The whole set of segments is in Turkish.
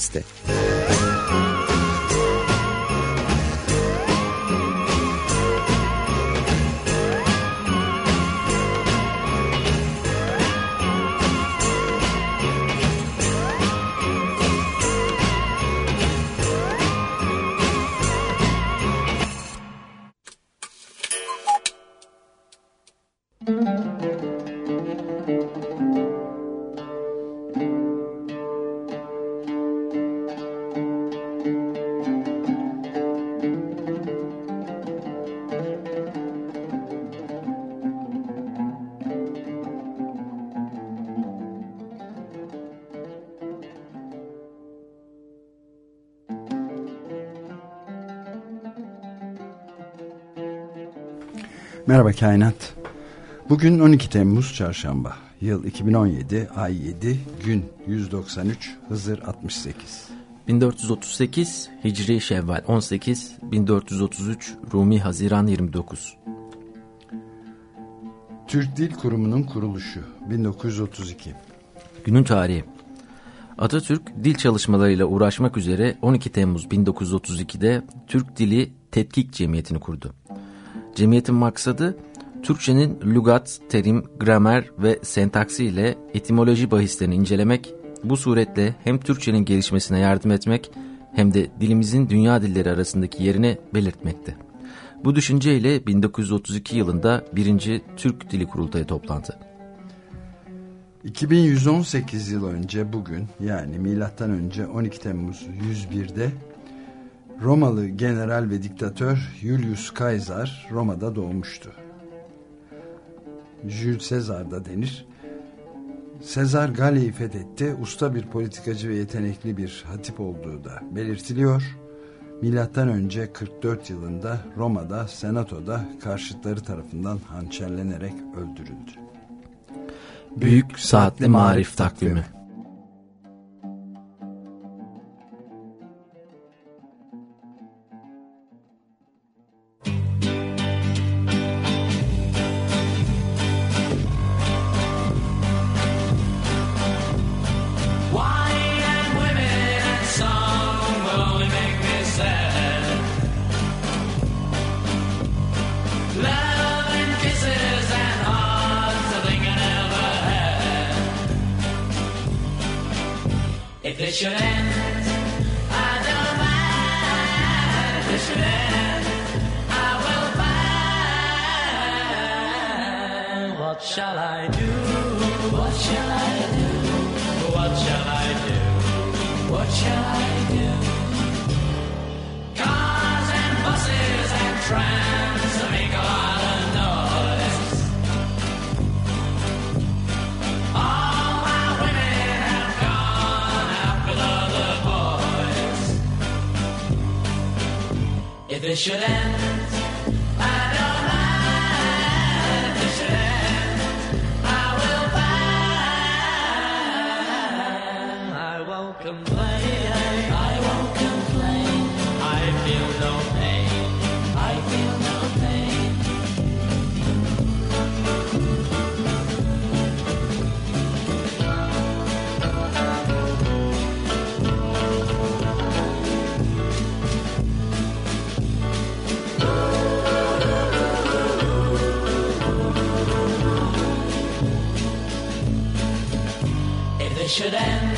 Açık Merhaba Kainat. Bugün 12 Temmuz Çarşamba. Yıl 2017, ay 7, gün 193, Hızır 68. 1438 Hicri Şevval 18, 1433 Rumi Haziran 29. Türk Dil Kurumu'nun kuruluşu 1932. Günün tarihi. Atatürk dil çalışmalarıyla uğraşmak üzere 12 Temmuz 1932'de Türk Dili Tetkik Cemiyeti'ni kurdu. Cemiyetin maksadı Türkçenin lügat, terim, gramer ve sentaksi ile etimoloji bahislerini incelemek, bu suretle hem Türkçenin gelişmesine yardım etmek hem de dilimizin dünya dilleri arasındaki yerini belirtmekti. Bu düşünceyle 1932 yılında 1. Türk Dili Kurultayı toplandı. 2118 yıl önce bugün yani milattan önce 12 Temmuz 101'de Romalı general ve diktatör Julius Caesar Roma'da doğmuştu. Jules Caesar da denir. Sezar Gale'yi fethetti. Usta bir politikacı ve yetenekli bir hatip olduğu da belirtiliyor. Milattan önce 44 yılında Roma'da senatoda karşıtları tarafından hançerlenerek öldürüldü. Büyük Saatli Marif Takvimi, If it should end should end.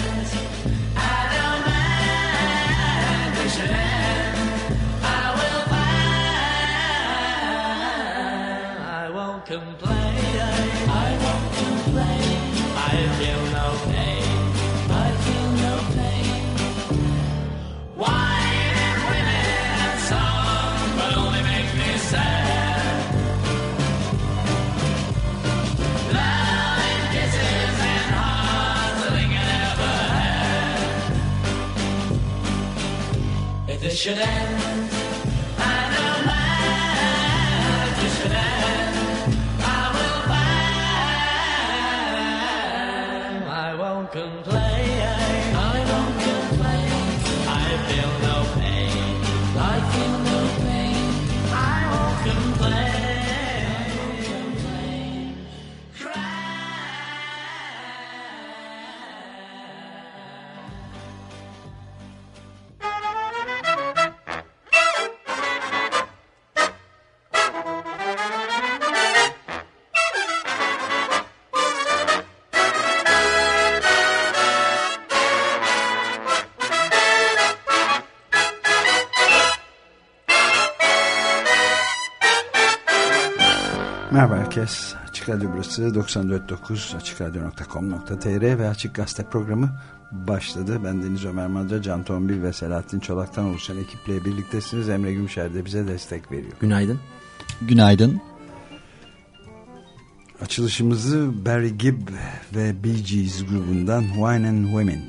And herkes. Açık Radyo burası 94.9 AçıkRadyo.com.tr ve Açık Gazete programı başladı. Ben Deniz Ömer Madra, Can Tombil ve Selahattin Çolak'tan oluşan ekiple birliktesiniz. Emre Gümüşer de bize destek veriyor. Günaydın. Günaydın. Açılışımızı Barry Gibb ve Bee Gees grubundan Wine and Women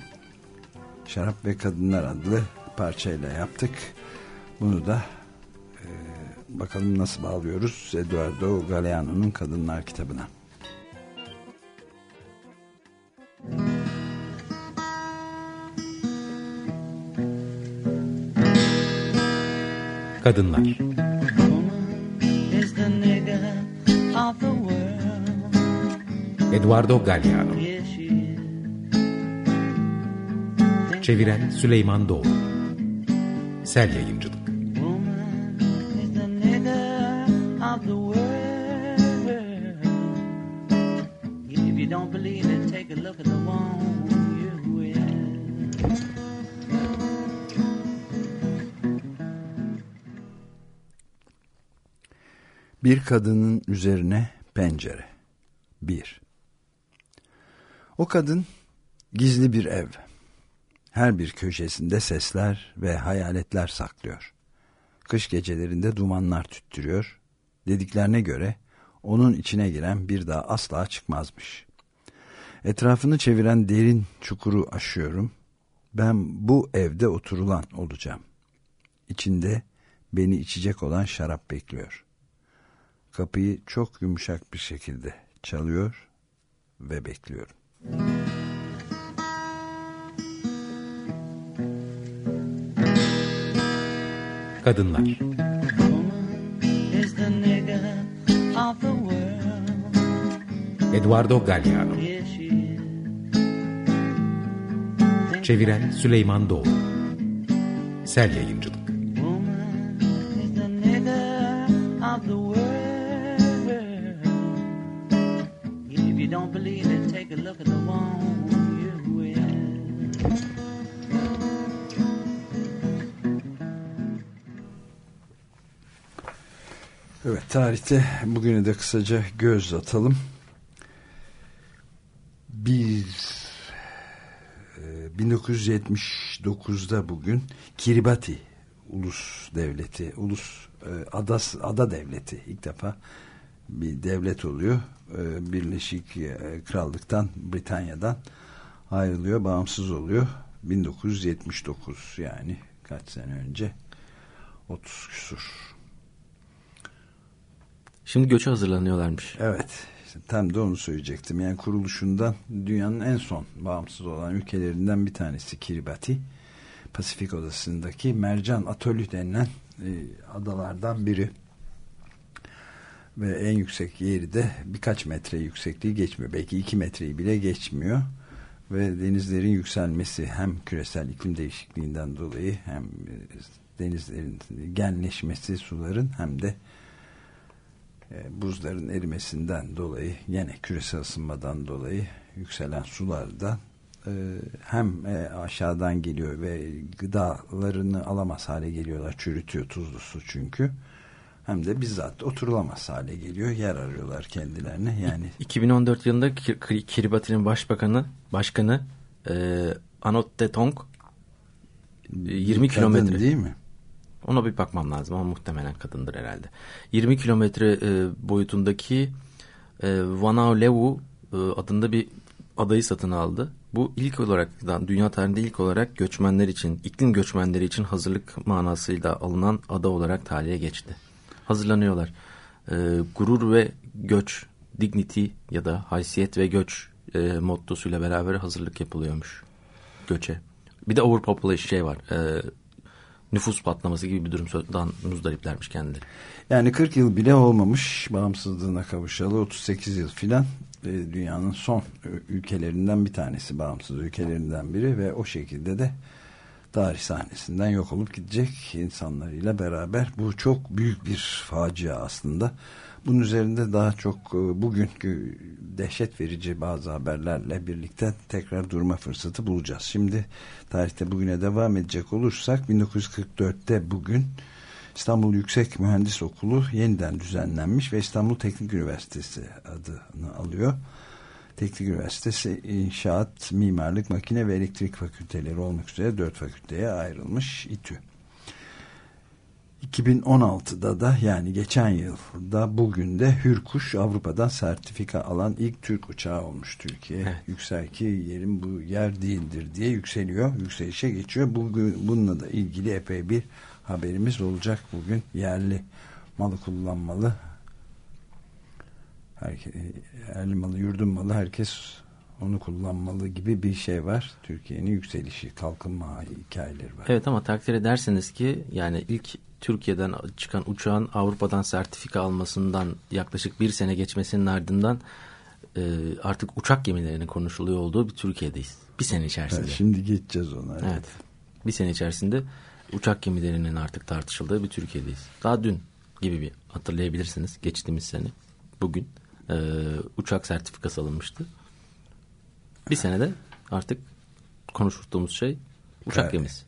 Şarap ve Kadınlar adlı parçayla yaptık. Bunu da bakalım nasıl bağlıyoruz Eduardo Galeano'nun Kadınlar kitabına. Kadınlar. Eduardo is. Çeviren Süleyman Doğru Sel Yayıncılık Bir kadının üzerine pencere. Bir. O kadın gizli bir ev. Her bir köşesinde sesler ve hayaletler saklıyor. Kış gecelerinde dumanlar tüttürüyor. Dediklerine göre onun içine giren bir daha asla çıkmazmış. Etrafını çeviren derin çukuru aşıyorum. Ben bu evde oturulan olacağım. İçinde beni içecek olan şarap bekliyor. Kapıyı çok yumuşak bir şekilde çalıyor ve bekliyorum. Kadınlar. Eduardo Galliano. Çeviren Süleyman Doğru Sel Yayıncılık tarihte bugüne de kısaca göz atalım. Bir e, 1979'da bugün Kiribati ulus devleti, ulus e, ada, ada devleti ilk defa bir devlet oluyor. E, Birleşik e, Krallık'tan, Britanya'dan ayrılıyor, bağımsız oluyor. 1979 yani kaç sene önce 30 küsur. Şimdi göçe hazırlanıyorlarmış. Evet. işte tam da onu söyleyecektim. Yani kuruluşundan dünyanın en son bağımsız olan ülkelerinden bir tanesi Kiribati. Pasifik odasındaki Mercan Atölü denilen e, adalardan biri. Ve en yüksek yeri de birkaç metre yüksekliği geçmiyor. Belki iki metreyi bile geçmiyor. Ve denizlerin yükselmesi hem küresel iklim değişikliğinden dolayı hem e, denizlerin genleşmesi suların hem de buzların erimesinden dolayı yine küresel ısınmadan dolayı yükselen sularda e, hem e, aşağıdan geliyor ve gıdalarını alamaz hale geliyorlar çürütüyor tuzlu su çünkü hem de bizzat oturulamaz hale geliyor yer arıyorlar kendilerine yani 2014 yılında Kir- Kiribati'nin başbakanı, başkanı e, Anot Tetong e, 20 kadın kilometre. değil mi? Ona bir bakmam lazım ama muhtemelen kadındır herhalde. 20 kilometre e, boyutundaki e, Vanaolevu e, adında bir adayı satın aldı. Bu ilk olarak dünya tarihinde ilk olarak göçmenler için, iklim göçmenleri için hazırlık manasıyla alınan ada olarak tarihe geçti. Hazırlanıyorlar. E, gurur ve göç, dignity ya da haysiyet ve göç e, mottosuyla beraber hazırlık yapılıyormuş göçe. Bir de overpopulation şey var. E, nüfus patlaması gibi bir durumdan muzdariplermiş kendileri. Yani 40 yıl bile olmamış bağımsızlığına kavuşalı 38 yıl filan e, dünyanın son ülkelerinden bir tanesi bağımsız ülkelerinden biri ve o şekilde de tarih sahnesinden yok olup gidecek insanlarıyla beraber bu çok büyük bir facia aslında. Bunun üzerinde daha çok e, bugünkü dehşet verici bazı haberlerle birlikte tekrar durma fırsatı bulacağız. Şimdi tarihte bugüne devam edecek olursak 1944'te bugün İstanbul Yüksek Mühendis Okulu yeniden düzenlenmiş ve İstanbul Teknik Üniversitesi adını alıyor. Teknik Üniversitesi İnşaat, Mimarlık, Makine ve Elektrik Fakülteleri olmak üzere dört fakülteye ayrılmış İTÜ. 2016'da da yani geçen yılda bugün de Hürkuş Avrupa'dan sertifika alan ilk Türk uçağı olmuş Türkiye. Evet. Yüksel ki yerin bu yer değildir diye yükseliyor. Yükselişe geçiyor. Bugün bununla da ilgili epey bir haberimiz olacak bugün. Yerli malı kullanmalı. Herke, yerli malı, yurdun malı herkes onu kullanmalı gibi bir şey var. Türkiye'nin yükselişi, kalkınma hikayeleri var. Evet ama takdir edersiniz ki yani ilk Türkiye'den çıkan uçağın Avrupa'dan sertifika almasından yaklaşık bir sene geçmesinin ardından e, artık uçak gemilerinin konuşuluyor olduğu bir Türkiye'deyiz. Bir sene içerisinde. Evet, şimdi geçeceğiz ona. Evet. Evet. Bir sene içerisinde uçak gemilerinin artık tartışıldığı bir Türkiye'deyiz. Daha dün gibi bir hatırlayabilirsiniz. Geçtiğimiz sene bugün e, uçak sertifikası alınmıştı. Bir senede artık konuştuğumuz şey uçak Evet. gemisi.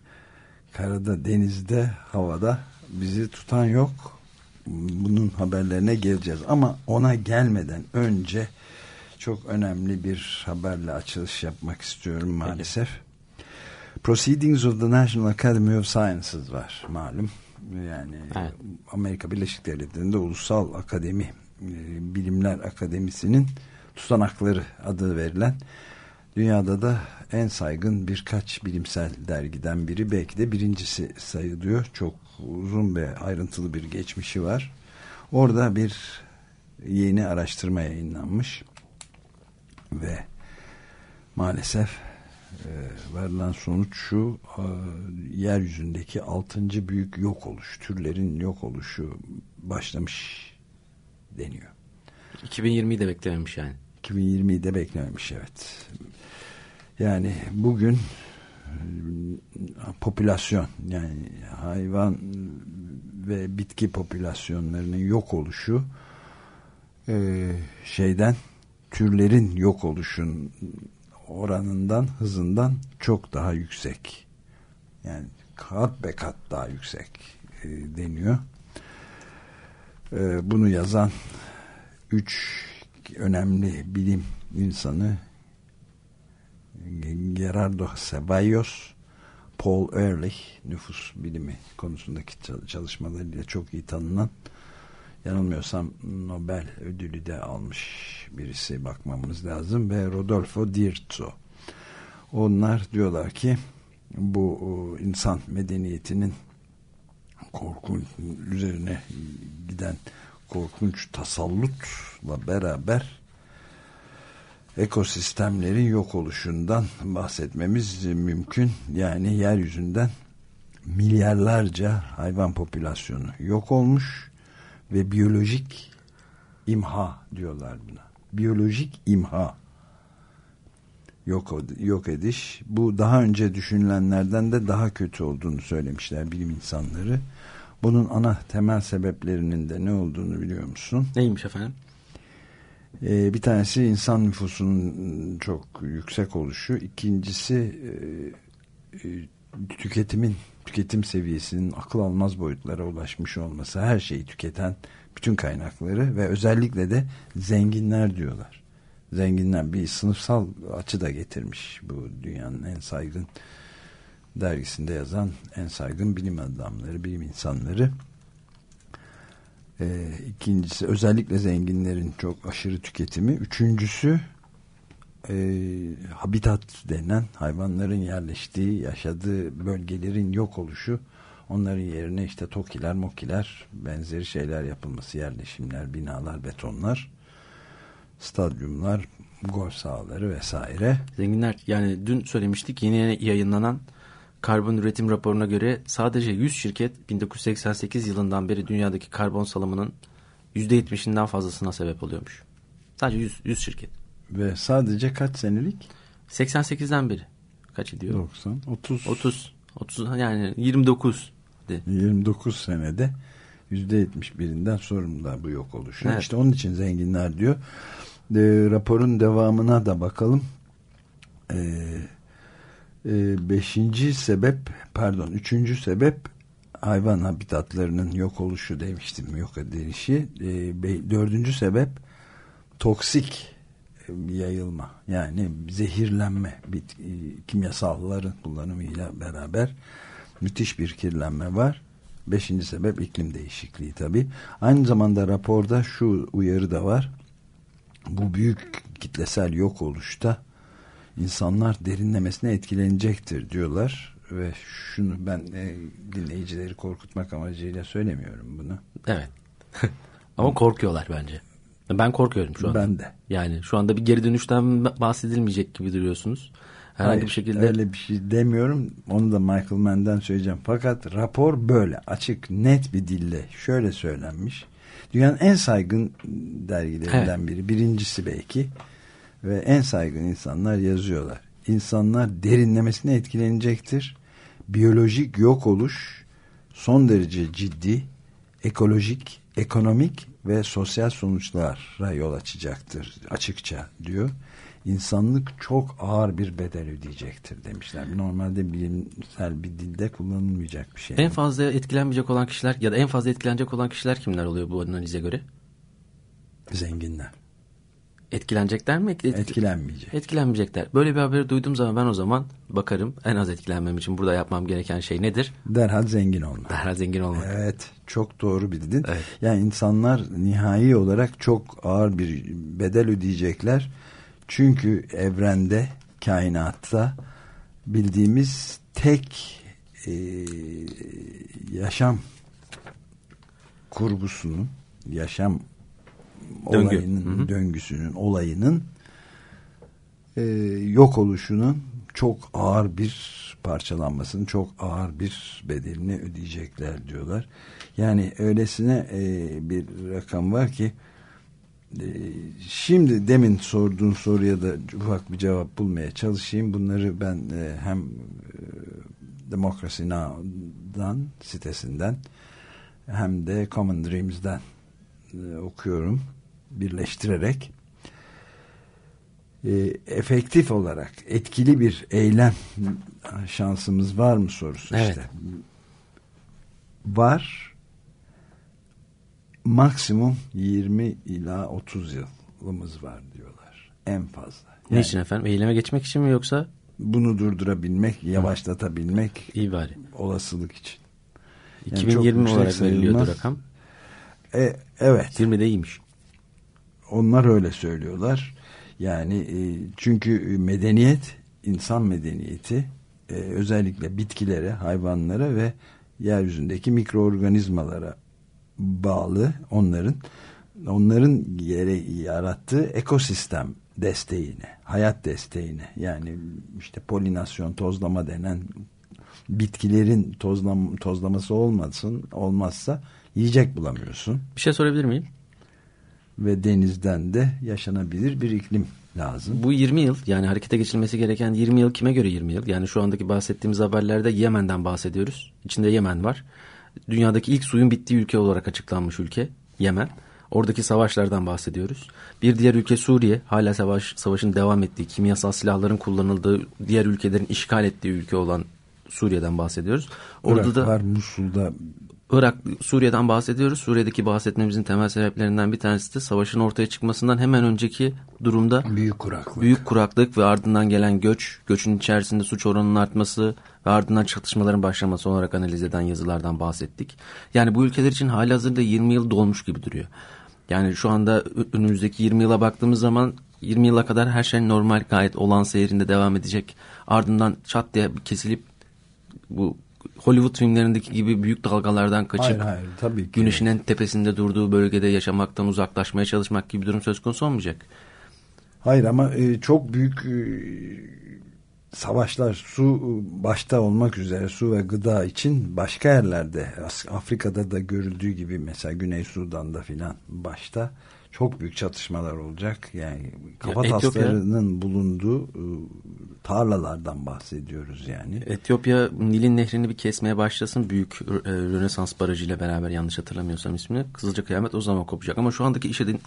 Karada, denizde, havada bizi tutan yok. Bunun haberlerine geleceğiz. Ama ona gelmeden önce çok önemli bir haberle açılış yapmak istiyorum maalesef. Proceedings of the National Academy of Sciences var malum. Yani Evet. Amerika Birleşik Devletleri'nde Ulusal Akademi e, Bilimler Akademisi'nin tutanakları adı verilen dünyada da en saygın birkaç bilimsel dergiden biri belki de birincisi sayılıyor. Çok uzun ve ayrıntılı bir geçmişi var. Orada bir yeni araştırma yayınlanmış ve maalesef e, verilen sonuç şu e, yeryüzündeki altıncı büyük yok oluş türlerin yok oluşu başlamış deniyor. 2020'yi de beklememiş yani. 2020'yi de beklememiş evet. Yani bugün popülasyon yani hayvan ve bitki popülasyonlarının yok oluşu e, şeyden türlerin yok oluşun oranından hızından çok daha yüksek. Yani kat be kat daha yüksek e, deniyor. E, bunu yazan üç önemli bilim insanı Gerardo Ceballos, Paul Ehrlich nüfus bilimi konusundaki çal- çalışmalarıyla çok iyi tanınan yanılmıyorsam Nobel ödülü de almış birisi bakmamız lazım ve Rodolfo Dirzo. Onlar diyorlar ki bu insan medeniyetinin korkunç üzerine giden korkunç tasallutla beraber ekosistemlerin yok oluşundan bahsetmemiz mümkün. Yani yeryüzünden milyarlarca hayvan popülasyonu yok olmuş ve biyolojik imha diyorlar buna. Biyolojik imha yok, yok ediş. Bu daha önce düşünülenlerden de daha kötü olduğunu söylemişler bilim insanları. Bunun ana temel sebeplerinin de ne olduğunu biliyor musun? Neymiş efendim? Ee, bir tanesi insan nüfusunun çok yüksek oluşu. İkincisi e, e, tüketimin tüketim seviyesinin akıl almaz boyutlara ulaşmış olması. Her şeyi tüketen bütün kaynakları ve özellikle de zenginler diyorlar. Zenginler bir sınıfsal açı da getirmiş bu dünyanın en saygın dergisinde yazan en saygın bilim adamları, bilim insanları. Ee, ikincisi özellikle zenginlerin çok aşırı tüketimi. Üçüncüsü e, habitat denen hayvanların yerleştiği, yaşadığı bölgelerin yok oluşu. Onların yerine işte tokiler, mokiler benzeri şeyler yapılması, yerleşimler, binalar, betonlar, stadyumlar, golf sahaları vesaire. Zenginler yani dün söylemiştik yeni yayınlanan karbon üretim raporuna göre sadece 100 şirket 1988 yılından beri dünyadaki karbon salımının %70'inden fazlasına sebep oluyormuş. Sadece 100, 100 şirket. Ve sadece kaç senelik? 88'den beri. Kaç ediyor? 90, 30, 30. 30 yani 29. De. 29 senede %71'inden sorumlu bu yok oluşu. Evet. İşte onun için zenginler diyor. E, raporun devamına da bakalım. E, e, beşinci sebep pardon üçüncü sebep hayvan habitatlarının yok oluşu demiştim yok edilişi. E, be- dördüncü sebep toksik yayılma yani zehirlenme bit- e, kimyasalların kullanımıyla beraber müthiş bir kirlenme var. Beşinci sebep iklim değişikliği tabi. Aynı zamanda raporda şu uyarı da var. Bu büyük kitlesel yok oluşta insanlar derinlemesine etkilenecektir diyorlar ve şunu ben e, dinleyicileri korkutmak amacıyla söylemiyorum bunu. Evet. Ama korkuyorlar bence. Ben korkuyorum şu anda. Ben de. Yani şu anda bir geri dönüşten bahsedilmeyecek gibi duruyorsunuz. Herhangi Hayır, bir şekilde öyle bir şey demiyorum. Onu da Michael Mann'den söyleyeceğim. Fakat rapor böyle açık, net bir dille şöyle söylenmiş. Dünyanın en saygın dergilerinden biri. Birincisi belki. Ve en saygın insanlar yazıyorlar. İnsanlar derinlemesine etkilenecektir. Biyolojik yok oluş son derece ciddi, ekolojik, ekonomik ve sosyal sonuçlara yol açacaktır açıkça diyor. İnsanlık çok ağır bir bedel ödeyecektir demişler. Normalde bilimsel bir dilde kullanılmayacak bir şey. en fazla etkilenmeyecek olan kişiler ya da en fazla etkilenecek olan kişiler kimler oluyor bu analize göre? Zenginler. Etkilenecekler mi? Et- Etkilenmeyecek. Etkilenmeyecekler. Böyle bir haberi duyduğum zaman ben o zaman bakarım en az etkilenmem için burada yapmam gereken şey nedir? Derhal zengin olmak. Derhal zengin olmak. Evet çok doğru bildin. Evet. Yani insanlar nihai olarak çok ağır bir bedel ödeyecekler. Çünkü evrende, kainatta bildiğimiz tek e, yaşam kurgusunun, yaşam Döngü. olayının, Hı hı. döngüsünün, olayının e, yok oluşunun çok ağır bir parçalanmasının çok ağır bir bedelini ödeyecekler diyorlar. Yani öylesine e, bir rakam var ki e, şimdi demin sorduğun soruya da ufak bir cevap bulmaya çalışayım. Bunları ben e, hem e, Democracy Now'dan sitesinden hem de Common Dreams'den e, okuyorum birleştirerek e, efektif olarak etkili bir eylem şansımız var mı sorusu Evet. işte. Var. Maksimum 20 ila 30 yılımız var diyorlar. En fazla. Yani Niçin efendim? Eyleme geçmek için mi yoksa bunu durdurabilmek, yavaşlatabilmek iyi bari. olasılık için. Yani çok 2020 yüksek olarak veriliyordu rakam. E, evet. 20 de iyiymiş. Onlar öyle söylüyorlar. Yani e, çünkü medeniyet, insan medeniyeti e, özellikle bitkilere, hayvanlara ve yeryüzündeki mikroorganizmalara bağlı onların onların yere yarattığı ekosistem desteğine, hayat desteğine yani işte polinasyon, tozlama denen bitkilerin tozlam, tozlaması olmasın olmazsa yiyecek bulamıyorsun Bir şey sorabilir miyim? Ve denizden de yaşanabilir bir iklim lazım. Bu 20 yıl yani harekete geçilmesi gereken 20 yıl kime göre 20 yıl? Yani şu andaki bahsettiğimiz haberlerde Yemen'den bahsediyoruz. İçinde Yemen var. Dünyadaki ilk suyun bittiği ülke olarak açıklanmış ülke Yemen. Oradaki savaşlardan bahsediyoruz. Bir diğer ülke Suriye. Hala savaş savaşın devam ettiği, kimyasal silahların kullanıldığı, diğer ülkelerin işgal ettiği ülke olan Suriye'den bahsediyoruz. Orada Irak da var, Musul'da Irak, Suriye'den bahsediyoruz. Suriye'deki bahsetmemizin temel sebeplerinden bir tanesi de savaşın ortaya çıkmasından hemen önceki durumda büyük kuraklık. büyük kuraklık ve ardından gelen göç, göçün içerisinde suç oranının artması ve ardından çatışmaların başlaması olarak analiz eden yazılardan bahsettik. Yani bu ülkeler için hali hazırda 20 yıl dolmuş gibi duruyor. Yani şu anda önümüzdeki 20 yıla baktığımız zaman 20 yıla kadar her şey normal gayet olan seyrinde devam edecek. Ardından çat diye kesilip bu Hollywood filmlerindeki gibi büyük dalgalardan kaçıp Hayır hayır tabii ki. güneşin en tepesinde durduğu bölgede yaşamaktan uzaklaşmaya çalışmak gibi bir durum söz konusu olmayacak. Hayır ama e, çok büyük e, savaşlar su e, başta olmak üzere su ve gıda için başka yerlerde Afrika'da da görüldüğü gibi mesela Güney Sudan'da filan başta çok büyük çatışmalar olacak. Yani kafa Etiyopya- taslarının bulunduğu e, tarlalardan bahsediyoruz yani. Etiyopya Nil'in nehrini bir kesmeye başlasın büyük e, Rönesans barajı ile beraber yanlış hatırlamıyorsam ismini. Kızılca kıyamet o zaman kopacak ama şu andaki IŞİD'in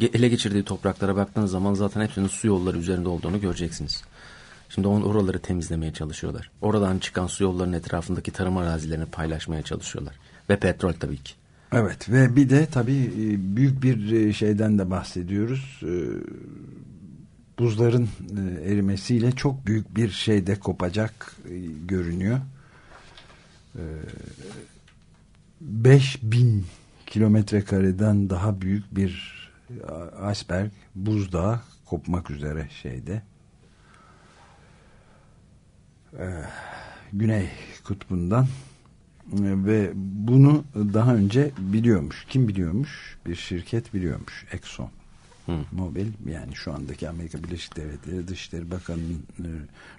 ge- ele geçirdiği topraklara baktığınız zaman zaten hepsinin su yolları üzerinde olduğunu göreceksiniz. Şimdi on, oraları temizlemeye çalışıyorlar. Oradan çıkan su yollarının etrafındaki tarım arazilerini paylaşmaya çalışıyorlar. Ve petrol tabii ki. Evet ve bir de tabii e, büyük bir e, şeyden de bahsediyoruz. E, Buzların erimesiyle çok büyük bir şey de kopacak görünüyor. E, 5000 kilometre kareden daha büyük bir iceberg buzdağı kopmak üzere şeyde. Güney kutbundan ve bunu daha önce biliyormuş. Kim biliyormuş? Bir şirket biliyormuş. Exxon. Mobil yani şu andaki Amerika Birleşik Devletleri Dışişleri Bakanı'nın e,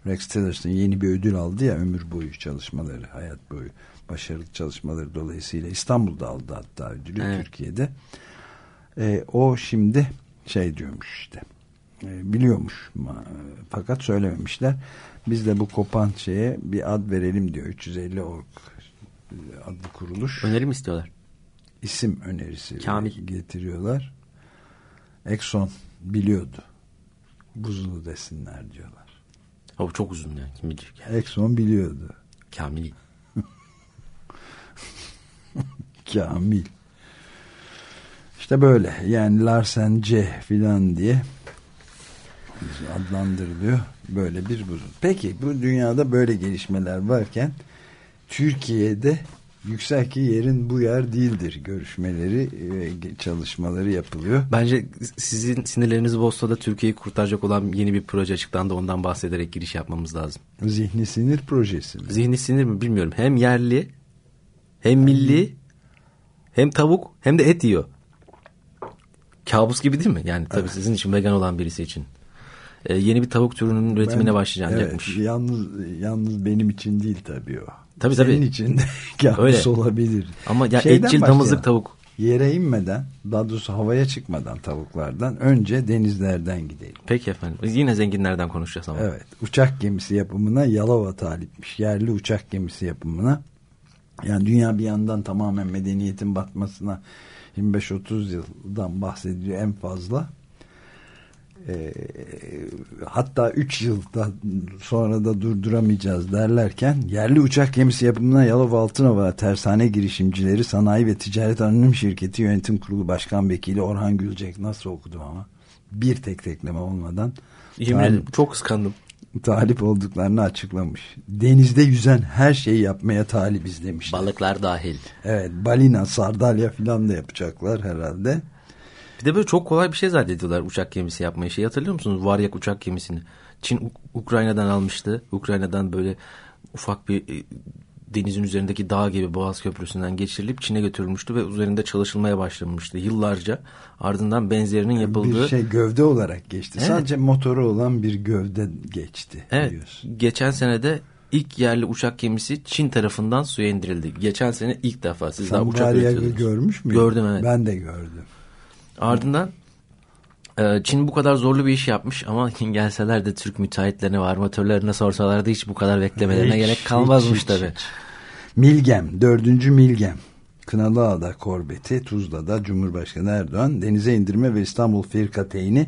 Rex Tillerson yeni bir ödül aldı ya ömür boyu çalışmaları, hayat boyu başarılı çalışmaları dolayısıyla İstanbul'da aldı hatta ödülü Evet. Türkiye'de. E, o şimdi şey diyormuş işte e, biliyormuş ma- fakat söylememişler. Biz de bu kopan şeye bir ad verelim diyor. 350 org e, adlı kuruluş Öneri mi istiyorlar? isim önerisi Kamil. getiriyorlar. Exxon biliyordu. Buzulu desinler diyorlar. Bu çok uzun yani. Kim bilecek? Exxon biliyordu. Kamil. Kamil. İşte böyle. Yani Larsen C filan diye adlandırılıyor. Böyle bir buzul. Peki bu dünyada böyle gelişmeler varken Türkiye'de yüksek ki yerin bu yer değildir görüşmeleri ve çalışmaları yapılıyor. Bence sizin sinirlerinizi bozsa da Türkiye'yi kurtaracak olan yeni bir proje açıklandı. Ondan bahsederek giriş yapmamız lazım. Zihni sinir projesi mi? Zihni sinir mi bilmiyorum. Hem yerli hem milli hem tavuk hem de et yiyor. Kabus gibi değil mi? Yani tabii sizin için vegan olan birisi için. Ee, yeni bir tavuk türünün üretimine Ben- başlayacakmış. Evet, yalnız, yalnız benim için değil tabii o. Tabii, Senin tabii. için de Öyle. olabilir. Ama ya Şeyden etçil başlayalım. damızlık tavuk. Yere inmeden, daha doğrusu havaya çıkmadan tavuklardan önce denizlerden gidelim. Peki efendim. Yine zenginlerden konuşacağız ama. Evet, uçak gemisi yapımına Yalova talipmiş. Yerli uçak gemisi yapımına. Yani dünya bir yandan tamamen medeniyetin batmasına 25-30 yıldan bahsediyor en fazla. Ee, hatta 3 yılda sonra da durduramayacağız derlerken yerli uçak gemisi yapımına Yalova Altınova tersane girişimcileri Sanayi ve Ticaret Anonim Şirketi Yönetim Kurulu Başkan Vekili Orhan Gülcek nasıl okudum ama bir tek tekleme olmadan Yemin talip- ederim çok kıskandım. talip olduklarını açıklamış. Denizde yüzen her şeyi yapmaya talibiz demişler. Balıklar dahil. Evet balina, sardalya filan da yapacaklar herhalde. Bir de böyle çok kolay bir şey zannediyorlar uçak gemisi yapmayı. Şey hatırlıyor musunuz? Varyak uçak gemisini. Çin Uk- Ukrayna'dan almıştı. Ukrayna'dan böyle ufak bir e, denizin üzerindeki dağ gibi Boğaz Köprüsü'nden geçirilip Çin'e götürülmüştü ve üzerinde çalışılmaya başlanmıştı yıllarca. Ardından benzerinin yapıldığı Bir şey gövde olarak geçti. Evet. Sadece motoru olan bir gövde geçti Evet. diyorsun. Geçen sene de ilk yerli uçak gemisi Çin tarafından suya indirildi. Geçen sene ilk defa siz daha Sen uçak Varyag'ı üretiyordunuz. görmüş müydün? Gördüm evet. Ben de gördüm. Ardından e, Çin bu kadar zorlu bir iş yapmış ama gelseler de Türk müteahhitlerine ve armatörlerine sorsalardı hiç bu kadar beklemelerine Hiç, gerek kalmazmış hiç. Milgem, dördüncü Milgem. Kınalıada korveti, Tuzla'da Cumhurbaşkanı Erdoğan denize indirme ve İstanbul Firkateyni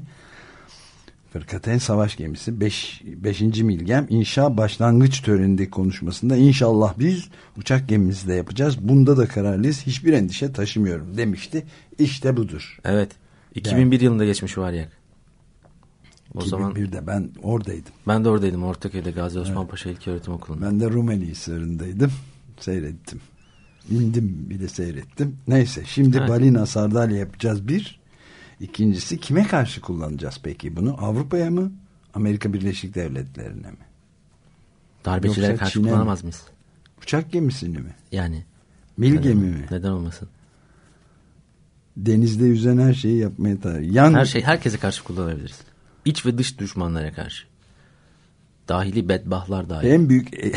Fırkateyn savaş gemisi 5. Beş, 5. Milgem inşa başlangıç törenindeki konuşmasında inşallah biz uçak gemimizi de yapacağız. Bunda da kararlıyız. Hiçbir endişe taşımıyorum demişti. İşte budur. Evet. 2001 yılında geçmiş var yak. O zaman 2001'de ben oradaydım. ben de oradaydım Ortaköy'de Gazi Osman Paşa İlköğretim Okulu'nda. Ben de Rumeli Hisarı'ndaydım. Seyrettim. İndim bir de seyrettim. Neyse şimdi Evet. balina sardalya yapacağız bir. İkincisi kime karşı kullanacağız peki bunu? Avrupa'ya mı? Amerika Birleşik Devletleri'ne mi? Darbecilere Yoksa karşı Çin'e mi? kullanamaz mıyız? Uçak gemisini mi? Yani. Mil neden- gemi mi? Neden olmasın? Denizde yüzen her şeyi yapmaya tabi. Yan, Her şey herkese karşı kullanabiliriz. İç ve dış düşmanlara karşı. Dahili bedbahlar dahil. En büyük e-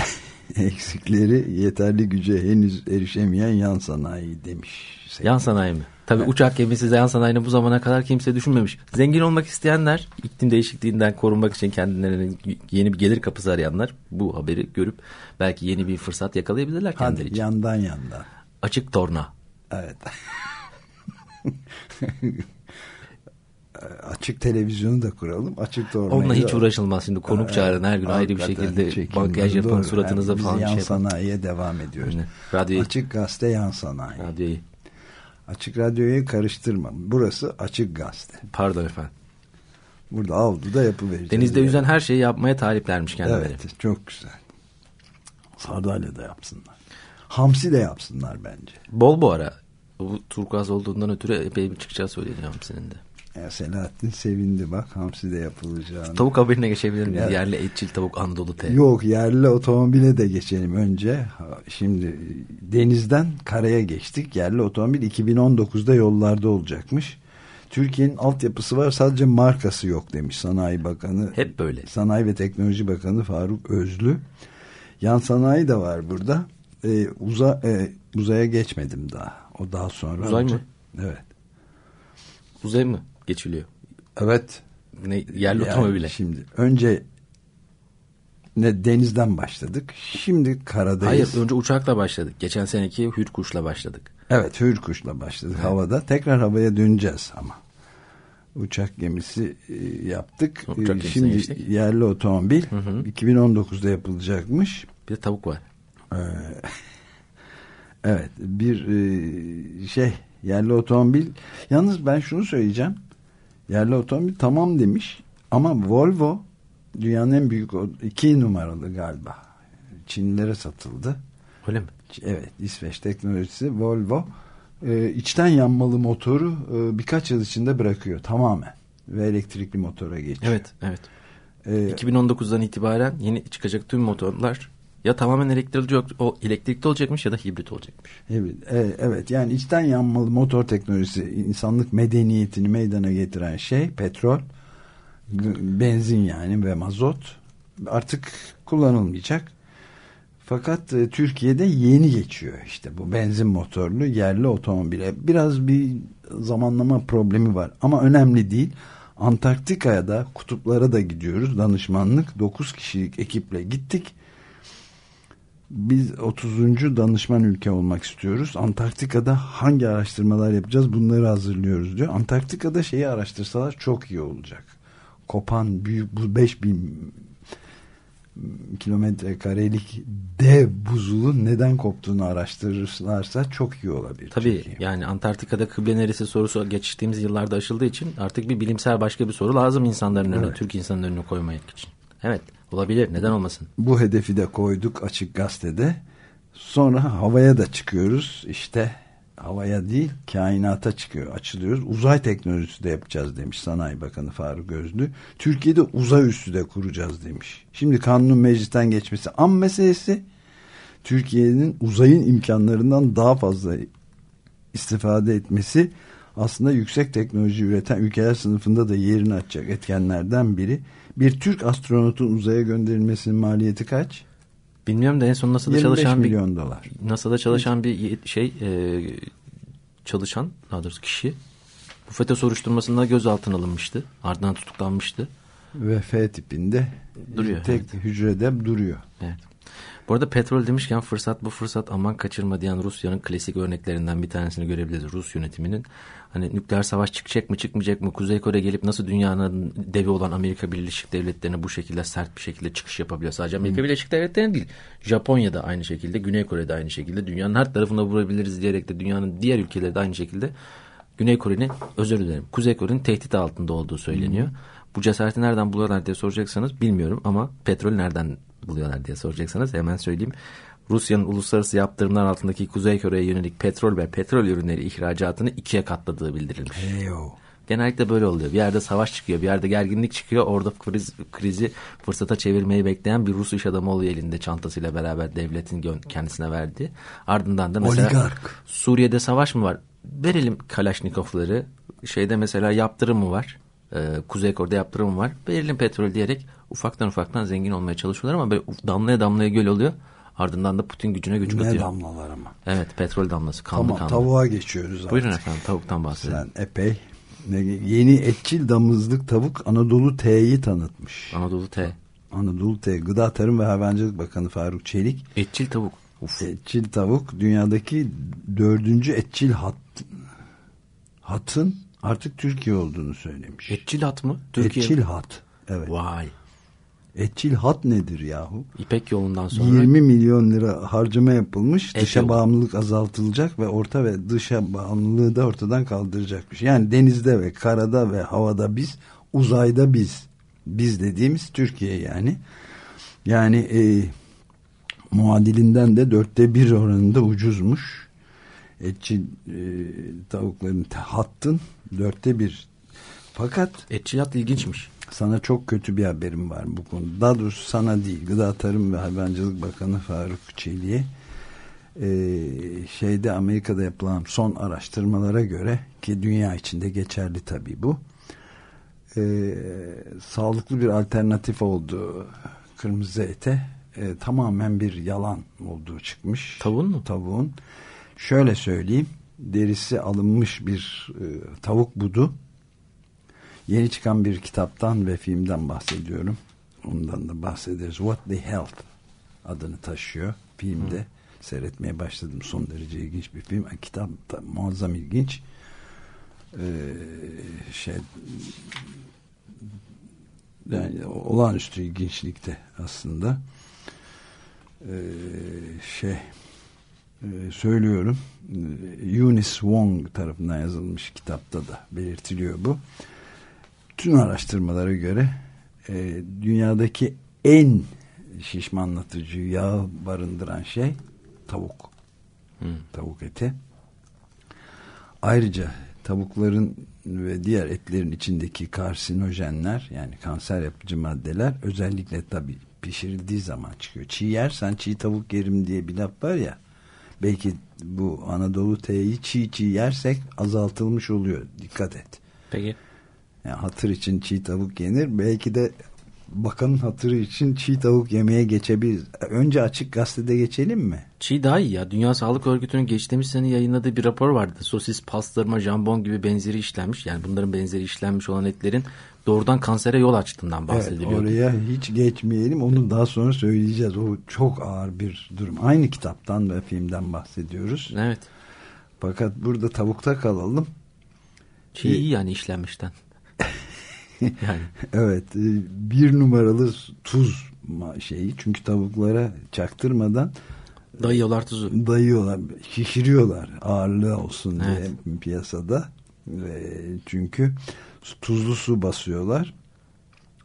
eksikleri yeterli güce henüz erişemeyen yan sanayi demiş. Yan sanayi mi? Tabii uçak gemisi yan sanayini bu zamana kadar kimse düşünmemiş. Zengin olmak isteyenler, iklim değişikliğinden korunmak için kendilerine yeni bir gelir kapısı arayanlar bu haberi görüp belki yeni bir fırsat yakalayabilirler kendileri Hadi için. yandan yandan. Açık torna. Evet. açık televizyonu da kuralım. Açık tornayı Onunla hiç da- uğraşılmaz şimdi konuk çağırın her gün ayrı bir şekilde çekim makyaj doğru. suratınıza Yani falan yan şey yapın. sanayiye devam ediyoruz. Radyoyu- Açık gazete yan sanayi. Radyoyu. Açık radyoyu karıştırma. Burası açık gazete. Pardon efendim. Burada avluda yapıvereceğiz. Denizde yani. yüzen her şeyi yapmaya taliplermiş kendileri. Evet çok güzel. Sardalya da yapsınlar. Hamsi de yapsınlar bence. Bol bu ara. Bu turkuaz olduğundan ötürü epey bir çıkacağı söyleniyor senin de. Ya Selahattin sevindi bak hamsi de yapılacağını. Tavuk haberine geçebilir miyiz? Ya- Yerli etçil tavuk Anadolu T. Yok yerli otomobile de geçelim önce. Şimdi denizden karaya geçtik. Yerli otomobil 2019'da yollarda olacakmış. Türkiye'nin altyapısı var sadece markası yok demiş Sanayi Bakanı. Hep böyle. Sanayi ve Teknoloji Bakanı Faruk Özlü. Yan sanayi de var burada. Ee, uza, e, uzaya geçmedim daha. O daha sonra. Uzay olacak. mı? Evet. Uzay mı geçiliyor? Evet. Ne, yerli Yani otomobile. Şimdi önce ne denizden başladık. Şimdi karadayız. Hayır önce uçakla başladık. Geçen seneki Hürkuş'la başladık. Evet Hürkuş'la başladık havada. Tekrar havaya döneceğiz ama. Uçak gemisi e, yaptık. Uçak E, Şimdi geçtik. yerli otomobil Hı hı. 2019'da yapılacakmış. Bir de tavuk var. Ee, evet bir e, şey yerli otomobil. Yalnız ben şunu söyleyeceğim. Yerli otomobil tamam demiş ama Volvo dünyanın en büyük iki numaralı galiba. Çinlilere satıldı. Öyle mi? Evet İsveç teknolojisi Volvo e, içten yanmalı motoru e, birkaç yıl içinde bırakıyor tamamen ve elektrikli motora geçiyor. Evet, evet. E, 2019'dan itibaren yeni çıkacak tüm motorlar ya tamamen elektrikli, o elektrikli olacakmış ya da hibrit olacakmış. Evet, e, evet yani içten yanmalı motor teknolojisi insanlık medeniyetini meydana getiren şey petrol, benzin yani ve mazot artık kullanılmayacak. Fakat e, Türkiye'de yeni geçiyor işte bu benzin motorlu yerli otomobile. Biraz bir zamanlama problemi var ama önemli değil. Antarktika'ya da kutuplara da gidiyoruz danışmanlık 9 kişilik ekiple gittik. Biz 30. danışman ülke olmak istiyoruz. Antarktika'da hangi araştırmalar yapacağız bunları hazırlıyoruz diyor. Antarktika'da şeyi araştırsalar çok iyi olacak. Kopan büyük bu 5000 kilometre karelik dev buzulun neden koptuğunu araştırırlarsa çok iyi olabilir. Tabii Türkiye. yani Antarktika'da kıble neresi sorusu geçtiğimiz yıllarda aşıldığı için artık bir bilimsel başka bir soru lazım insanların önüne, Evet. Türk insanların önüne koymak için. Evet olabilir neden olmasın. Bu hedefi de koyduk açık gazetede. Sonra havaya da çıkıyoruz. İşte havaya değil kainata çıkıyor. Açılıyoruz. Uzay teknolojisi de yapacağız demiş Sanayi Bakanı Faruk Özlü. Türkiye'de uzay üssü de kuracağız demiş. Şimdi kanunun meclisten geçmesi an meselesi. Türkiye'nin uzayın imkanlarından daha fazla istifade etmesi aslında yüksek teknoloji üreten ülkeler sınıfında da yerini açacak etkenlerden biri. Bir Türk astronotun uzaya gönderilmesinin maliyeti kaç? Bilmiyorum da en son NASA'da 25 çalışan bir milyon dolar. NASA'da çalışan bir şey e, çalışan daha doğrusu kişi bu FETÖ soruşturmasında gözaltına alınmıştı. Ardından tutuklanmıştı. Ve F tipinde Duruyor, tek evet. hücrede duruyor. Evet. Bu arada petrol demişken fırsat bu fırsat aman kaçırma diyen Rusya'nın klasik örneklerinden bir tanesini görebiliriz. Rus yönetiminin hani nükleer savaş çıkacak mı çıkmayacak mı Kuzey Kore gelip nasıl dünyanın devi olan Amerika Birleşik Devletleri'ne bu şekilde sert bir şekilde çıkış yapabiliyor. Sadece Amerika Birleşik Devletleri'ne değil Japonya'da aynı şekilde Güney Kore'de aynı şekilde dünyanın her tarafına vurabiliriz diyerek de dünyanın diğer ülkeleri de aynı şekilde Güney Kore'nin özür dilerim Kuzey Kore'nin tehdit altında olduğu söyleniyor. Bu cesareti nereden buluyorlar diye soracaksanız bilmiyorum ama petrol nereden buluyorlar diye soracaksanız hemen söyleyeyim. Rusya'nın uluslararası yaptırımlar altındaki Kuzey Kore'ye yönelik petrol ve petrol ürünleri ihracatını ikiye katladığı bildirilmiş. Heyo. Genellikle böyle oluyor. Bir yerde savaş çıkıyor, bir yerde gerginlik çıkıyor. Orada kriz, krizi fırsata çevirmeyi bekleyen bir Rus iş adamı oluyor elinde çantasıyla beraber devletin kendisine verdiği. Ardından da mesela Oligark. Suriye'de savaş mı var? Verelim Kalaşnikovları. Şeyde mesela yaptırım mı var? Ee, Kuzey Kore'de yaptırım mı var? Verelim petrol diyerek ufaktan ufaktan zengin olmaya çalışıyorlar ama böyle damlaya damlaya göl oluyor. Ardından da Putin gücüne güç Ne katıyor. damlalar ama. Evet petrol damlası kanlı Tamam kanlı. tavuğa geçiyoruz artık. Buyurun efendim tavuktan bahsedelim. Sen epey ne- yeni etçil damızlık tavuk Anadolu T'yi tanıtmış. Anadolu T. Anadolu T. Gıda Tarım ve Hayvancılık Bakanı Faruk Çelik. Etçil tavuk. Uf. Etçil tavuk dünyadaki dördüncü etçil hat, hatın Artık Türkiye olduğunu söylemiş. Etçil hat mı? Türkiye. Etçil hat. Evet. Vay. Etçil hat nedir yahu? İpek yolundan sonra 20 milyon lira harcama yapılmış. Et dışa yolu. bağımlılık azaltılacak ve orta ve dışa bağımlılığı da ortadan kaldıracakmış. Yani denizde ve karada ve havada biz, uzayda biz. Biz dediğimiz Türkiye yani. Yani e, muadilinden de dörtte bir oranında ucuzmuş. Etçi e, tavukların hattın dörtte bir. Fakat etçil hat ilginçmiş. Sana çok kötü bir haberim var bu konuda. Daha doğrusu sana değil. Gıda Tarım ve Hayvancılık Bakanı Faruk Çelik'e e, şeyde Amerika'da yapılan son araştırmalara göre ki dünya içinde geçerli tabii bu. E, sağlıklı bir alternatif olduğu kırmızı ete e, tamamen bir yalan olduğu çıkmış. Tavuğun mu? Tavuğun. Şöyle söyleyeyim. Derisi alınmış bir e, tavuk budu. Yeni çıkan bir kitaptan ve filmden bahsediyorum. Ondan da bahsederiz. What the Health adını taşıyor. Filmde seyretmeye başladım. Son derece ilginç bir film. Kitap da muazzam ilginç. Ee, şey yani olağanüstü ilginçlikte aslında. Ee, şey e, söylüyorum. Ee, Eunice Wong tarafından yazılmış kitapta da belirtiliyor bu. Tüm araştırmalara göre e, dünyadaki en şişmanlatıcı yağ barındıran şey tavuk. Tavuk eti. Ayrıca tavukların ve diğer etlerin içindeki karsinojenler yani kanser yapıcı maddeler özellikle tabii pişirildiği zaman çıkıyor. Çiğ yersen çiğ tavuk yerim diye bir laf var ya belki bu Anadolu T'yi çiğ çiğ yersek azaltılmış oluyor. Dikkat et. Peki. Yani hatır için çiğ tavuk yenir. Belki de bakanın hatırı için çiğ tavuk yemeye geçebiliriz. Önce açık gazetede geçelim mi? Çiğ daha iyi ya. Dünya Sağlık Örgütü'nün geçtiğimiz sene yayınladığı bir rapor vardı. Sosis, pastırma, jambon gibi benzeri işlenmiş. Yani bunların benzeri işlenmiş olan etlerin doğrudan kansere yol açtığından Evet, bahsediliyor. oraya hiç geçmeyelim. Onu daha sonra söyleyeceğiz. O çok ağır bir durum. Aynı kitaptan ve filmden bahsediyoruz. Evet. Fakat burada tavukta kalalım. Çiğ Ee, iyi yani işlenmişten. yani Evet, e, bir numaralı tuz şeyi. Çünkü tavuklara çaktırmadan dayıyorlar tuzu. dayıyorlar, şişiriyorlar ağırlığı olsun diye Evet. piyasada. Ve çünkü tuzlu su basıyorlar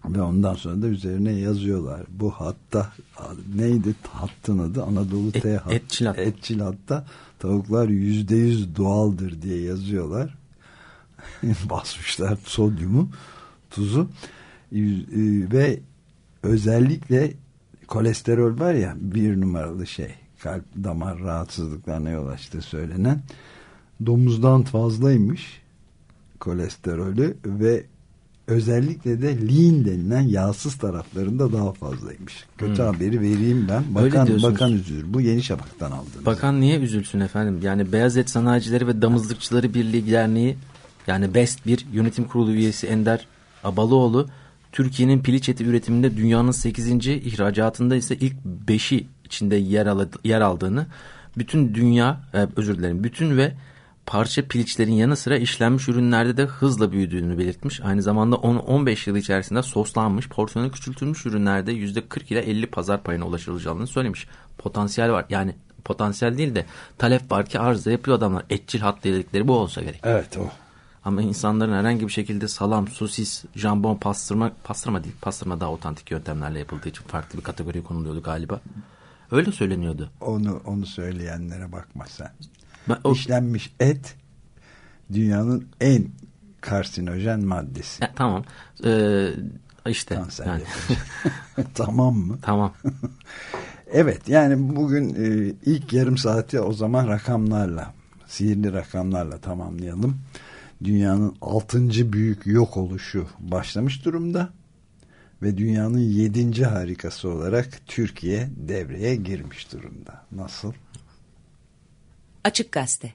ve ondan sonra da üzerine yazıyorlar. Bu hatta neydi hattın adı? Anadolu Et- T hat. etçil hat. Etçil hatta tavuklar yüzde yüz doğaldır diye yazıyorlar. Basmışlar sodyumu, tuzu Yüz- e, ve özellikle kolesterol var ya bir numaralı şey kalp damar rahatsızlıklarına yol açtığı söylenen domuzdan fazlaymış kolesterolü ve özellikle de lean denilen yağsız taraflarında daha fazlaymış. Kötü haberi vereyim ben. Hmm. Bakan, bakan üzülür. Bu Yeni Şafak'tan aldınız. Bakan niye üzülsün efendim? Yani Beyaz Et Sanayicileri ve Damızlıkçıları Birliği Derneği yani BEST bir yönetim kurulu üyesi Ender Abalıoğlu Türkiye'nin piliç eti üretiminde dünyanın 8. ihracatında ise ilk 5'i içinde yer, yer aldığını bütün dünya e, özür dilerim bütün ve parça piliçlerin yanı sıra işlenmiş ürünlerde de hızla büyüdüğünü belirtmiş. Aynı zamanda 10-15 yıl içerisinde soslanmış, porsiyonu küçültülmüş ürünlerde %40 ile 50 pazar payına ulaşılacağını söylemiş. Potansiyel var. Yani potansiyel değil de talep var ki arz da yapıyor adamlar. Etçil hat dedikleri bu olsa gerek. Evet o. Ama insanların herhangi bir şekilde salam, sosis, jambon, pastırma, pastırma değil. Pastırma daha otantik yöntemlerle yapıldığı için farklı bir kategoriye konuluyordu galiba. Öyle söyleniyordu. Onu onu söyleyenlere bakma sen. Ben, o, İşlenmiş et dünyanın en karsinojen maddesi. E, tamam. Ee, işte Kanser yani, tamam mı? tamam. Evet yani bugün e, ilk yarım saati o zaman rakamlarla sihirli rakamlarla tamamlayalım. Dünyanın altıncı büyük yok oluşu başlamış durumda ve dünyanın yedinci harikası olarak Türkiye devreye girmiş durumda. Nasıl? Açık Gazete.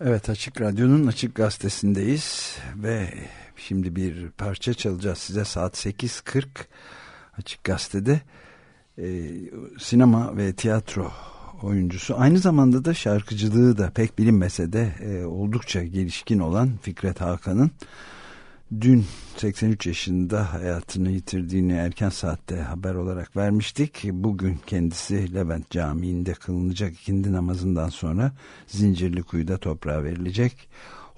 Evet Açık Radyo'nun Açık Gazetesi'ndeyiz ve şimdi bir parça çalacağız size saat 8.40 Açık Gazete'de e, sinema ve tiyatro oyuncusu. Aynı zamanda da şarkıcılığı da pek bilinmese de e, oldukça gelişkin olan Fikret Hakan'ın dün 83 yaşında hayatını yitirdiğini erken saatte haber olarak vermiştik. Bugün kendisi Levent Camii'nde kılınacak ikindi namazından sonra Zincirli Kuyu'da toprağa verilecek.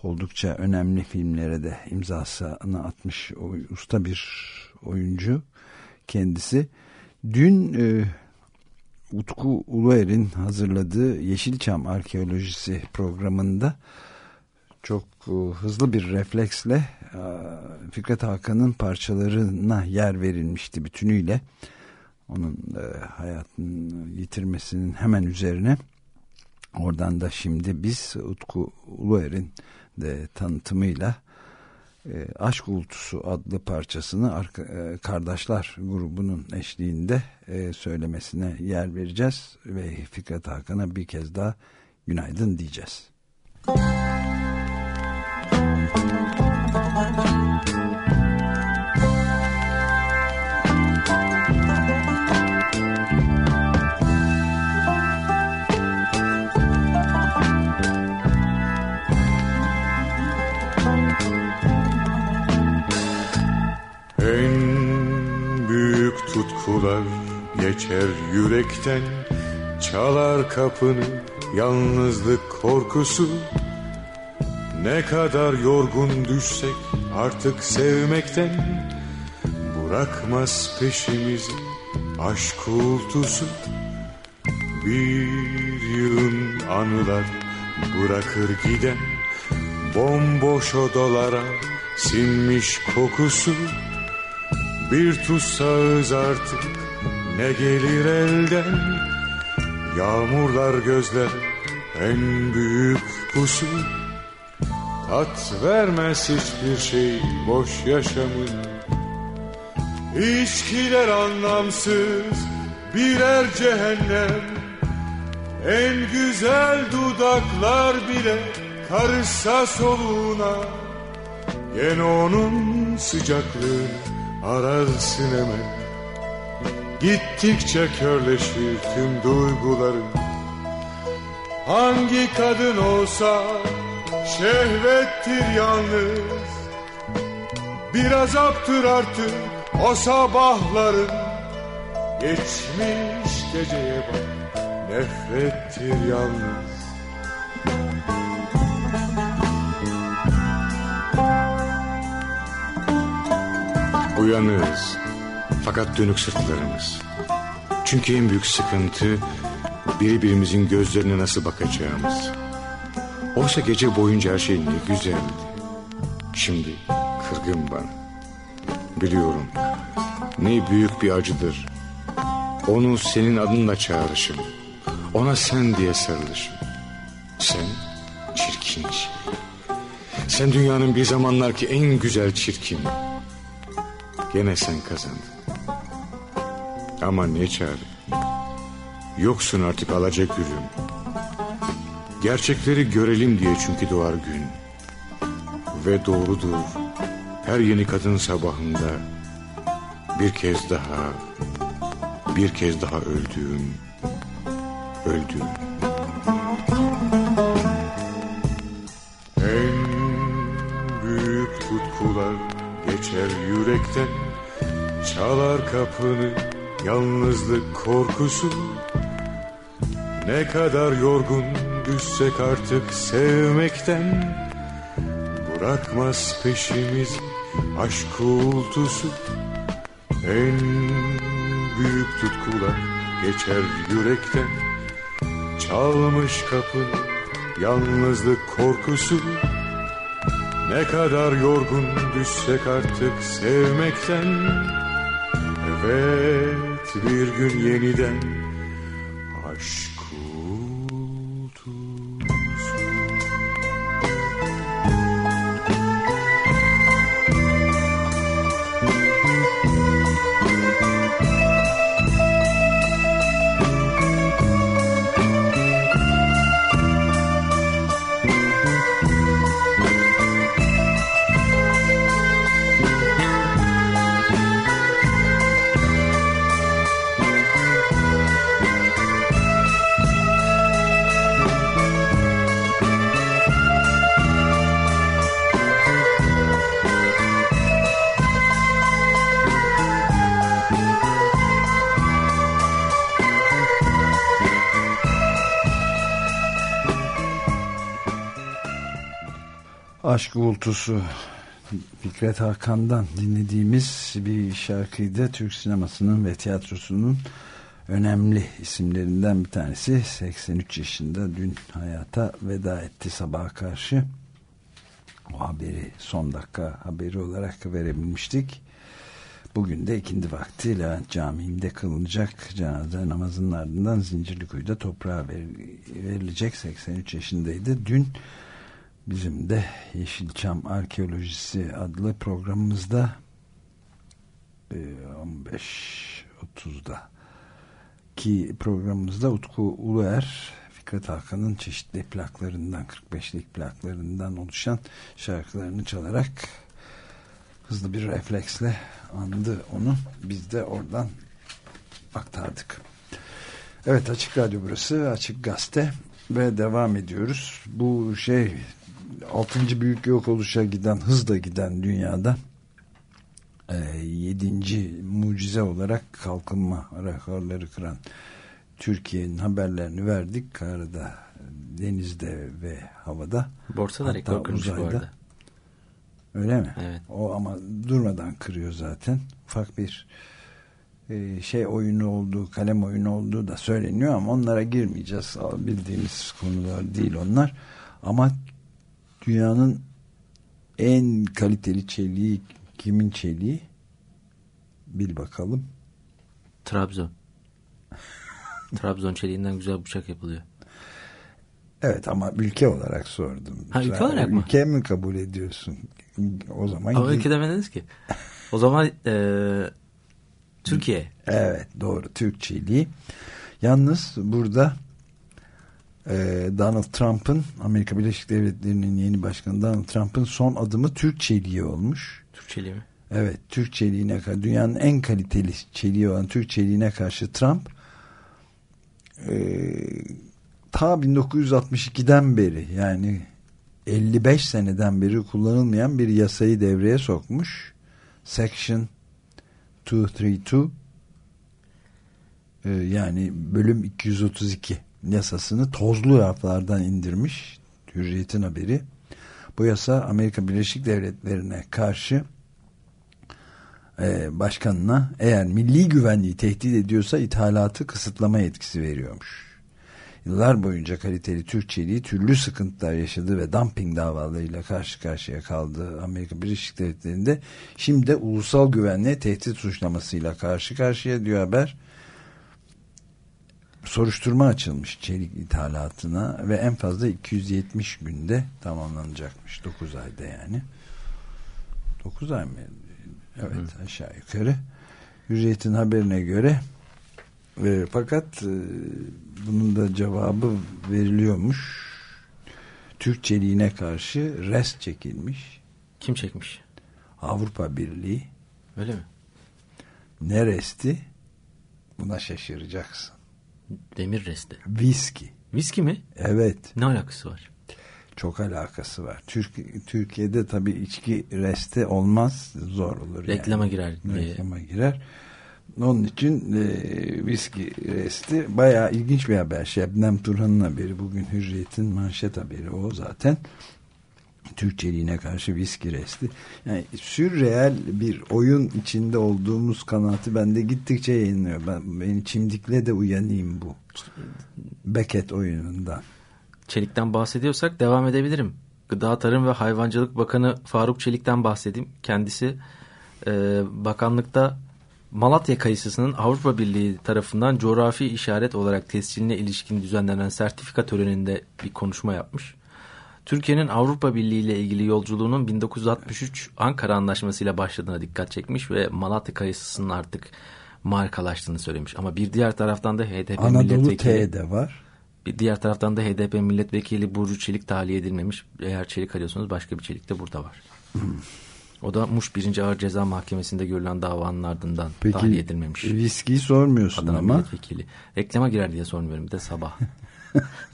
Oldukça önemli filmlere de imzasını atmış o, usta bir oyuncu kendisi. Dün e, Utku Uluer'in hazırladığı Yeşilçam Arkeolojisi programında çok e, hızlı bir refleksle e, Fikret Hakan'ın parçalarına yer verilmişti bütünüyle. Onun e, hayatını yitirmesinin hemen üzerine. Oradan da şimdi biz Utku Uluer'in de tanıtımıyla e, Aşk Ultusu adlı parçasını arka, e, Kardeşler grubunun eşliğinde e, söylemesine yer vereceğiz ve Fikret Hakan'a bir kez daha günaydın diyeceğiz. En tutkular geçer yürekten Çalar kapını yalnızlık korkusu. Ne kadar yorgun düşsek artık sevmekten Bırakmaz peşimizi aşk uğultusu. Bir yığın anılar bırakır giden Bomboş odalara sinmiş kokusu Bir tutsağız artık ne gelir elden? Yağmurlar gözler en büyük pusu Tat vermez hiçbir şey boş yaşamın. İçkiler anlamsız birer cehennem. En güzel dudaklar bile karışsa soluğuna. Gene onun sıcaklığını ararsın hemen Gittikçe körleşir tüm duyguların Hangi kadın olsa şehvettir yalnız. Bir azaptır artık o sabahların Geçmiş geceye bak nefrettir yalnız Uyanığız fakat dönük sırtlarımız. Çünkü en büyük sıkıntı birbirimizin gözlerine nasıl bakacağımız. Oysa gece boyunca her şey ne güzeldi. Şimdi kırgın bana. Biliyorum ne büyük bir acıdır. Onu senin adınla çağrışım. Ona sen diye sarılışım. Sen çirkin. Sen dünyanın bir zamanlar ki en güzel çirkin. Gene sen kazandın. Ama ne çare. Yoksun artık alacak gülüm. Gerçekleri görelim diye çünkü doğar gün. Ve doğrudur. Her yeni kadın sabahında bir kez daha, bir kez daha öldüğüm, öldüğüm. Kapını yalnızlık korkusu. Ne kadar yorgun düşsek artık sevmekten Bırakmaz peşimiz aşk uğultusu. En büyük tutkular geçer yürekten Çalmış kapını yalnızlık korkusu. Ne kadar yorgun düşsek artık sevmekten Evet bir gün yeniden Aşk Uğultusu Fikret Hakan'dan dinlediğimiz bir şarkıydı. Türk sinemasının ve tiyatrosunun önemli isimlerinden bir tanesi. 83 yaşında dün hayata veda etti sabaha karşı. O haberi son dakika haberi olarak verebilmiştik. Bugün de ikindi vakti Levent Camii'nde kılınacak cenaze namazının ardından Zincirlikuyu'da toprağa verilecek 83 yaşındaydı. Dün bizim de Yeşilçam Arkeolojisi adlı programımızda 15.30'da ki programımızda Utku Uluer Fikret Hakan'ın çeşitli plaklarından 45'lik plaklarından oluşan şarkılarını çalarak hızlı bir refleksle andı onu. Biz de oradan aktardık. Evet Açık Radyo burası Açık Gazete ve devam ediyoruz. Bu şey 6. büyük yok oluşa giden hızla giden dünyada e, 7. mucize olarak kalkınma rekorları kıran Türkiye'nin haberlerini verdik. Karada, denizde ve havada. Borsa da rekor kırmış bu arada. Öyle mi? Evet. O ama durmadan kırıyor zaten. Ufak bir e, şey oyunu olduğu, kalem oyunu olduğu da söyleniyor ama onlara girmeyeceğiz. Bildiğimiz konular değil onlar. Ama dünyanın en kaliteli çeliği kimin çeliği? Bil bakalım. Trabzon. Trabzon çeliğinden güzel bıçak yapılıyor. Evet ama ülke olarak sordum. Ha, ülke olarak mı? Ülke mi kabul ediyorsun? O zaman Ama ülke demediniz ki. O zaman e, Türkiye. Evet doğru Türkçeliği. Yalnız burada Donald Trump'ın Amerika Birleşik Devletleri'nin yeni başkanı Donald Trump'ın son adımı Türk çeliği olmuş. Türk çeliği mi? Evet Türk çeliğine karşı dünyanın en kaliteli çeliği olan Türk çeliğine karşı Trump e, ta 1962'den beri yani 55 seneden beri kullanılmayan bir yasayı devreye sokmuş. Section 232 e, yani bölüm 232 yasasını tozlu raflardan indirmiş. Hürriyet'in haberi. Bu yasa Amerika Birleşik Devletleri'ne karşı e, başkanına eğer milli güvenliği tehdit ediyorsa ithalatı kısıtlama yetkisi veriyormuş. Yıllar boyunca kaliteli Türk çeliği türlü sıkıntılar yaşadı ve dumping davalarıyla karşı karşıya kaldı Amerika Birleşik Devletleri'nde. Şimdi de ulusal güvenliğe tehdit suçlamasıyla karşı karşıya diyor haber. Soruşturma açılmış çelik ithalatına ve en fazla 270 günde tamamlanacakmış. 9 ayda yani. 9 ay mı? Evet Hı. aşağı yukarı. Hürriyet'in haberine göre e, fakat e, bunun da cevabı veriliyormuş. Türkçeliğine karşı rest çekilmiş. Kim çekmiş? Avrupa Birliği. Öyle mi? Ne resti? Buna şaşıracaksın. Demir resti. Viski. Viski mi? Evet. Ne alakası var? Çok alakası var. Türk, Türkiye'de tabii içki resti olmaz. Zor olur. Reklama yani. girer. Reklama girer. Onun için e, viski resti bayağı ilginç bir haber. Şebnem Turhan'ın haberi. Bugün Hürriyet'in manşet haberi o zaten. Türkçeliğine karşı viski resti. Yani sürreel bir oyun içinde olduğumuz kanaati bende gittikçe yayınlıyor. Ben, beni çimdikle de uyanayım bu. Beckett oyunundan. Çelik'ten bahsediyorsak devam edebilirim. Gıda Tarım ve Hayvancılık Bakanı Faruk Çelik'ten bahsedeyim. Kendisi e, bakanlıkta Malatya kayısısının Avrupa Birliği tarafından coğrafi işaret olarak tesciline ilişkin düzenlenen sertifika töreninde bir konuşma yapmış. Türkiye'nin Avrupa Birliği ile ilgili yolculuğunun 1963 Ankara Anlaşması ile başladığına dikkat çekmiş ve Malatya kayısısının artık markalaştığını söylemiş. Ama bir diğer taraftan da HDP Anadolu milletvekili... T'de var. Bir diğer taraftan da HDP milletvekili Burcu Çelik tahliye edilmemiş. Eğer çelik arıyorsanız başka bir çelik de burada var. O da Muş 1. Ağır Ceza Mahkemesi'nde görülen davanın ardından Peki, tahliye edilmemiş. viskiyi sormuyorsun Adana ama. milletvekili. Reklama girer diye sormuyorum bir de sabah.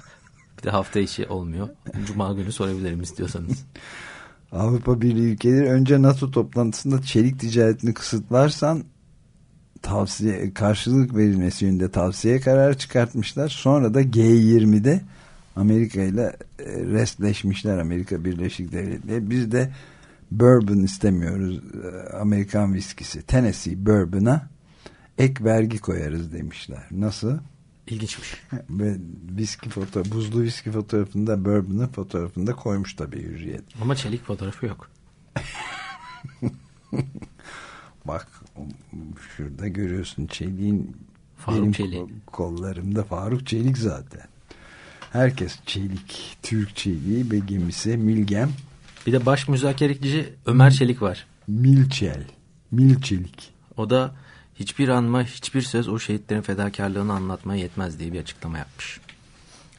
bir de hafta içi olmuyor. Cuma günü sorabilirim istiyorsanız. Avrupa Birliği ülkeleri önce NATO toplantısında çelik ticaretini kısıtlarsan tavsiye karşılık verilmesi yönünde tavsiye kararı çıkartmışlar. Sonra da G20'de Amerika ile e, restleşmişler Amerika Birleşik Devletleri. Biz de bourbon istemiyoruz. e, Amerikan viskisi. Tennessee bourbon'a ek vergi koyarız demişler. Nasıl? İlginçmiş. Ve viski fotoğrafı, buzlu viski fotoğrafında bourbon'ın fotoğrafında koymuş tabii hürriyet. Ama çelik fotoğrafı yok. Bak şurada görüyorsun çeliğin Faruk benim Çelik. kol- kollarımda Faruk Çelik zaten. Herkes çelik. Türk çeliği ve gemisi Milgem Bir de baş müzakereci Ömer Çelik var. Milçel. Milçelik. O da hiçbir anma, hiçbir söz o şehitlerin fedakarlığını anlatmaya yetmez diye bir açıklama yapmış.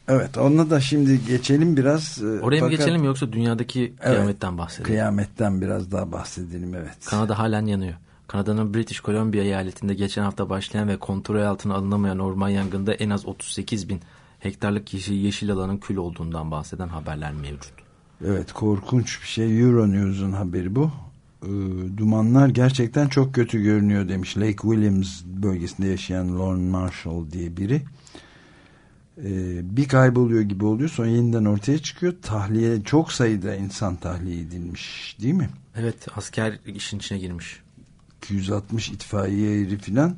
Evet ona da şimdi geçelim biraz. Ee, Oraya mı fakat geçelim yoksa dünyadaki kıyametten bahsedelim? Kıyametten biraz daha bahsedelim evet. Kanada halen yanıyor. Kanada'nın British Columbia eyaletinde geçen hafta başlayan ve kontrol altına alınamayan orman yangında en az 38 bin hektarlık yeşil, yeşil alanın kül olduğundan bahseden haberler mevcut. Evet korkunç bir şey. Euronews'un haberi bu. Ee, dumanlar gerçekten çok kötü görünüyor demiş. Lake Williams bölgesinde yaşayan Lorne Marshall diye biri. Ee, bir kayboluyor gibi oluyor sonra yeniden ortaya çıkıyor. Tahliye çok sayıda insan tahliye edilmiş değil mi? Evet asker işin içine girmiş. 260 itfaiye eri filan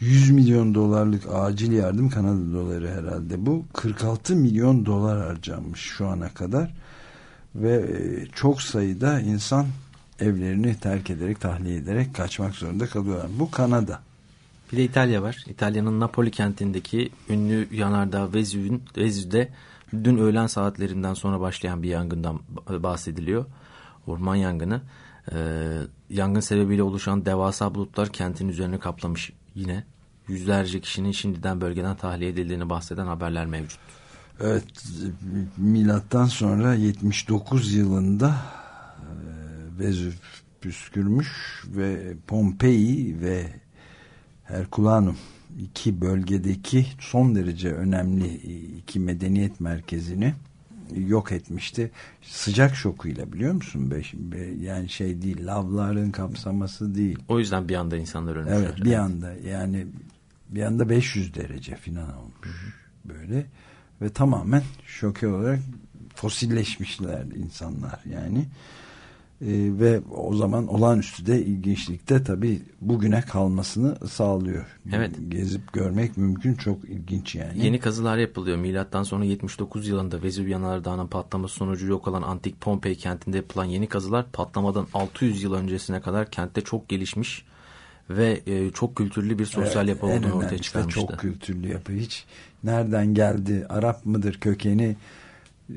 100 milyon dolarlık acil yardım Kanada doları herhalde bu 46 milyon dolar harcanmış şu ana kadar ve e, çok sayıda insan evlerini terk ederek tahliye ederek kaçmak zorunda kalıyorlar bu Kanada Bir de İtalya var. İtalya'nın Napoli kentindeki ünlü yanardağ Vezüv'de dün öğlen saatlerinden sonra başlayan bir yangından bahsediliyor. Orman yangını. Ee, yangın sebebiyle oluşan devasa bulutlar kentin üzerine kaplamış yine. Yüzlerce kişinin şimdiden bölgeden tahliye edildiğini bahseden haberler mevcut. evet milattan sonra 79 yılında Vezüv püskürmüş ve Pompei ve Herkulanum iki bölgedeki son derece önemli iki medeniyet merkezini yok etmişti. Sıcak şokuyla biliyor musun? Be, be- yani şey değil, lavların kapsaması değil. O yüzden bir anda insanlar ölmüşler. Evet, bir anda yani bir anda 500 derece falan olmuş böyle ve tamamen şoke olarak fosilleşmişler insanlar yani. Ee, ve o zaman olağanüstü de ilginçlikte tabii bugüne kalmasını sağlıyor. Evet. Gezip görmek mümkün çok ilginç yani. Yeni kazılar yapılıyor. Milattan sonra 79 yılında Vezüv Yanardağı'nın patlaması sonucu yok olan antik Pompei kentinde yapılan yeni kazılar patlamadan 600 yıl öncesine kadar kentte çok gelişmiş ve e, çok kültürlü bir sosyal yapı olduğunu ortaya çıkarmıştı. Çok kültürlü yapı. Hiç nereden geldi, Arap mıdır kökeni, e,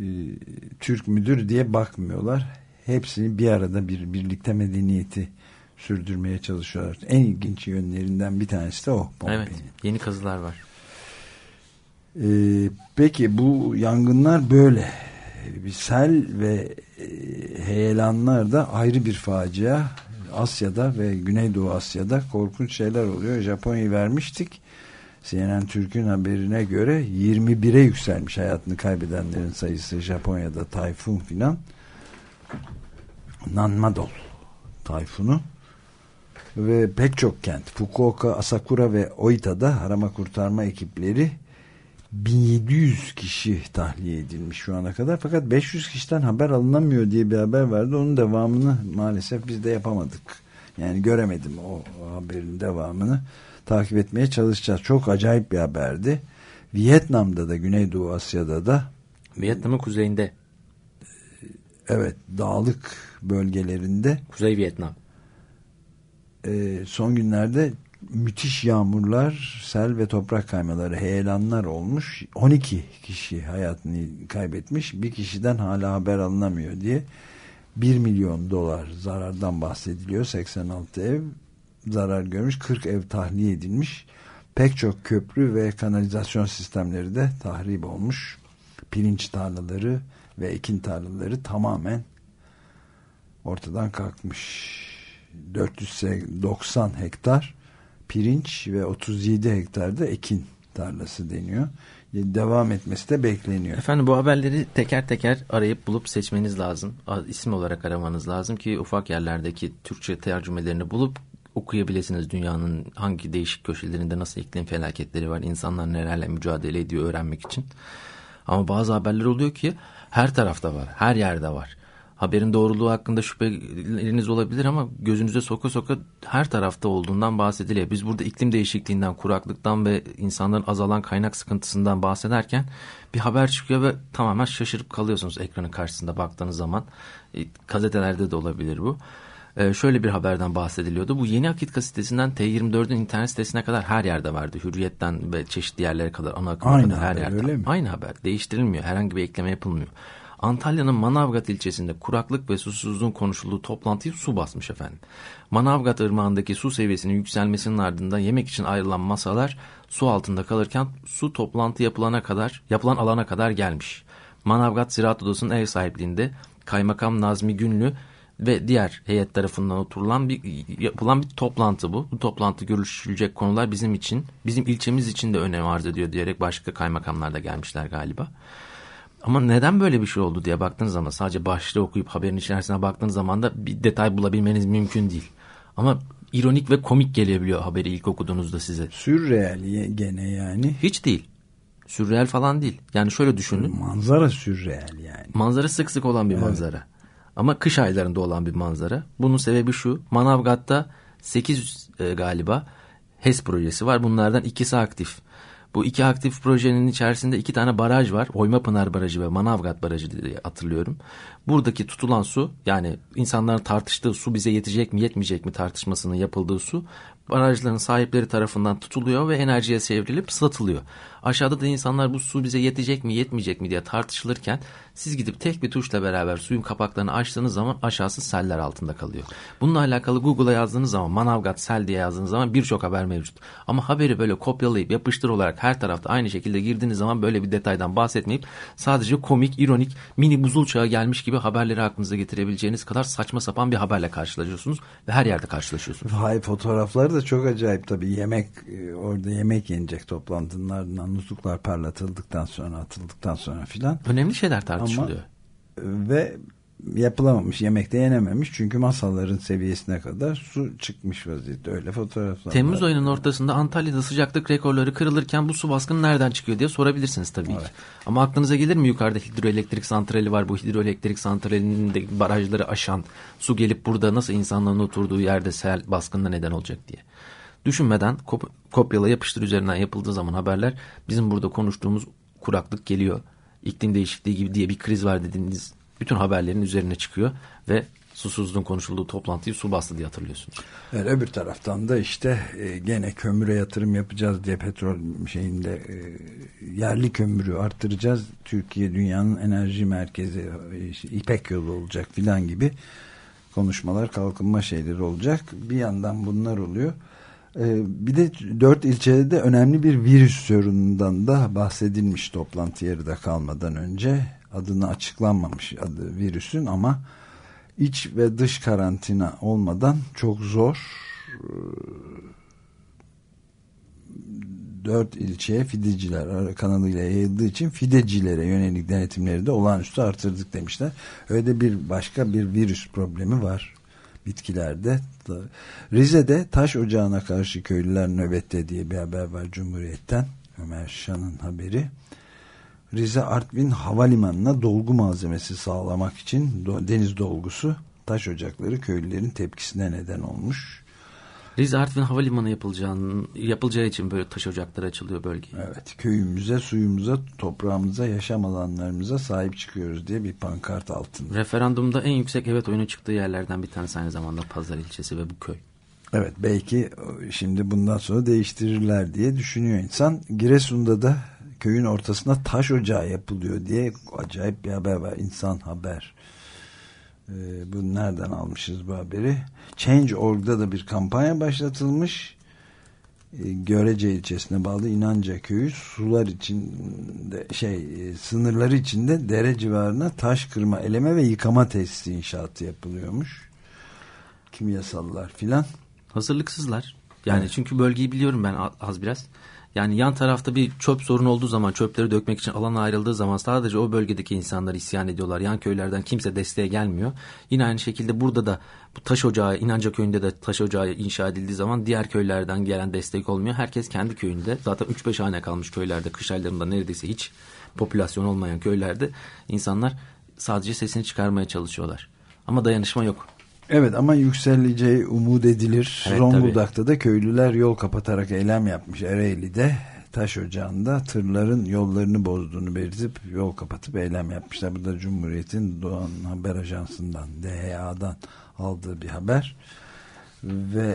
Türk müdür diye bakmıyorlar. Hepsini bir arada bir birlikte medeniyeti sürdürmeye çalışıyorlar. En ilginç yönlerinden bir tanesi de o. Pompei'nin. Evet, yeni kazılar var. Ee, peki bu yangınlar böyle. Bir sel ve e, heyelanlar da ayrı bir facia. Asya'da ve Güneydoğu Asya'da korkunç şeyler oluyor. Japonya'yı vermiştik. CNN Türk'ün haberine göre 21'e yükselmiş hayatını kaybedenlerin sayısı Japonya'da tayfun filan. Nanmadol tayfunu ve pek çok kent Fukuoka, Asakura ve Oita'da arama kurtarma ekipleri 1700 kişi tahliye edilmiş şu ana kadar. Fakat 500 kişiden haber alınamıyor diye bir haber vardı. Onun devamını maalesef biz de yapamadık. Yani göremedim o, o haberin devamını. Takip etmeye çalışacağız. Çok acayip bir haberdi. Vietnam'da da Güneydoğu Asya'da da Vietnam'ın kuzeyinde, evet dağlık bölgelerinde Kuzey Vietnam. e, son günlerde müthiş yağmurlar, sel ve toprak kaymaları, heyelanlar olmuş. 12 kişi hayatını kaybetmiş. Bir kişiden hala haber alınamıyor diye 1 milyon dolar zarardan bahsediliyor. 86 ev zarar görmüş. 40 ev tahliye edilmiş. Pek çok köprü ve kanalizasyon sistemleri de tahrip olmuş. Pirinç tarlaları ve ekin tarlaları tamamen ortadan kalkmış. 490 hektar pirinç ve 37 hektar da ekin tarlası deniyor. Devam etmesi de bekleniyor. Efendim bu haberleri teker teker arayıp bulup seçmeniz lazım. İsim olarak aramanız lazım ki ufak yerlerdeki Türkçe tercümelerini bulup okuyabilirsiniz. Dünyanın hangi değişik köşelerinde nasıl iklim felaketleri var, insanlar nelerle mücadele ediyor öğrenmek için. Ama bazı haberler oluyor ki her tarafta var, her yerde var. Haberin doğruluğu hakkında şüpheleriniz olabilir ama gözünüze soka soka her tarafta olduğundan bahsediliyor. Biz burada iklim değişikliğinden, kuraklıktan ve insanların azalan kaynak sıkıntısından bahsederken bir haber çıkıyor ve tamamen şaşırıp kalıyorsunuz ekranın karşısında baktığınız zaman. E, Gazetelerde de olabilir bu. Ee, şöyle bir haberden bahsediliyordu. Bu Yeni Akit gazetesinden T24'ün internet sitesine kadar her yerde vardı. Hürriyetten ve çeşitli yerlere kadar ana akıma Aynı kadar her haber, yerde. öyle mi? Aynı haber. Değiştirilmiyor. Herhangi bir ekleme yapılmıyor. Antalya'nın Manavgat ilçesinde kuraklık ve susuzluğun konuşulduğu toplantıyı su basmış efendim. Manavgat ırmağındaki su seviyesinin yükselmesinin ardından yemek için ayrılan masalar su altında kalırken su toplantı yapılana kadar yapılan alana kadar gelmiş. Manavgat Ziraat Odası'nın ev sahipliğinde Kaymakam Nazmi Günlü ve diğer heyet tarafından oturulan bir yapılan bir toplantı bu. Bu toplantı görüşülecek konular bizim için, bizim ilçemiz için de önem arz ediyor diyerek başka kaymakamlar da gelmişler galiba. Ama neden böyle bir şey oldu diye baktığınız zaman sadece başlığı okuyup haberin içerisine baktığınız zaman da bir detay bulabilmeniz mümkün değil. Ama ironik ve komik gelebiliyor haberi ilk okuduğunuzda size. Sürreel gene yani. Hiç değil. Sürreel falan değil. Yani şöyle düşünün. Manzara sürreel yani. Manzara sık sık olan bir manzara. Ama kış aylarında olan bir manzara. Bunun sebebi şu. Manavgat'ta 8 e, galiba HES projesi var. Bunlardan ikisi aktif. Bu iki aktif projenin içerisinde iki tane baraj var. Oymapınar Barajı ve Manavgat Barajı diye hatırlıyorum. Buradaki tutulan su yani insanların tartıştığı su bize yetecek mi yetmeyecek mi tartışmasının yapıldığı su barajların sahipleri tarafından tutuluyor ve enerjiye çevrilip satılıyor. Aşağıda da insanlar bu su bize yetecek mi yetmeyecek mi diye tartışılırken siz gidip tek bir tuşla beraber suyun kapaklarını açtığınız zaman aşağısı seller altında kalıyor. Bununla alakalı Google'a yazdığınız zaman Manavgat sel diye yazdığınız zaman birçok haber mevcut. Ama haberi böyle kopyalayıp yapıştır olarak her tarafta aynı şekilde girdiğiniz zaman böyle bir detaydan bahsetmeyip sadece komik, ironik, mini buzul çağı gelmiş gibi haberleri aklınıza getirebileceğiniz kadar saçma sapan bir haberle karşılaşıyorsunuz ve her yerde karşılaşıyorsunuz. Vay fotoğrafları da çok acayip tabii. Yemek e, orada yemek yenecek toplantının ardından nutuklar parlatıldıktan sonra atıldıktan sonra filan. Önemli şeyler tartışılıyor. Ve yapılamamış, yemekte yenememiş çünkü masaların seviyesine kadar su çıkmış vaziyette. Öyle fotoğraflar Temmuz var. ayının ortasında Antalya'da sıcaklık rekorları kırılırken bu su baskını nereden çıkıyor diye sorabilirsiniz tabii ki. Ama aklınıza gelir mi yukarıda hidroelektrik santrali var. Bu hidroelektrik santralinin de barajları aşan su gelip burada nasıl insanların oturduğu yerde sel baskınına neden olacak diye. Düşünmeden kop- kopyala yapıştır üzerinden yapıldığı zaman haberler bizim burada konuştuğumuz kuraklık geliyor. İklim değişikliği gibi diye bir kriz var dediğiniz bütün haberlerin üzerine çıkıyor ve susuzluğun konuşulduğu toplantıyı su bastı diye hatırlıyorsunuz. Evet, öbür taraftan da işte e, gene kömüre yatırım yapacağız diye petrol şeyinde e, yerli kömürü arttıracağız. Türkiye dünyanın enerji merkezi e, işte İpek yolu olacak filan gibi konuşmalar kalkınma şeyleri olacak. Bir yandan bunlar oluyor. E, bir de dört ilçede de önemli bir virüs sorunundan da bahsedilmiş toplantı yarıda kalmadan önce. Adını açıklanmamış adı virüsün ama iç ve dış karantina olmadan çok zor e, dört ilçeye fideciler kanalıyla yayıldığı için fidecilere yönelik denetimleri de olağanüstü artırdık demişler. Öyle de bir başka bir virüs problemi var bitkilerde. Rize'de taş ocağına karşı köylüler nöbette diye bir haber var Cumhuriyet'ten. Ömer Şan'ın haberi. Rize Artvin Havalimanı'na dolgu malzemesi sağlamak için do- deniz dolgusu taş ocakları köylülerin tepkisine neden olmuş. Rize Artvin Havalimanı yapılacağının, yapılacağı için böyle taş ocakları açılıyor bölgeye. Evet köyümüze, suyumuza, toprağımıza, yaşam alanlarımıza sahip çıkıyoruz diye bir pankart altında. Referandumda en yüksek evet oyunu çıktığı yerlerden bir tanesi aynı zamanda Pazar ilçesi ve bu köy. Evet belki şimdi bundan sonra değiştirirler diye düşünüyor insan. Giresun'da da köyün ortasına taş ocağı yapılıyor diye acayip bir haber var. İnsan haber. Ee, bu nereden almışız bu haberi? Change.org'da da bir kampanya başlatılmış. Ee, Görece ilçesine bağlı İnanca köyü sular içinde şey e, sınırları içinde dere civarına taş kırma, eleme ve yıkama tesisi inşaatı yapılıyormuş. Kimyasallar filan. Hazırlıksızlar. Yani çünkü bölgeyi biliyorum ben az biraz. Yani yan tarafta bir çöp sorunu olduğu zaman çöpleri dökmek için alan ayrıldığı zaman sadece o bölgedeki insanlar isyan ediyorlar. Yan köylerden kimse desteğe gelmiyor. Yine aynı şekilde burada da bu taş ocağı İnanca köyünde de taş ocağı inşa edildiği zaman diğer köylerden gelen destek olmuyor. Herkes kendi köyünde zaten 3-5 hane kalmış köylerde kış aylarında neredeyse hiç popülasyon olmayan köylerde insanlar sadece sesini çıkarmaya çalışıyorlar. Ama dayanışma yok. Evet ama yükseleceği umut edilir. Evet, Zonguldak'ta da köylüler yol kapatarak eylem yapmış. Ereğli'de taş ocağında tırların yollarını bozduğunu belirtip yol kapatıp eylem yapmışlar. Bu da Cumhuriyet'in Doğan Haber Ajansı'ndan DHA'dan aldığı bir haber. Ve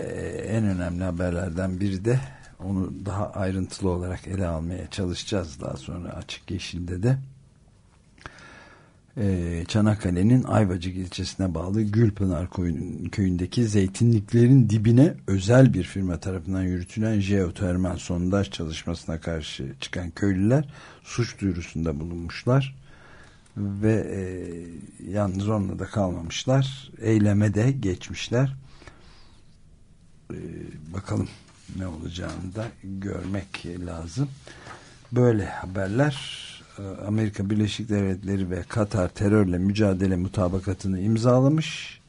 en önemli haberlerden biri de onu daha ayrıntılı olarak ele almaya çalışacağız daha sonra açık yeşilde de. Ee, Çanakkale'nin Ayvacık ilçesine bağlı Gülpınar köyündeki zeytinliklerin dibine özel bir firma tarafından yürütülen jeotermal sondaj çalışmasına karşı çıkan köylüler suç duyurusunda bulunmuşlar ve e, yalnız onunla da kalmamışlar. Eyleme de geçmişler. Ee, bakalım ne olacağını da görmek lazım. Böyle haberler e, Amerika Birleşik Devletleri ve Katar terörle mücadele mutabakatını imzalamış.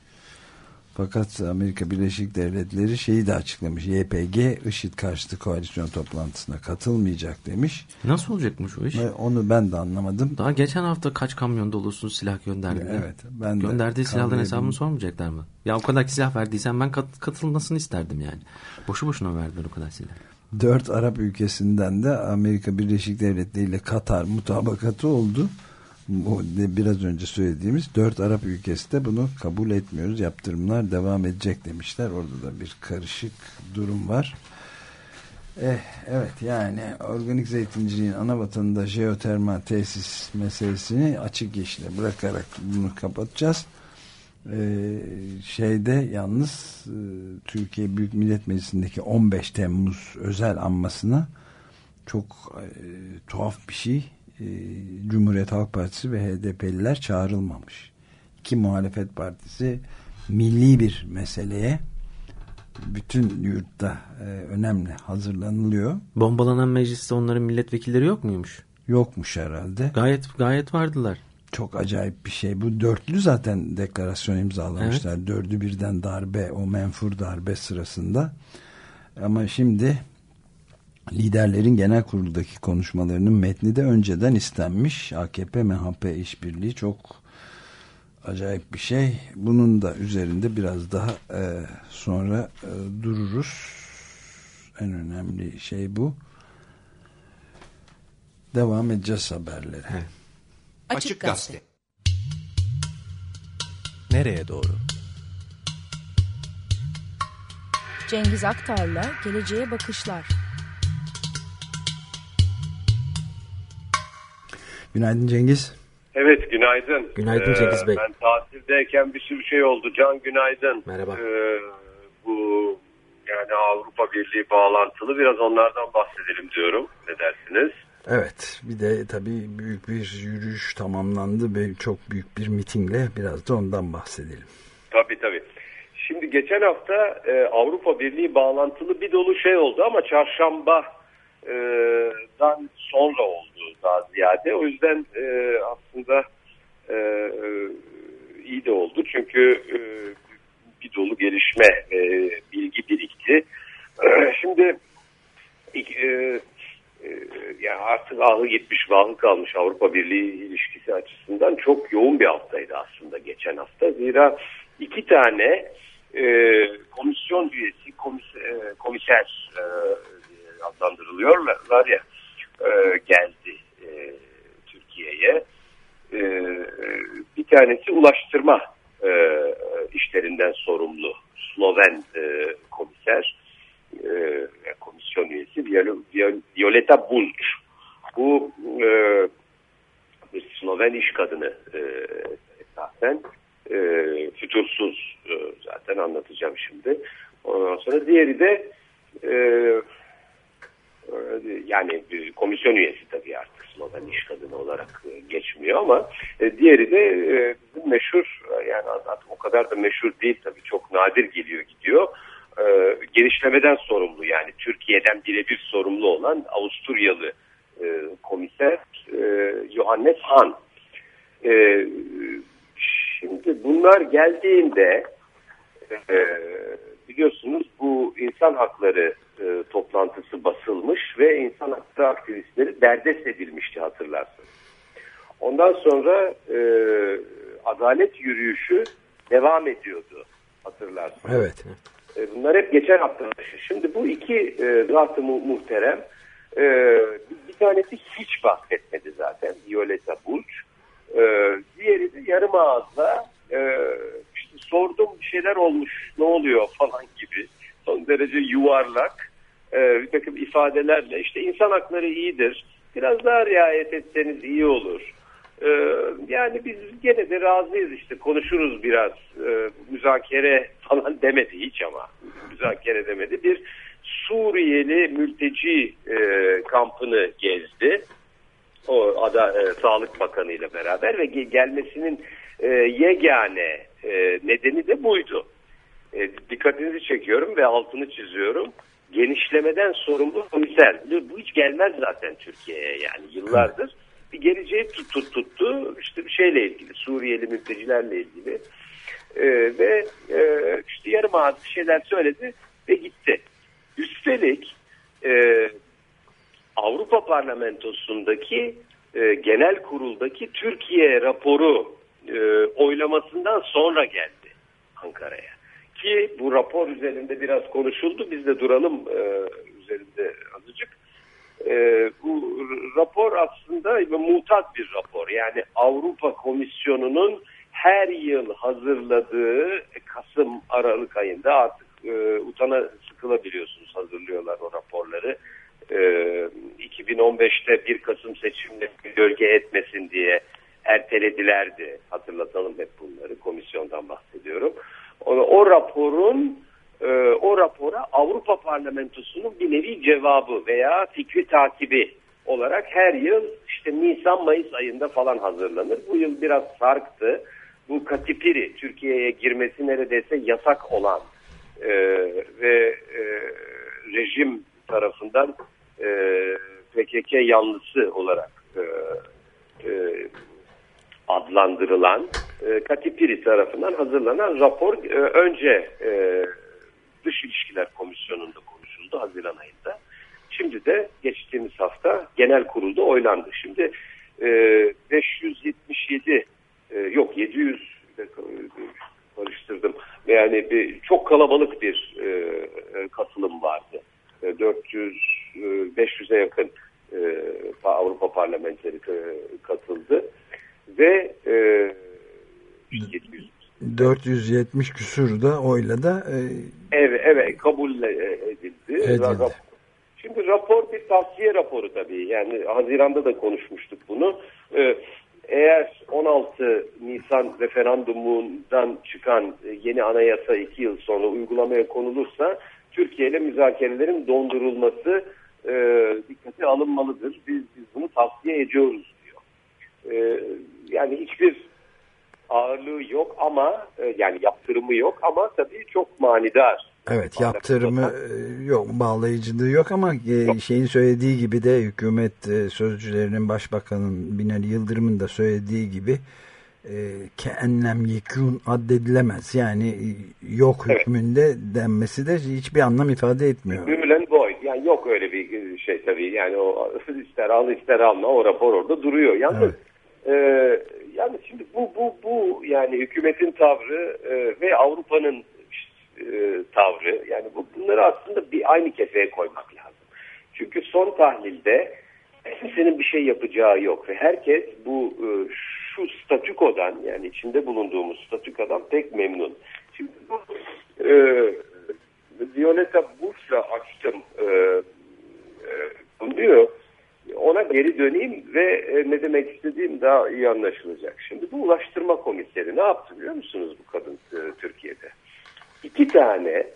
Fakat Amerika Birleşik Devletleri şeyi de açıklamış. YPG IŞİD karşıtı koalisyon toplantısına katılmayacak demiş. Nasıl olacakmış o iş? Ve onu ben de anlamadım. Daha geçen hafta kaç kamyon dolusu silah gönderdi? Evet, ben de Gönderdiği silahların hesabını sormayacaklar mı? Ya o kadar silah verdiysen ben kat- katılmasını isterdim yani. Boşu boşuna verdiler o kadar silah. Dört Arap ülkesinden de Amerika Birleşik Devletleri ile Katar mutabakatı oldu. Biraz önce söylediğimiz dört Arap ülkesi de bunu kabul etmiyoruz. Yaptırımlar devam edecek demişler. Orada da bir karışık durum var. Eh, evet yani organik zeytinciliğin ana vatanında jeotermal tesis meselesini açık yeşile bırakarak bunu kapatacağız. Ee, şeyde yalnız e, Türkiye Büyük Millet Meclisi'ndeki 15 Temmuz özel anmasına çok e, tuhaf bir şey e, Cumhuriyet Halk Partisi ve HDP'liler çağrılmamış. İki muhalefet partisi milli bir meseleye bütün yurtta e, önemli hazırlanılıyor. Bombalanan mecliste onların milletvekilleri yok muymuş? Yokmuş herhalde. Gayet gayet vardılar. Çok acayip bir şey. Bu dörtlü zaten deklarasyon imzalamışlar. Dördü birden darbe, o menfur darbe sırasında. Ama şimdi liderlerin genel kuruldaki konuşmalarının metni de önceden istenmiş. AKP, MHP işbirliği çok acayip bir şey. Bunun da üzerinde biraz daha e, sonra e, dururuz. En önemli şey bu. Devam edeceğiz haberlere. Açık Gazete. Nereye doğru? Cengiz Aktar'la Geleceğe Bakışlar. Günaydın Cengiz. Evet günaydın. Günaydın Cengiz Bey. Ben tatildeyken bir sürü şey oldu. Can günaydın. Merhaba. Ee, bu yani Avrupa Birliği bağlantılı biraz onlardan bahsedelim diyorum. Ne dersiniz? Evet bir de tabii büyük bir yürüyüş tamamlandı ve çok büyük bir mitingle biraz da ondan bahsedelim. Tabii tabii. Şimdi geçen hafta e, Avrupa Birliği bağlantılı bir dolu şey oldu ama çarşambadan sonra oldu daha ziyade. O yüzden e, aslında e, e, iyi de oldu çünkü e, bir dolu gelişme, e, bilgi birikti. E, şimdi e, e, yani artık ahı gitmiş vahı kalmış Avrupa Birliği ilişkisi açısından çok yoğun bir haftaydı aslında geçen hafta. Zira iki tane e, komisyon üyesi, komis, e, komiser e, adlandırılıyorlar ya e, geldi e, Türkiye'ye. E, bir tanesi ulaştırma e, işlerinden sorumlu Sloven e, komiser e, komisyon üyesi Viol- Viol- Violeta Bulc. Bu e, bir Sloven iş kadını e, zaten e, fütursuz e, zaten anlatacağım şimdi. Ondan sonra diğeri de e, e, yani bir komisyon üyesi tabii artık Sloven iş kadını olarak e, geçmiyor ama e, diğeri de meşhur yani o kadar da meşhur değil tabii çok nadir geliyor gidiyor. E, genişlemeden sorumlu yani Türkiye'den birebir sorumlu olan Avusturyalı e, komiser e, Johannes Hahn. E, şimdi bunlar geldiğinde e, biliyorsunuz bu insan hakları e, toplantısı basılmış ve insan hakları aktivistleri derdest edilmişti hatırlarsınız. Ondan sonra e, adalet yürüyüşü devam ediyordu hatırlarsınız. Evet. E, bunlar hep geçen hafta. Şimdi bu iki e, zat-ı mu- muhterem e, bir tanesi hiç bahsetmedi zaten. Violeta Bulc. E, diğeri de yarım ağızla e, işte sordum bir şeyler olmuş ne oluyor falan gibi son derece yuvarlak e, bir takım ifadelerle işte insan hakları iyidir biraz daha riayet etseniz iyi olur. E, yani biz gene de razıyız işte konuşuruz biraz e, müzakere falan demedi hiç ama müzakere demedi bir Suriyeli mülteci e, kampını gezdi o ada e, Sağlık Bakanı ile beraber ve ge- gelmesinin e, yegane e, nedeni de buydu. E, dikkatinizi çekiyorum ve altını çiziyorum. Genişlemeden sorumlu komiser. Bu hiç gelmez zaten Türkiye'ye yani yıllardır. Bir geleceği tut, tut, tuttu işte bir şeyle ilgili Suriyeli mültecilerle ilgili E, ve e, işte yarım ağız bir şeyler söyledi ve gitti. Üstelik e, Avrupa Parlamentosu'ndaki e, genel kuruldaki Türkiye raporu e, oylamasından sonra geldi Ankara'ya. Ki bu rapor üzerinde biraz konuşuldu. Biz de duralım e, üzerinde azıcık. E, bu rapor aslında mutat bir rapor. Yani Avrupa Komisyonu'nun her yıl hazırladığı Kasım Aralık ayında artık e, utana sıkılabiliyorsunuz hazırlıyorlar o raporları. E, 2015'te 1 Kasım seçimleri gölge etmesin diye erteledilerdi. Hatırlatalım hep bunları. Komisyondan bahsediyorum. O, o raporun e, o rapora Avrupa Parlamentosu'nun bir nevi cevabı veya fikri takibi olarak her yıl işte Nisan Mayıs ayında falan hazırlanır. Bu yıl biraz sarktı. Bu Katipiri Türkiye'ye girmesi neredeyse yasak olan e, ve e, rejim tarafından e, PKK yanlısı olarak e, e, adlandırılan e, Katipiri tarafından hazırlanan rapor e, önce e, Dış İlişkiler Komisyonu'nda konuşuldu Haziran ayında. Şimdi de geçtiğimiz hafta genel kurulda oylandı. Şimdi e, 577 e, yok 700 bir dakika, e, karıştırdım. Yani bir, çok kalabalık bir e, e, katılım vardı. E, 400 e, 500'e yakın e, Avrupa parlamenteri katıldı ve e, 700 470 küsur da oyla da e, Evet, evet kabul e, edildi. Edildi. Şimdi rapor bir tavsiye raporu tabii. Yani Haziran'da da konuşmuştuk bunu. Ee, eğer 16 Nisan referandumundan çıkan e, yeni anayasa 2 yıl sonra uygulamaya konulursa Türkiye ile müzakerelerin dondurulması e, dikkate alınmalıdır. Biz, biz bunu tavsiye ediyoruz diyor. Ee, yani hiçbir ağırlığı yok ama e, yani yaptırımı yok ama tabii çok manidar. Evet yaptırımı e, yok bağlayıcılığı yok ama e, şeyin söylediği gibi de hükümet e, sözcülerinin başbakanın Binali Yıldırım'ın da söylediği gibi e, keenlem yekun addedilemez yani yok Evet. hükmünde denmesi de hiçbir anlam ifade etmiyor. Null void. Yani yok öyle bir şey tabii. Yani o ister al ister alma o rapor orada duruyor. Yalnız e, yani şimdi bu bu bu yani hükümetin tavrı e, ve Avrupa'nın e, tavrı yani bu, bunları aslında bir aynı kefeye koymak lazım. Çünkü son tahlilde kimsenin bir şey yapacağı yok ve herkes bu e, şu statükodan yani içinde bulunduğumuz statükodan pek memnun. Şimdi bu e, Violeta Bush'la açtım e, e, konuyu. Ona geri döneyim ve e, ne demek istediğim daha iyi anlaşılacak. Şimdi bu ulaştırma komiseri ne yaptı biliyor musunuz bu kadın e, Türkiye'de? İki tane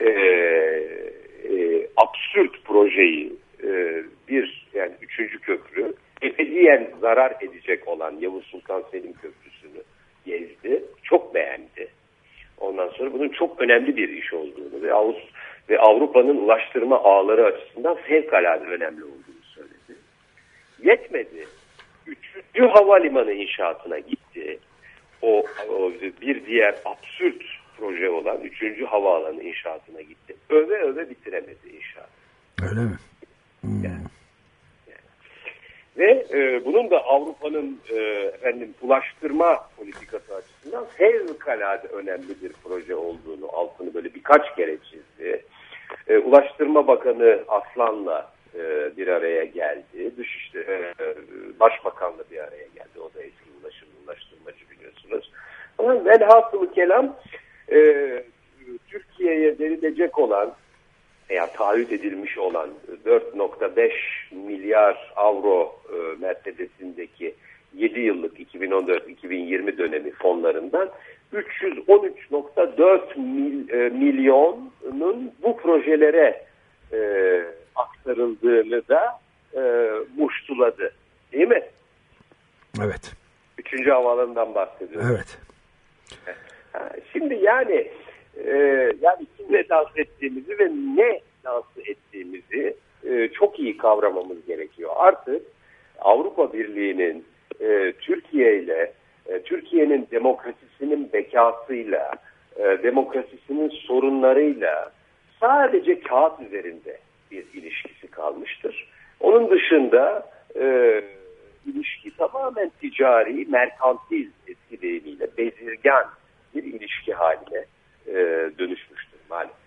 e, e, absürt projeyi e, bir yani üçüncü köprü ebediyen zarar edecek olan Yavuz Sultan Selim Köprüsü'nü gezdi. Çok beğendi. Ondan sonra bunun çok önemli bir iş olduğunu ve, Avus ve Avrupa'nın ulaştırma ağları açısından fevkalade önemli olduğunu söyledi. Yetmedi. Üçüncü havalimanı inşaatına gitti. O, o bir diğer absürt proje olan üçüncü havaalanı inşaatına gitti. Öve öve bitiremedi inşaat. Öyle mi? Hmm. Ve e, bunun da Avrupa'nın e, efendim ulaştırma politikası açısından fevkalade önemli bir proje olduğunu altını böyle birkaç kere çizdi. E, Ulaştırma Bakanı Aslan'la e, bir araya geldi. Dışişleri e, Başbakan'la bir araya geldi. O da eski ulaşım ulaştırmacı biliyorsunuz. Ama velhasılı kelam e, Türkiye'ye verilecek olan veya taahhüt edilmiş olan 4.5 milyar avro e, mertebesindeki 7 yıllık 2014-2020 dönemi fonlarından 313.4 mil, e, milyonun bu projelere e, aktarıldığını da e, muştuladı. Değil mi? Evet. Üçüncü havaalanından bahsediyoruz. Evet. Ha, Şimdi yani e, yani kimle dans ettiğimizi ve ne dans ettiğimizi e, çok iyi kavramamız gerekiyor. Artık Avrupa Birliği'nin e, Türkiye ile e, Türkiye'nin demokrasisinin bekasıyla, e, demokrasisinin sorunlarıyla sadece kağıt üzerinde bir ilişkisi kalmıştır. Onun dışında e, ilişki tamamen ticari, merkantil eski bezirgan bir ilişki haline e, dönüşmüştür maalesef.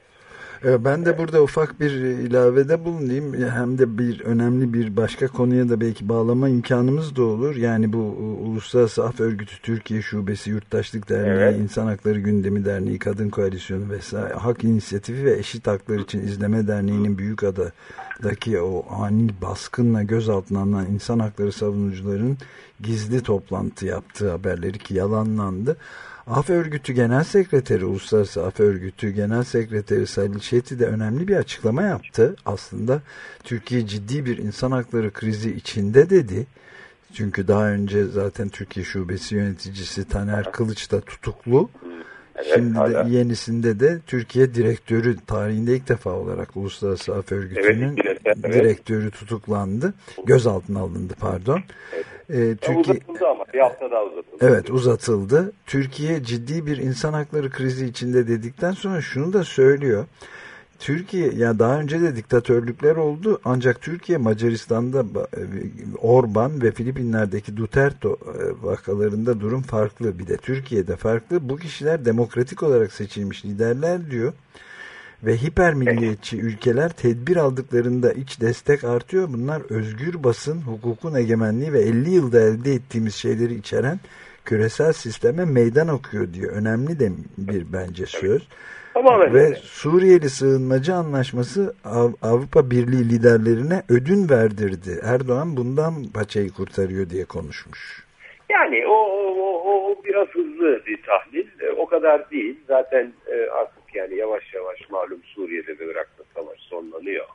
Ee, Ben de burada ufak bir ilavede bulunayım. Hem de bir önemli bir başka konuya da belki bağlama imkanımız da olur. Yani bu e, Uluslararası Af Örgütü Türkiye Şubesi, Yurttaşlık Derneği, Evet. İnsan Hakları Gündemi Derneği, Kadın Koalisyonu vesaire, Hak İnisiyatifi ve Eşit Haklar için İzleme Derneği'nin Büyükada'daki o ani baskınla gözaltına alınan insan hakları savunucuların gizli toplantı yaptığı haberleri ki yalanlandı. Af Örgütü Genel Sekreteri, Uluslararası Af Örgütü Genel Sekreteri Salih Şeti de önemli bir açıklama yaptı. Aslında Türkiye ciddi bir insan hakları krizi içinde dedi. Çünkü daha önce zaten Türkiye Şubesi yöneticisi Taner Kılıç da tutuklu. Şimdi de yenisinde de Türkiye direktörü tarihinde ilk defa olarak Uluslararası Af Örgütü'nün Evet, evet. direktörü tutuklandı. Gözaltına alındı pardon. Ee, Ya Türkiye Uzatıldı ama bir hafta daha uzatıldı. Evet uzatıldı. Türkiye ciddi bir insan hakları krizi içinde dedikten sonra şunu da söylüyor. Türkiye ya daha önce de diktatörlükler oldu ancak Türkiye Macaristan'da e, Orban ve Filipinler'deki Duterte e, vakalarında durum farklı. Bir de Türkiye'de farklı. Bu kişiler demokratik olarak seçilmiş liderler diyor. Ve hiper milliyetçi ülkeler tedbir aldıklarında iç destek artıyor. Bunlar özgür basın, hukukun egemenliği ve 50 yılda elde ettiğimiz şeyleri içeren küresel sisteme meydan okuyor diyor. Önemli de bir bence söz. Tamamen Ve öyle. Suriyeli sığınmacı anlaşması Av- Avrupa Birliği liderlerine ödün verdirdi. Erdoğan bundan paçayı kurtarıyor diye konuşmuş. Yani o, o, o, o biraz hızlı bir tahlil. E, O kadar değil. Zaten e, artık yani yavaş yavaş malum Suriye'de ve Irak'ta savaş sonlanıyor.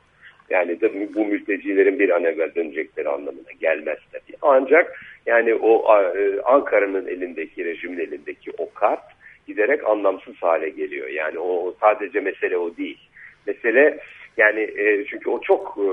Yani de bu mültecilerin bir an evvel dönecekleri anlamına gelmez tabii. Ancak yani o e, Ankara'nın elindeki, rejimin elindeki o kart giderek anlamsız hale geliyor. Yani o sadece mesele o değil. Mesele yani e, çünkü o çok e,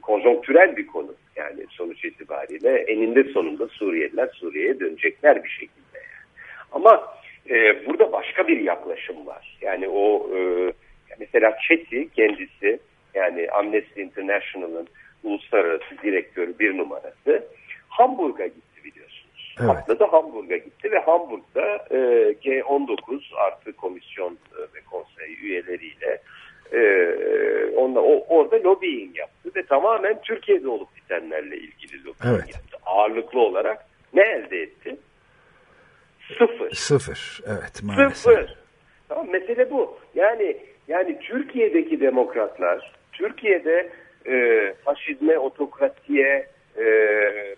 konjonktürel bir konu. Yani sonuç itibariyle eninde sonunda Suriyeliler Suriye'ye dönecekler bir şekilde. Yani. Ama e, burada başka bir yaklaşım var. Yani o e, mesela Chetty kendisi yani Amnesty International'ın uluslararası direktörü bir numarası Hamburg'a gitti. Evet. Haftada Hamburg'a gitti ve Hamburg'da e, G19 artı komisyon e, ve konsey üyeleriyle e, onunla, o, orada lobbying yaptı ve tamamen Türkiye'de olup bitenlerle ilgili lobbying Evet. yaptı. Ağırlıklı olarak ne elde etti? Sıfır. Sıfır. Evet maalesef. Sıfır. Tamam mesele bu. Yani yani Türkiye'deki demokratlar Türkiye'de e, faşizme, otokrasiye, e,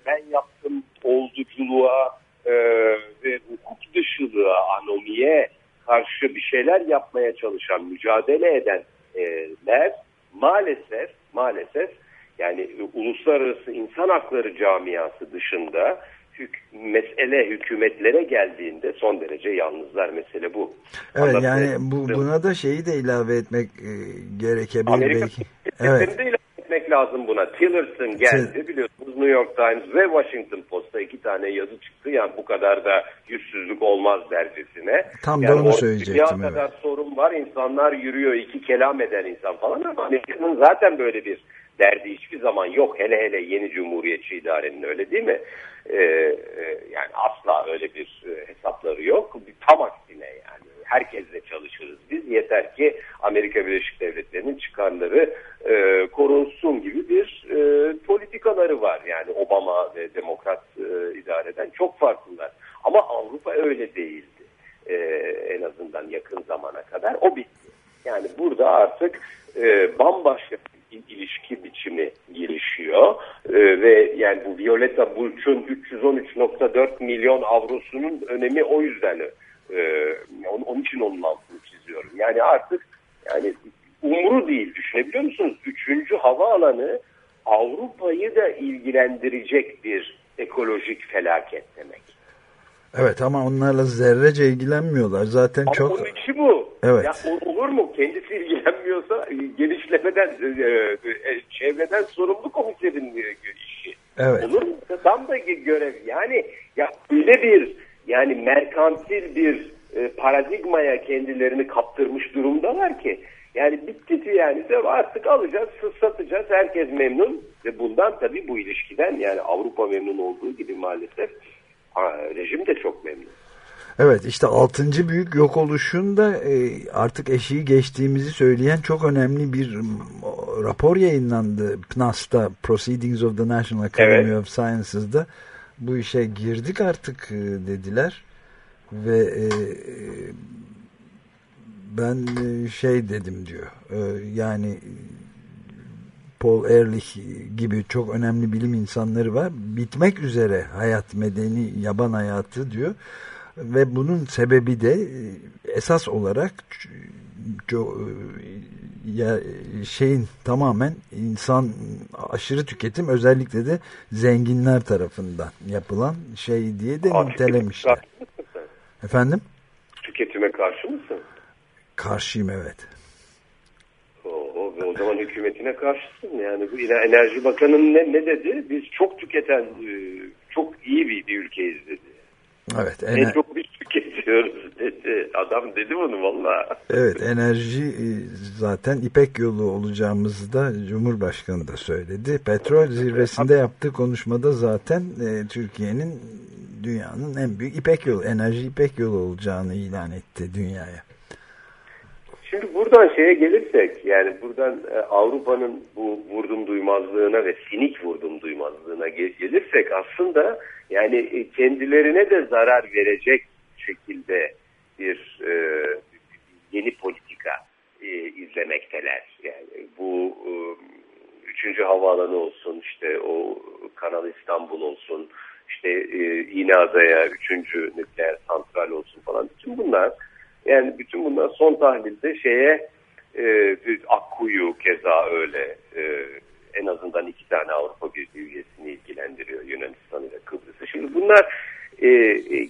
ben yaptım olduculuğa e, ve hukuk dışılığa, anomiye karşı bir şeyler yapmaya çalışan, mücadele edenler maalesef maalesef yani uluslararası insan hakları camiası dışında hük mesele hükümetlere geldiğinde son derece yalnızlar mesele bu. Evet Anlatmaya yani bu, buna da şeyi de ilave etmek e, gerekebilir Amerika belki. Evet. Evet. etmek lazım buna. Tillerson geldi biliyorsunuz New York Times ve Washington Post'ta iki tane yazı çıktı. Yani bu kadar da yüzsüzlük olmaz dercesine. Tam da yani onu orada söyleyecektim, Dünya evet. kadar sorun var. insanlar yürüyor iki kelam eden insan falan ama Amerika'nın zaten böyle bir derdi hiçbir zaman yok. Hele hele yeni cumhuriyetçi idarenin öyle değil mi? Ee, e, yani asla öyle bir e, hesapları yok. Tam aksine yani herkesle çalışırız biz. Yeter ki Amerika Birleşik Devletleri'nin çıkarları e, korunsun gibi bir e, politikaları var. Yani Obama ve Demokrat e, idareden çok farklılar. Ama Avrupa öyle değildi. E, en azından yakın zamana kadar. O bitti. Yani burada artık e, bambaşka bir ilişki biçimi gelişiyor E, ve yani bu Violeta Bulç'un 313.4 milyon avrosunun önemi o yüzden e, onun, için onun altını çiziyorum. Yani artık yani umru değil düşünebiliyor musunuz? Üçüncü havaalanı Avrupa'yı da ilgilendirecek bir ekolojik felaket demek. Evet ama onlarla zerrece ilgilenmiyorlar. Zaten Ama çok onun içi bu. Evet. Ya, olur mu? Kendisi ilgilenmiyorsa e, genişlemeden, e, e, çevreden sorumlu komiserin işi. Evet. Olur mu? Tam da görev. Yani ya öyle bir yani merkantil bir e, paradigmaya kendilerini kaptırmış durumdalar ki yani bitti yani de artık alacağız, satacağız. Herkes memnun ve bundan tabii bu ilişkiden yani Avrupa memnun olduğu gibi maalesef rejim de çok memnun. Evet işte 6. büyük yok oluşunda e, artık eşiği geçtiğimizi söyleyen çok önemli bir rapor yayınlandı PNAS'ta Proceedings of the National Academy Evet. of Sciences'da bu işe girdik artık e, dediler ve e, ben e, şey dedim diyor e, yani Paul Ehrlich gibi çok önemli bilim insanları var. Bitmek üzere hayat medeni yaban hayatı diyor. Ve bunun sebebi de e, esas olarak e, ya, şeyin tamamen insan aşırı tüketim özellikle de zenginler tarafından yapılan şey diye de Aa, nitelemişler. Efendim? Tüketime karşı mısın? Karşıyım evet. O, o, o zaman hükümetine karşısın. Yani bu Enerji Bakanı'nın ne, ne dedi? Biz çok tüketen, e, çok iyi bir, ülkeyiz dedi. Evet. En çok biz tüketiyoruz dedi. Adam dedi bunu valla. Evet enerji e, zaten İpek yolu olacağımızı da Cumhurbaşkanı da söyledi. Petrol zirvesinde yaptığı konuşmada zaten e, Türkiye'nin dünyanın en büyük İpek yolu, enerji İpek yolu olacağını ilan etti dünyaya. Şimdi buradan şeye gelirsek yani buradan e, Avrupa'nın bu vurdum duymazlığına ve sinik vurdum duymazlığına ge- gelirsek aslında yani e, kendilerine de zarar verecek şekilde bir e, yeni politika e, izlemekteler. Yani bu e, üçüncü havaalanı olsun işte o Kanal İstanbul olsun işte e, İğneada'ya üçüncü nükleer santral olsun falan bütün bunlar yani bütün bunlar son tahlilde şeye e, Akkuyu keza öyle e, en azından iki tane Avrupa Birliği üyesini ilgilendiriyor Yunanistan ile Kıbrıs'ı. Şimdi bunlar e, e,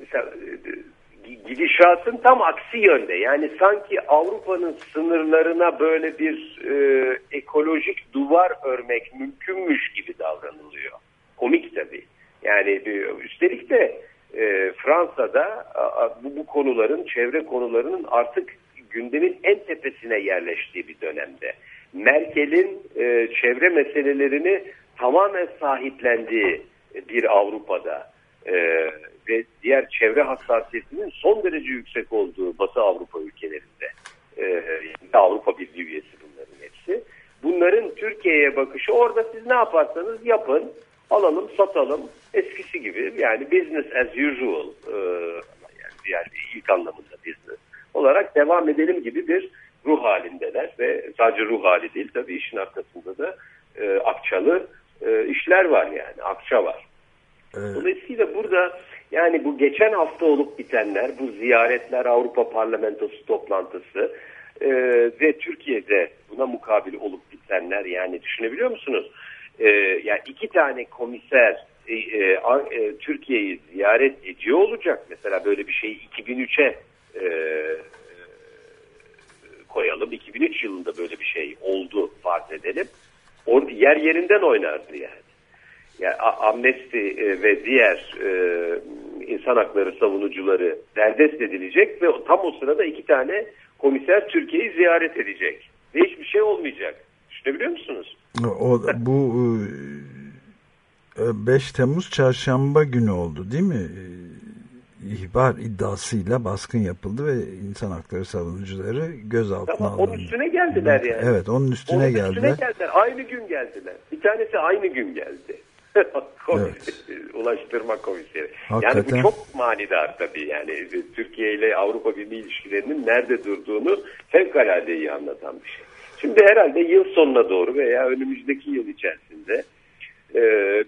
mesela, e, gidişatın tam aksi yönde. Yani sanki Avrupa'nın sınırlarına böyle bir e, ekolojik duvar örmek mümkünmüş gibi davranılıyor. Komik tabii. Yani üstelik de e, Fransa'da a, bu, bu konuların, çevre konularının artık gündemin en tepesine yerleştiği bir dönemde. Merkel'in e, çevre meselelerini tamamen sahiplendiği bir Avrupa'da e, ve diğer çevre hassasiyetinin son derece yüksek olduğu Batı Avrupa ülkelerinde e, yani Avrupa Birliği üyesi bunların hepsi. Bunların Türkiye'ye bakışı orada siz ne yaparsanız yapın, alalım, satalım eskisi gibi yani business as usual e, yani, yani ilk anlamında business olarak devam edelim gibi bir ruh halindeler ve sadece ruh hali değil tabii işin arkasında da e, akçalı e, işler var yani akça var. Dolayısıyla burada yani bu geçen hafta olup bitenler, bu ziyaretler, Avrupa Parlamentosu toplantısı e, ve Türkiye'de buna mukabil olup bitenler yani düşünebiliyor musunuz? E, yani iki tane komiser e, e, e, Türkiye'yi ziyaret ediyor olacak. Mesela böyle bir şeyi 2003'e e, koyalım. 2003 yılında böyle bir şey oldu farz edelim. Orada yer yerinden oynardı yani. Yani Amnesty e, ve diğer e, insan hakları savunucuları derdest edilecek ve tam o sırada iki tane komiser Türkiye'yi ziyaret edecek. Ve hiçbir şey olmayacak. Düşünebiliyor musunuz? O, bu e, 5 Temmuz çarşamba günü oldu değil mi? E, İhbar iddiasıyla baskın yapıldı ve insan hakları savunucuları gözaltına Tamam, alındı. onun üstüne geldiler yani. Evet onun üstüne Onun geldiler. üstüne geldiler. Aynı gün geldiler. Bir tanesi aynı gün geldi. Komis- Ulaştırma komiseri. Yani Hakikaten. bu çok manidar tabii. Yani Türkiye ile Avrupa Birliği ilişkilerinin nerede durduğunu fevkalade iyi anlatan bir şey. Şimdi herhalde yıl sonuna doğru veya önümüzdeki yıl içerisinde e,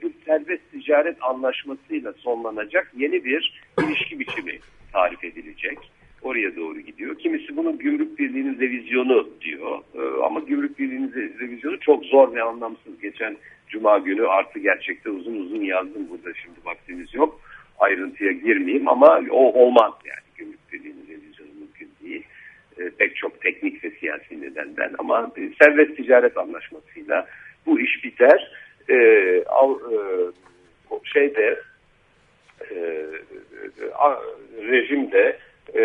bir serbest ticaret anlaşmasıyla sonlanacak yeni bir ilişki biçimi tarif edilecek. Oraya doğru gidiyor. Kimisi bunun gümrük birliğinin revizyonu diyor. E, ama gümrük birliğinin re- revizyonu çok zor ve anlamsız. Geçen cuma günü artı gerçekte uzun uzun yazdım burada şimdi vaktimiz yok. Ayrıntıya girmeyeyim ama o olmaz yani gümrük birliğinin revizyonu mümkün değil. E, pek çok teknik ve siyasi nedenden ama e, serbest ticaret anlaşmasıyla bu iş biter. E, av, e, şeyde e, a- rejimde e,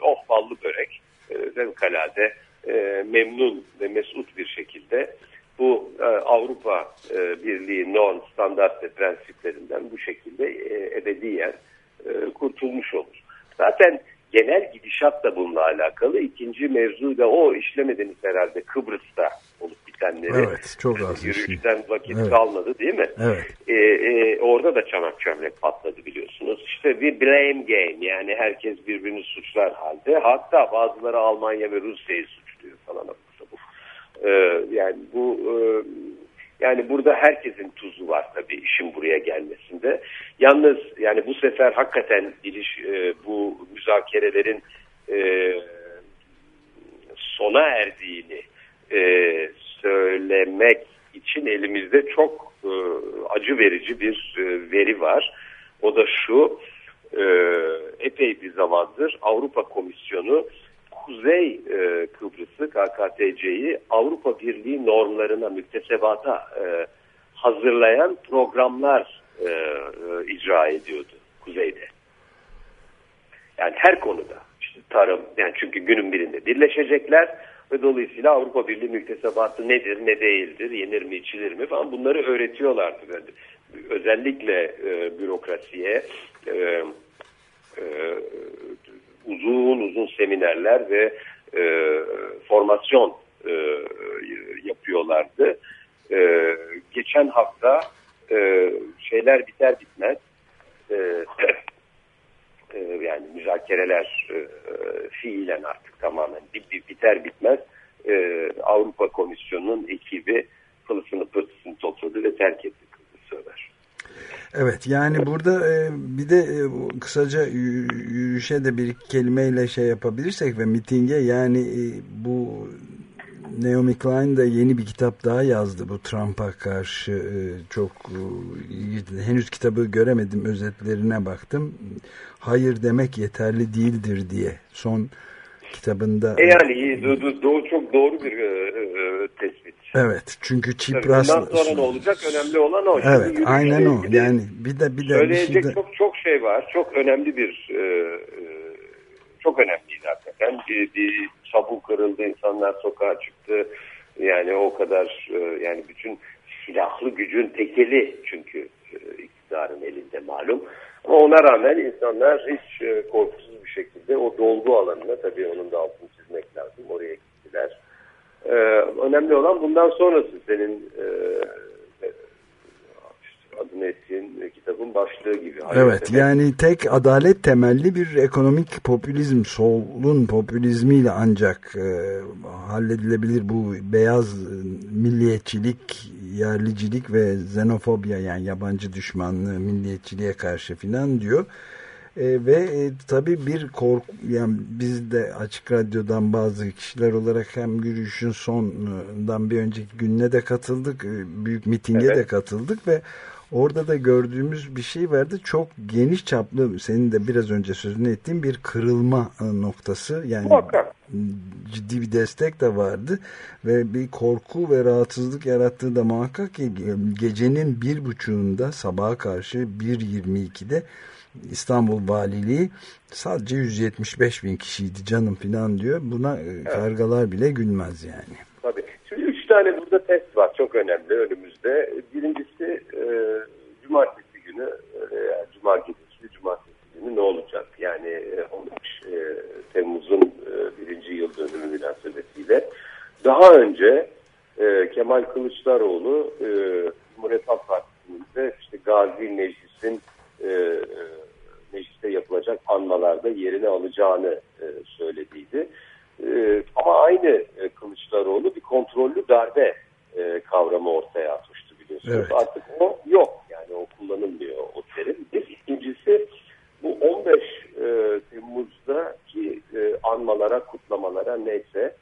oh ballı börek e, fevkalade e, memnun ve mesut bir şekilde bu e, Avrupa e, Birliği norm, standart ve prensiplerinden bu şekilde e, ebediyen e, kurtulmuş olur. Zaten genel gidişat da bununla alakalı. İkinci mevzu da o işlemediniz herhalde Kıbrıs'ta olup bitenleri. Evet, çok az şey. Yürüyüşten vakit Evet. kalmadı değil mi? Evet. E, e, orada da çanak çömlek patladı biliyorsunuz. İşte bir blame game yani herkes birbirini suçlar halde. Hatta bazıları Almanya ve Rusya'yı suçluyor falan. E, yani bu e, yani burada herkesin tuzu var tabii işin buraya gelmesinde. Yalnız yani bu sefer hakikaten iliş, e, bu müzakerelerin e, sona erdiğini e, söylemek için elimizde çok e, acı verici bir e, veri var. O da şu, e, epey bir zamandır Avrupa Komisyonu Kuzey e, Kıbrıs'ı KKTC'yi Avrupa Birliği normlarına, müktesebata e, hazırlayan programlar e, e, icra ediyordu Kuzey'de. Yani her konuda işte tarım yani çünkü günün birinde birleşecekler ve dolayısıyla Avrupa Birliği müktesebatı nedir ne değildir yenir mi içilir mi falan bunları öğretiyorlardı. Yani özellikle e, bürokrasiye e, e, uzun uzun seminerler ve e, formasyon e, yapıyorlardı. E, geçen hafta e, şeyler biter bitmez e, e, yani müzakereler e, fiilen artık tamamen bit- bit- biter bitmez e, Avrupa Komisyonu'nun ekibi pılısını pırtısını topladı ve terk etti Kıbrıs'ı. Evet yani burada bir de kısaca yü- yürüyüşe de bir kelimeyle şey yapabilirsek ve mitinge yani bu Naomi Klein de yeni bir kitap daha yazdı bu Trump'a karşı e, çok e, henüz kitabı göremedim özetlerine baktım hayır demek yeterli değildir diye son kitabında E yani iyi, do- do- do- çok doğru bir e, e, tespit. evet çünkü Tabii Çipras Bundan sonra ne olacak? Önemli olan o. Şimdi evet yürüyüşle aynen o yani bir de bir de bir şey Söyleyecek de çok çok şey var. Çok önemli bir e, çok önemliydi hakikaten. Bir, bir tabu kırıldı, insanlar sokağa çıktı. Yani o kadar e, yani bütün silahlı gücün tekeli çünkü e, iktidarın elinde malum. Ama ona rağmen insanlar hiç e, korkusuz bir şekilde o dolgu alanına tabii onun da altını çizmek lazım. Oraya gittiler. E, önemli olan bundan sonrası senin e, adını ettiğin kitabın başlığı gibi. Evet yani tek adalet temelli bir ekonomik popülizm solun popülizmiyle ancak e, halledilebilir bu beyaz e, milliyetçilik, yerlicilik ve xenofobya yani yabancı düşmanlığı milliyetçiliğe karşı filan diyor. E, ve e, tabii bir korku yani biz de açık radyodan bazı kişiler olarak hem yürüyüşün sonundan bir önceki gününe de katıldık. e, Büyük mitinge Evet. de katıldık ve Orada da gördüğümüz bir şey vardı. Çok geniş çaplı senin de biraz önce sözünü ettiğin bir kırılma e, noktası. Yani Muhakkak. ciddi bir destek de vardı ve bir korku ve rahatsızlık yarattığı da muhakkak ki gecenin bir buçuğunda sabaha karşı 1.22'de İstanbul Valiliği sadece 175 bin kişiydi canım filan diyor. Buna e, kargalar bile gülmez yani. Tane burada test var çok önemli önümüzde. Birincisi e, cumartesi günü e, yani cuma gecesi cumartesi günü ne olacak? Yani e, 15 e, Temmuz'un e, birinci yıl dönümü münasebetiyle. Daha önce e, Kemal Kılıçdaroğlu e, Cumhuriyet Halk Partisi'nin de işte Gazi Meclis'in e, e, mecliste yapılacak anmalarda yerini alacağını e, söylediydi. E, ama aynı e, Kılıçdaroğlu bir kontrollü darbe e, kavramı ortaya atmıştı biliyorsunuz. Evet. Artık o yok yani o kullanılmıyor o terim. Bir ikincisi bu 15 e, Temmuz'daki e, anmalara, kutlamalara neyse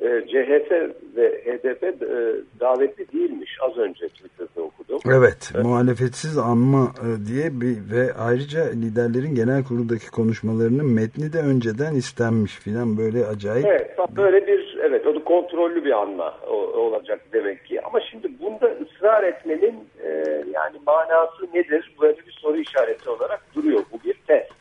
e, CHP ve HDP e, davetli değilmiş. Az önce Twitter'da okudum. Evet, muhalefetsiz anma e, diye bir ve ayrıca liderlerin genel kurudaki konuşmalarının metni de önceden istenmiş filan böyle acayip. Evet, böyle bir evet o da kontrollü bir anma o- olacak demek ki. Ama şimdi bunda ısrar etmenin e, yani manası nedir? Böyle bir soru işareti olarak duruyor. Bu bir test.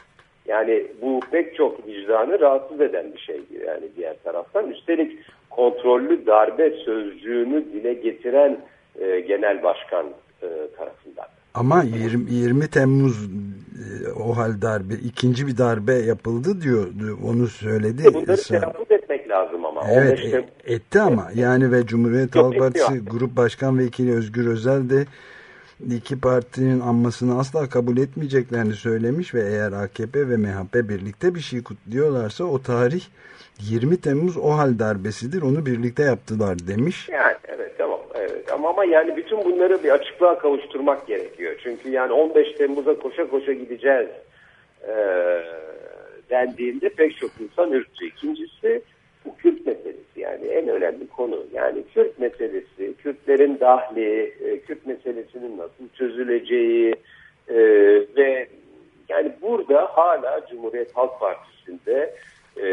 Yani bu pek çok vicdanı rahatsız eden bir şey yani diğer taraftan. Üstelik kontrollü darbe sözcüğünü dile getiren e, genel başkan e, tarafından. Ama 20, 20 Temmuz e, o hal darbe ikinci bir darbe yapıldı diyordu onu söyledi. Bunları Sen- telaffuz etmek lazım ama. Evet 15 e- etti ama yani ve Cumhuriyet Halk Partisi. Grup Başkan Vekili Özgür Özel de iki partinin anmasını asla kabul etmeyeceklerini söylemiş ve eğer AKP ve MHP birlikte bir şey kutluyorlarsa o tarih 20 Temmuz o hal darbesidir onu birlikte yaptılar demiş. Yani evet tamam evet ama ama yani bütün bunları bir açıklığa kavuşturmak gerekiyor. Çünkü yani 15 Temmuz'a koşa koşa gideceğiz eee dendiğinde pek çok insan ürktü. İkincisi bu Kürt meselesi yani en önemli konu. Yani Kürt meselesi, Kürtlerin dahli, e, Kürt meselesinin nasıl çözüleceği e, ve yani burada hala Cumhuriyet Halk Partisi'nde e,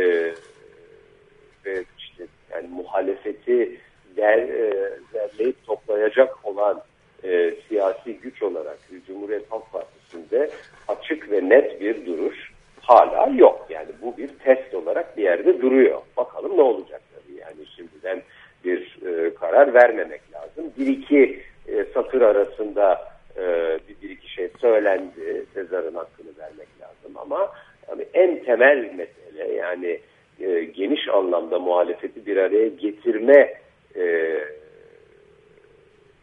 ve işte yani muhalefeti der, e, derleyip toplayacak olan e, siyasi güç olarak Cumhuriyet Halk Partisi'nde açık ve net bir duruş hala yok. Yani bu bir test olarak bir yerde duruyor. Bakalım ne olacak tabii. Yani şimdiden bir e, karar vermemek lazım. Bir iki e, satır arasında e, bir, bir iki şey söylendi. Sezar'ın hakkını vermek lazım ama yani en temel mesele yani e, geniş anlamda muhalefeti bir araya getirme e,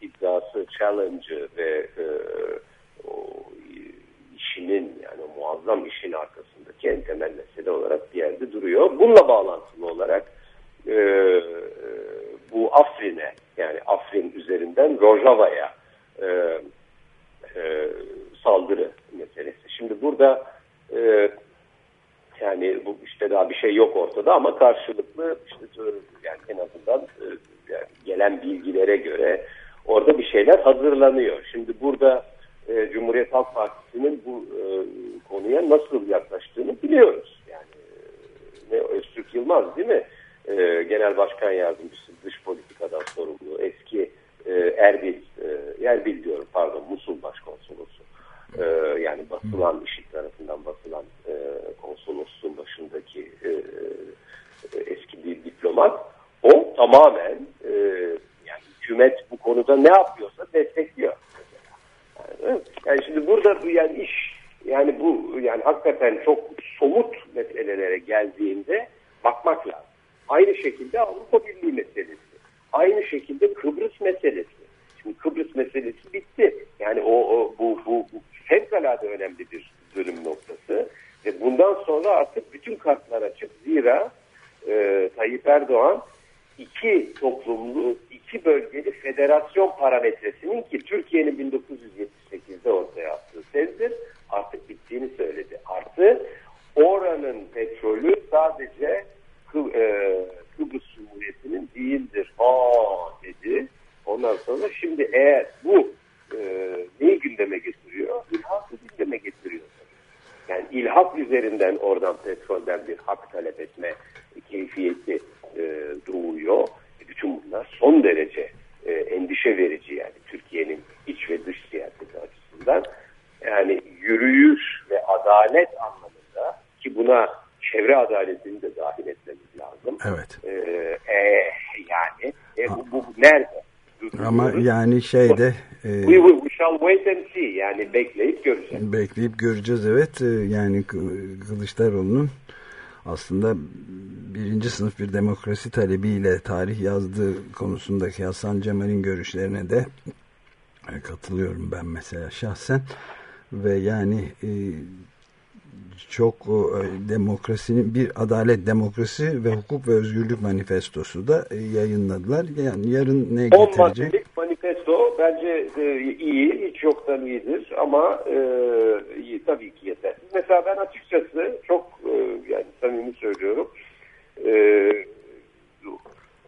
iddiası, challenge'ı ve e, o işinin yani muazzam işin arkasındaki en temel mesele olarak bir yerde duruyor. Bununla bağlantılı olarak e, bu Afrin'e yani Afrin üzerinden Rojava'ya e, e, saldırı meselesi. Şimdi burada e, yani bu işte daha bir şey yok ortada ama karşılıklı işte yani en azından e, yani gelen bilgilere göre orada bir şeyler hazırlanıyor. Şimdi burada e, Cumhuriyet Halk Partisi'nin bu e, konuya nasıl yaklaştığını biliyoruz. Yani e, Öztürk Yılmaz değil mi? E, Genel Başkan Yardımcısı dış politikadan sorumlu eski e, Erbil e, Erbil diyorum pardon Musul Başkonsolosu. E, yani basılan IŞİD tarafından basılan e, konsolosluğun başındaki e, e, eski bir diplomat. O tamamen e, yani hükümet bu konuda ne yapıyorsa destekliyor. Yani, şimdi burada bu yani iş yani bu yani hakikaten çok somut meselelere geldiğinde bakmak lazım. Aynı şekilde Avrupa Birliği meselesi. Aynı şekilde Kıbrıs meselesi. Şimdi Kıbrıs meselesi bitti. Yani o, o bu, bu, bu fevkalade önemli bir dönüm noktası. Ve bundan sonra artık bütün kartlar açık. Zira e, Tayyip Erdoğan iki toplumlu, iki bölgeli federasyon parametresinin ki Türkiye'nin 1978'de ortaya attığı tezdir artık bittiğini söyledi. Artı oranın petrolü sadece Kı, e, Kıbrıs Cumhuriyeti'nin değildir. Aa dedi. Ondan sonra şimdi eğer bu e, neyi gündeme getiriyor? İlhakı gündeme getiriyor. Yani ilhak üzerinden oradan petrolden bir hak talep etme keyfiyeti e, doğuyor. Bütün bunlar son derece e, endişe verici yani Türkiye'nin iç ve dış siyaseti açısından. Yani yürüyüş ve adalet anlamında ki buna çevre adaletini de dahil etmemiz lazım. Evet. E, e, yani e, bu, bu nerede? Ama yani şeyde e, We, will, we shall wait and see. Yani bekleyip göreceğiz. bekleyip göreceğiz evet E, yani Kı- Kılıçdaroğlu'nun aslında birinci sınıf bir demokrasi talebiyle tarih yazdığı konusundaki Hasan Cemal'in görüşlerine de e, katılıyorum ben mesela şahsen ve yani e, çok e, demokrasinin bir adalet demokrasi ve hukuk ve özgürlük manifestosu da e, yayınladılar. Yani yarın ne 10 getirecek? maddelik manifesto bence e, iyi, hiç yoktan iyidir ama e, tabii ki yetersiz. Mesela ben açıkçası çok e, yani samimi söylüyorum e,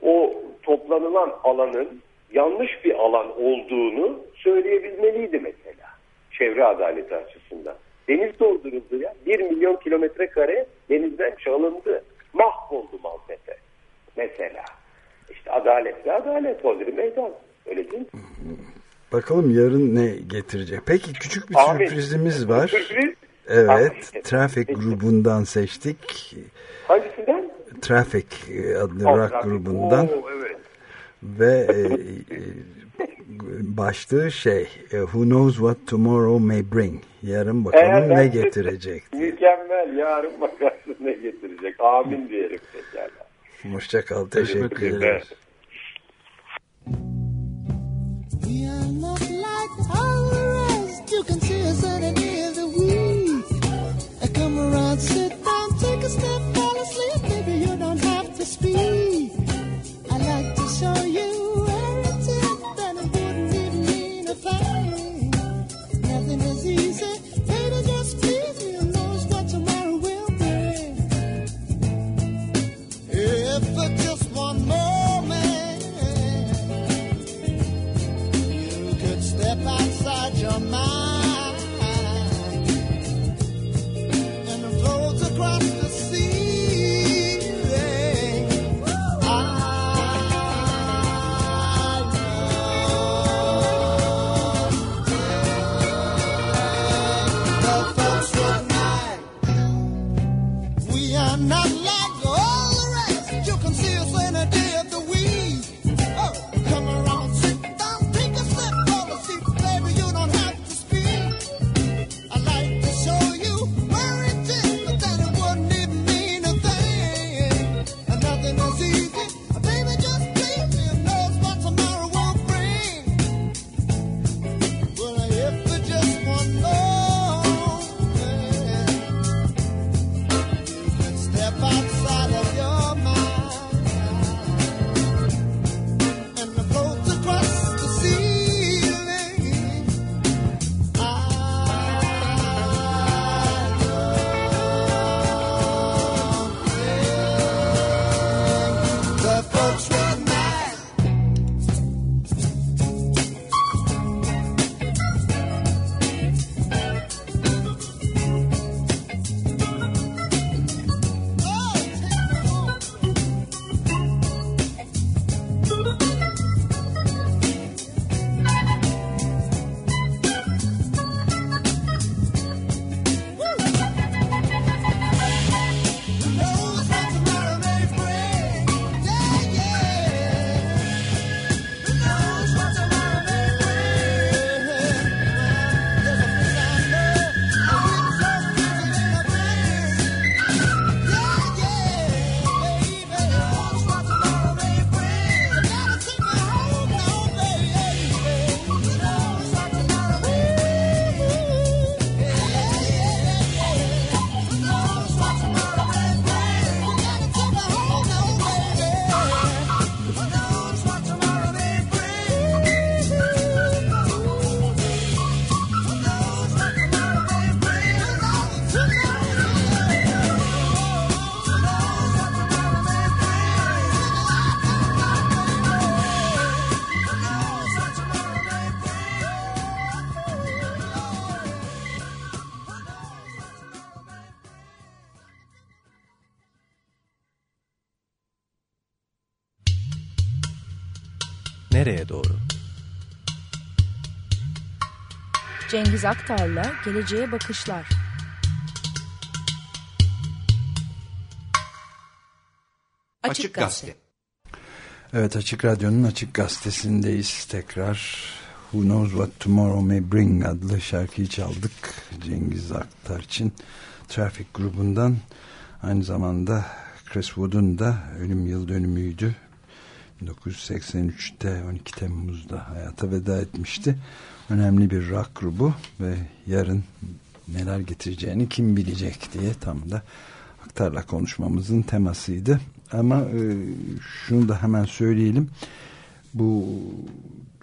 o toplanılan alanın yanlış bir alan olduğunu söyleyebilmeliydi mesela çevre adaleti açısından. Deniz dolduruldu ya. 1 milyon kilometre kare denizden çalındı. Mahvoldu Maltepe. Mesela. İşte adaletle adalet olur meydan. Öyle değil mi? Bakalım yarın ne getirecek. Peki küçük bir Amin. sürprizimiz var. Sürpriz. Evet, Amin. Traffic grubundan seçtik. Hangisinden? Traffic e, adlı rock trafik. grubundan Oo, evet. ve e, başlığı şey e, Who knows what tomorrow may bring. Yarın bakalım Eğer ne getirecek. Mükemmel. Yarın bakarsın ne getirecek. Amin diyelim pekala. Hoşça kal. Teşekkür. Uh, Come around, sit down, take a step, fall asleep. Maybe you don't have to speak. I like to show you your mind nereye doğru? Cengiz Aktar'la Geleceğe Bakışlar. Açık Gazete. Evet Açık Radyo'nun Açık Gazetesi'ndeyiz tekrar. Who Knows What Tomorrow May Bring adlı şarkıyı çaldık Cengiz Aktar için. Traffic grubundan aynı zamanda Chris Wood'un da ölüm yıl dönümüydü. 1983'te 12 Temmuz'da hayata veda etmişti. Önemli bir rock grubu ve yarın neler getireceğini kim bilecek diye tam da Aktar'la konuşmamızın temasıydı. Ama e, şunu da hemen söyleyelim. Bu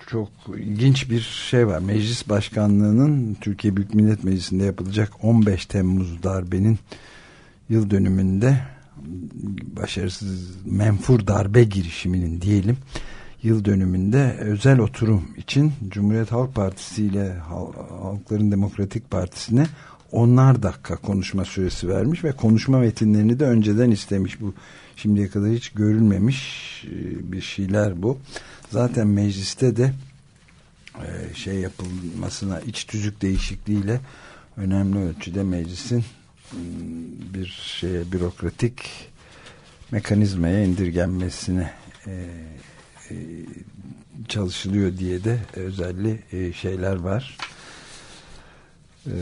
çok ilginç bir şey var. Meclis Başkanlığı'nın Türkiye Büyük Millet Meclisi'nde yapılacak 15 Temmuz darbenin yıl dönümünde başarısız menfur darbe girişiminin diyelim yıl dönümünde özel oturum için Cumhuriyet Halk Partisi ile Halkların Demokratik Partisi'ne onar dakika konuşma süresi vermiş ve konuşma metinlerini de önceden istemiş. Bu şimdiye kadar hiç görülmemiş e, bir şeyler bu. Zaten mecliste de e, şey yapılmasına iç tüzük değişikliğiyle önemli ölçüde meclisin bir şeye bürokratik mekanizmaya indirgenmesine e, e, çalışılıyor diye de özelli e, şeyler var. E,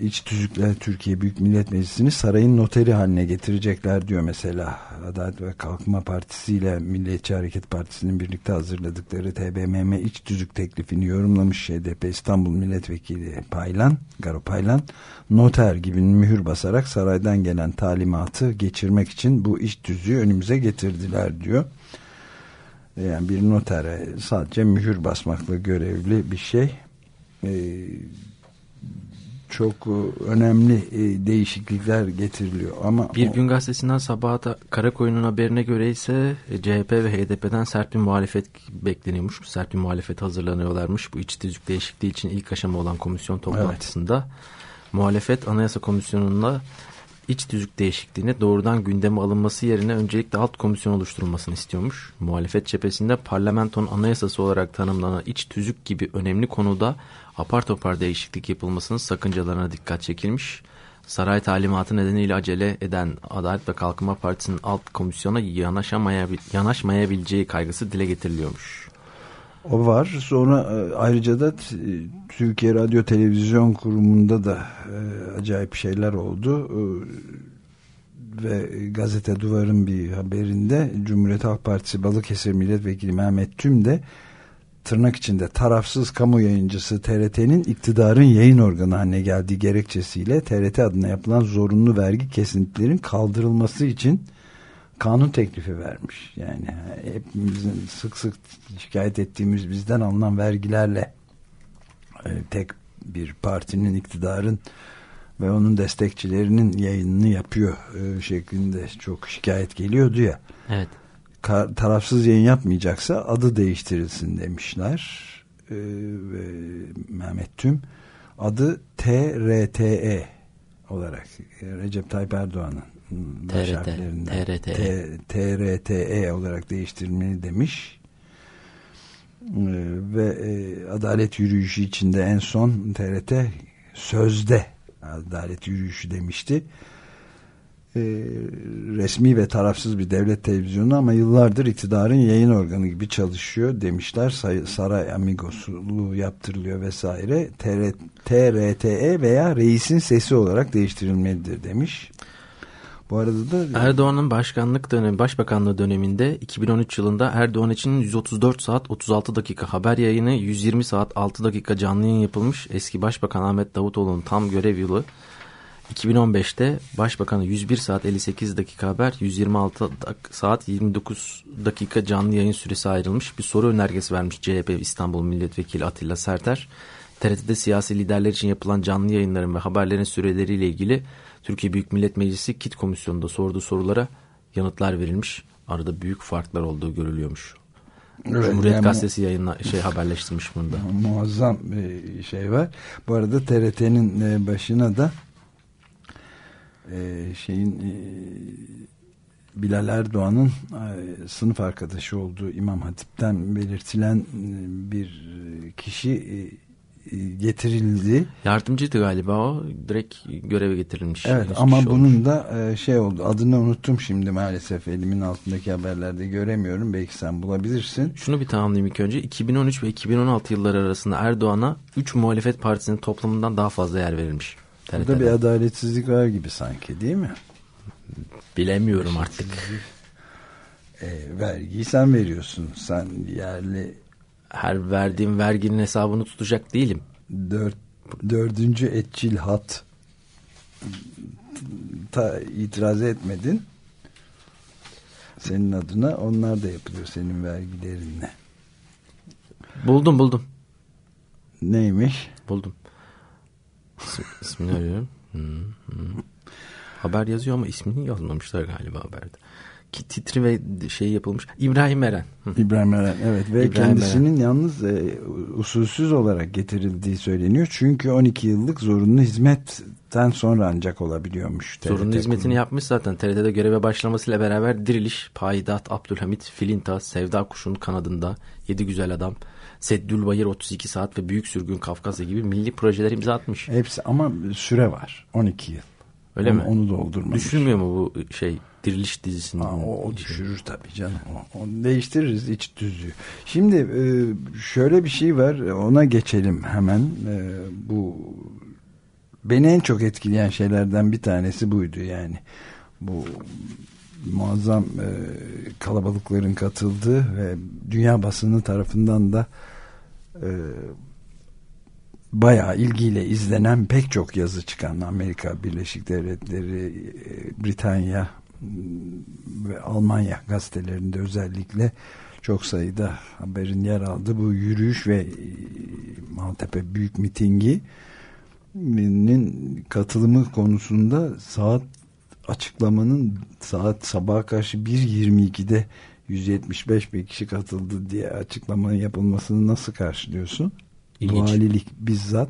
iç tüzükler Türkiye Büyük Millet Meclisi'ni sarayın noteri haline getirecekler diyor mesela. Adalet ve Kalkınma Partisi ile Milliyetçi Hareket Partisi'nin birlikte hazırladıkları TBMM iç tüzük teklifini yorumlamış HDP İstanbul Milletvekili Paylan, Garo Paylan, noter gibi mühür basarak saraydan gelen talimatı geçirmek için bu iç tüzüğü önümüze getirdiler diyor. Yani bir notere sadece mühür basmakla görevli bir şey. Ee, çok e, önemli e, değişiklikler getiriliyor ama bir gün gazetesinden sabahta Karakoyun'un haberine göre ise e, CHP ve HDP'den sert bir muhalefet bekleniyormuş. Sert bir muhalefet hazırlanıyorlarmış. Bu iç tüzük değişikliği için ilk aşama olan komisyon toplantısında evet. muhalefet Anayasa Komisyonu'nda iç tüzük değişikliğine doğrudan gündeme alınması yerine öncelikle alt komisyon oluşturulmasını istiyormuş. Muhalefet cephesinde parlamentonun anayasası olarak tanımlanan iç tüzük gibi önemli konuda apar topar değişiklik yapılmasının sakıncalarına dikkat çekilmiş. Saray talimatı nedeniyle acele eden Adalet ve Kalkınma Partisi'nin alt komisyona yanaşmayabileceği kaygısı dile getiriliyormuş. O var. Sonra e, ayrıca da Türkiye Radyo Televizyon Kurumu'nda da e, acayip şeyler oldu. E, ve Gazete Duvar'ın bir haberinde Cumhuriyet Halk Partisi Balıkesir Milletvekili Mehmet Tüm de tırnak içinde tarafsız kamu yayıncısı TRT'nin iktidarın yayın organı haline geldiği gerekçesiyle TRT adına yapılan zorunlu vergi kesintilerin kaldırılması için kanun teklifi vermiş. Yani hepimizin sık sık şikayet ettiğimiz bizden alınan vergilerle e, tek bir partinin iktidarın ve onun destekçilerinin yayınını yapıyor e, şeklinde çok şikayet geliyordu ya. Evet tarafsız yayın yapmayacaksa adı değiştirilsin demişler. Ee, ve Mehmet Tüm adı TRTE olarak Recep Tayyip Erdoğan'ın TRT, TRTE. TRTE olarak değiştirilmeli demiş. Ee, ve e, adalet yürüyüşü içinde en son TRT sözde adalet yürüyüşü demişti e, resmi ve tarafsız bir devlet televizyonu ama yıllardır iktidarın yayın organı gibi çalışıyor demişler. Saray Amigos'lu yaptırılıyor vesaire. TRTE veya reisin sesi olarak değiştirilmelidir demiş. Bu arada da Erdoğan'ın başkanlık dönemi, başbakanlığı döneminde 2013 yılında Erdoğan için 134 saat 36 dakika haber yayını, 120 saat 6 dakika canlı yayın yapılmış. Eski Başbakan Ahmet Davutoğlu'nun tam görev yılı 2015'te Başbakan'a 101 saat 58 dakika haber, 126 saat 29 dakika canlı yayın süresi ayrılmış. Bir soru önergesi vermiş CHP İstanbul Milletvekili Atilla Serter. TRT'de siyasi liderler için yapılan canlı yayınların ve haberlerin süreleriyle ilgili Türkiye Büyük Millet Meclisi KİT Komisyonu'nda sorduğu sorulara yanıtlar verilmiş. Arada büyük farklar olduğu görülüyormuş. Evet, Cumhuriyet yani Gazetesi yayınla şey haberleştirmiş bunda. Muazzam bir şey var. Bu arada TRT'nin e, başına da e, şeyin e, Bilal Erdoğan'ın e, sınıf arkadaşı olduğu İmam Hatip'ten belirtilen e, bir kişi e, getirildi. Yardımcıydı galiba o. Direkt göreve getirilmiş. Evet ama bunun olmuş. da e, şey oldu adını unuttum şimdi maalesef elimin altındaki haberlerde göremiyorum. Belki sen bulabilirsin. Şunu bir tamamlayayım ilk önce. 2013 ve 2016 yılları arasında Erdoğan'a 3 muhalefet partisinin toplamından daha fazla yer verilmiş. Burada TRT'de. bir adaletsizlik var gibi sanki değil mi? Bilemiyorum artık. E, vergiyi sen veriyorsun. Sen yerli Her verdiğim verginin hesabını tutacak değilim. dört, dördüncü etçil hat ta, itiraz etmedin. Senin adına onlar da yapılıyor senin vergilerinle. Buldum buldum. Neymiş? Buldum. İsmi, ismini arıyorum. Hı, hı. Haber yazıyor ama ismini yazmamışlar galiba haberde. Ki titri ve şey yapılmış. İbrahim Eren. İbrahim Eren evet ve İbrahim kendisinin yalnız e, usulsüz olarak getirildiği söyleniyor. Çünkü 12 yıllık zorunlu hizmetten sonra ancak olabiliyormuş. TRT Zorunlu hizmetini kurulu. yapmış zaten. TRT'de göreve başlamasıyla beraber Diriliş, Payidat, Abdülhamit, Filinta, Sevda Kuş'un kanadında, Yedi Güzel Adam, Seddül Bayır 32 Saat ve Büyük Sürgün Kafkasya gibi milli projeler imza atmış. Hepsi ama süre var 12 yıl. Öyle onu, mi? Onu doldurmamış. Düşürmüyor mu bu şey Diriliş dizisinin? Ha, o, o düşürür tabii canım. O, onu değiştiririz iç düzüğü. Şimdi e, şöyle bir şey var. Ona geçelim hemen. E, bu beni en çok etkileyen şeylerden bir tanesi buydu yani. Bu muazzam e, kalabalıkların katıldığı ve dünya basını tarafından da e, bayağı ilgiyle izlenen pek çok yazı çıkan Amerika Birleşik Devletleri, e, Britanya ve Almanya gazetelerinde özellikle çok sayıda haberin yer aldığı bu yürüyüş ve e, Maltepe Büyük Mitingi nin katılımı konusunda saat açıklamanın saat sabaha karşı 1.22'de 175 bin kişi katıldı diye açıklamanın yapılmasını nasıl karşılıyorsun? İlginç. Valilik bizzat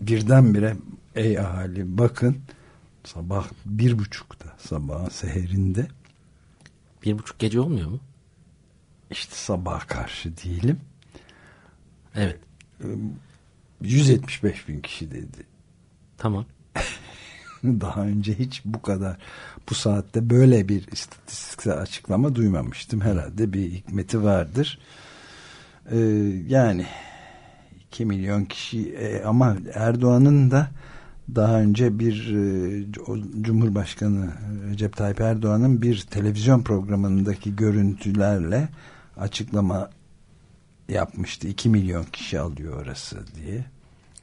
birdenbire ey ahali bakın sabah bir buçukta sabahın seherinde Bir buçuk gece olmuyor mu? işte sabaha karşı diyelim Evet. 175 bin kişi dedi. Tamam. Daha önce hiç bu kadar bu saatte böyle bir istatistiksel açıklama duymamıştım. Herhalde bir hikmeti vardır. Ee, yani 2 milyon kişi e, ama Erdoğan'ın da daha önce bir e, Cumhurbaşkanı Recep Tayyip Erdoğan'ın bir televizyon programındaki görüntülerle açıklama yapmıştı. 2 milyon kişi alıyor orası diye.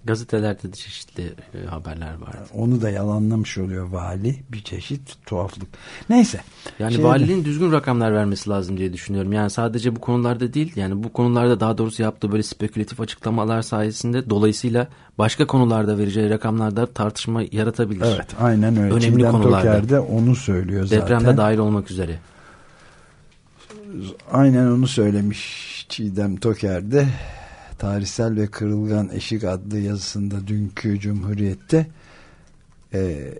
Gazetelerde de çeşitli e, haberler vardı. Onu da yalanlamış oluyor vali. Bir çeşit tuhaflık. Neyse. Yani Şeyde- valiliğin düzgün rakamlar vermesi lazım diye düşünüyorum. Yani sadece bu konularda değil yani bu konularda daha doğrusu yaptığı böyle spekülatif açıklamalar sayesinde dolayısıyla başka konularda vereceği rakamlarda tartışma yaratabilir. Evet aynen öyle. Önemli Çiğdem konularda. Toker de onu söylüyor zaten. Depremde dahil olmak üzere. Aynen onu söylemiş Çiğdem Toker de Tarihsel ve Kırılgan Eşik adlı yazısında dünkü Cumhuriyet'te e,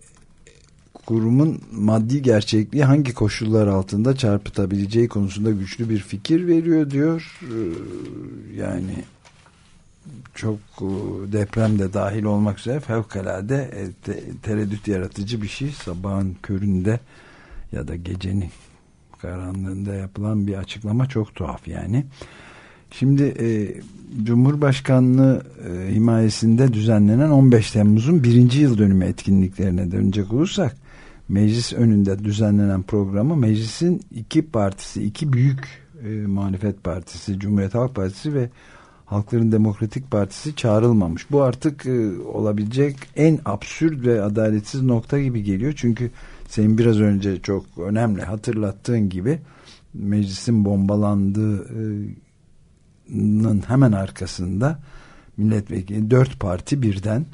kurumun maddi gerçekliği hangi koşullar altında çarpıtabileceği konusunda güçlü bir fikir veriyor diyor. E, yani çok e, deprem de dahil olmak üzere fevkalade e, te- tereddüt yaratıcı bir şey. Sabahın köründe ya da gecenin karanlığında yapılan bir açıklama çok tuhaf yani. Şimdi e, Cumhurbaşkanlığı e, himayesinde düzenlenen 15 Temmuz'un birinci yıl dönümü etkinliklerine dönecek olursak meclis önünde düzenlenen programı meclisin iki partisi, iki büyük e, muhalefet partisi, Cumhuriyet Halk Partisi ve Halkların Demokratik Partisi çağrılmamış. Bu artık e, olabilecek en absürt ve adaletsiz nokta gibi geliyor. Çünkü senin biraz önce çok önemli hatırlattığın gibi meclisin bombalandığının hemen arkasında milletvekili dört parti birden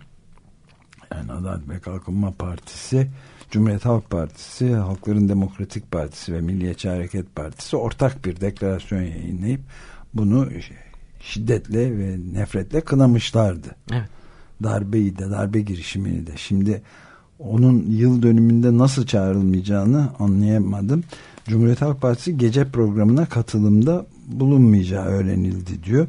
yani Adalet ve Kalkınma Partisi, Cumhuriyet Halk Partisi, Halkların Demokratik Partisi ve Milliyetçi Hareket Partisi ortak bir deklarasyon yayınlayıp bunu şiddetle ve nefretle kınamışlardı. Evet. Darbeyi de, darbe girişimini de. Şimdi onun yıl dönümünde nasıl çağrılmayacağını anlayamadım. Cumhuriyet Halk Partisi gece programına katılımda bulunmayacağı öğrenildi diyor.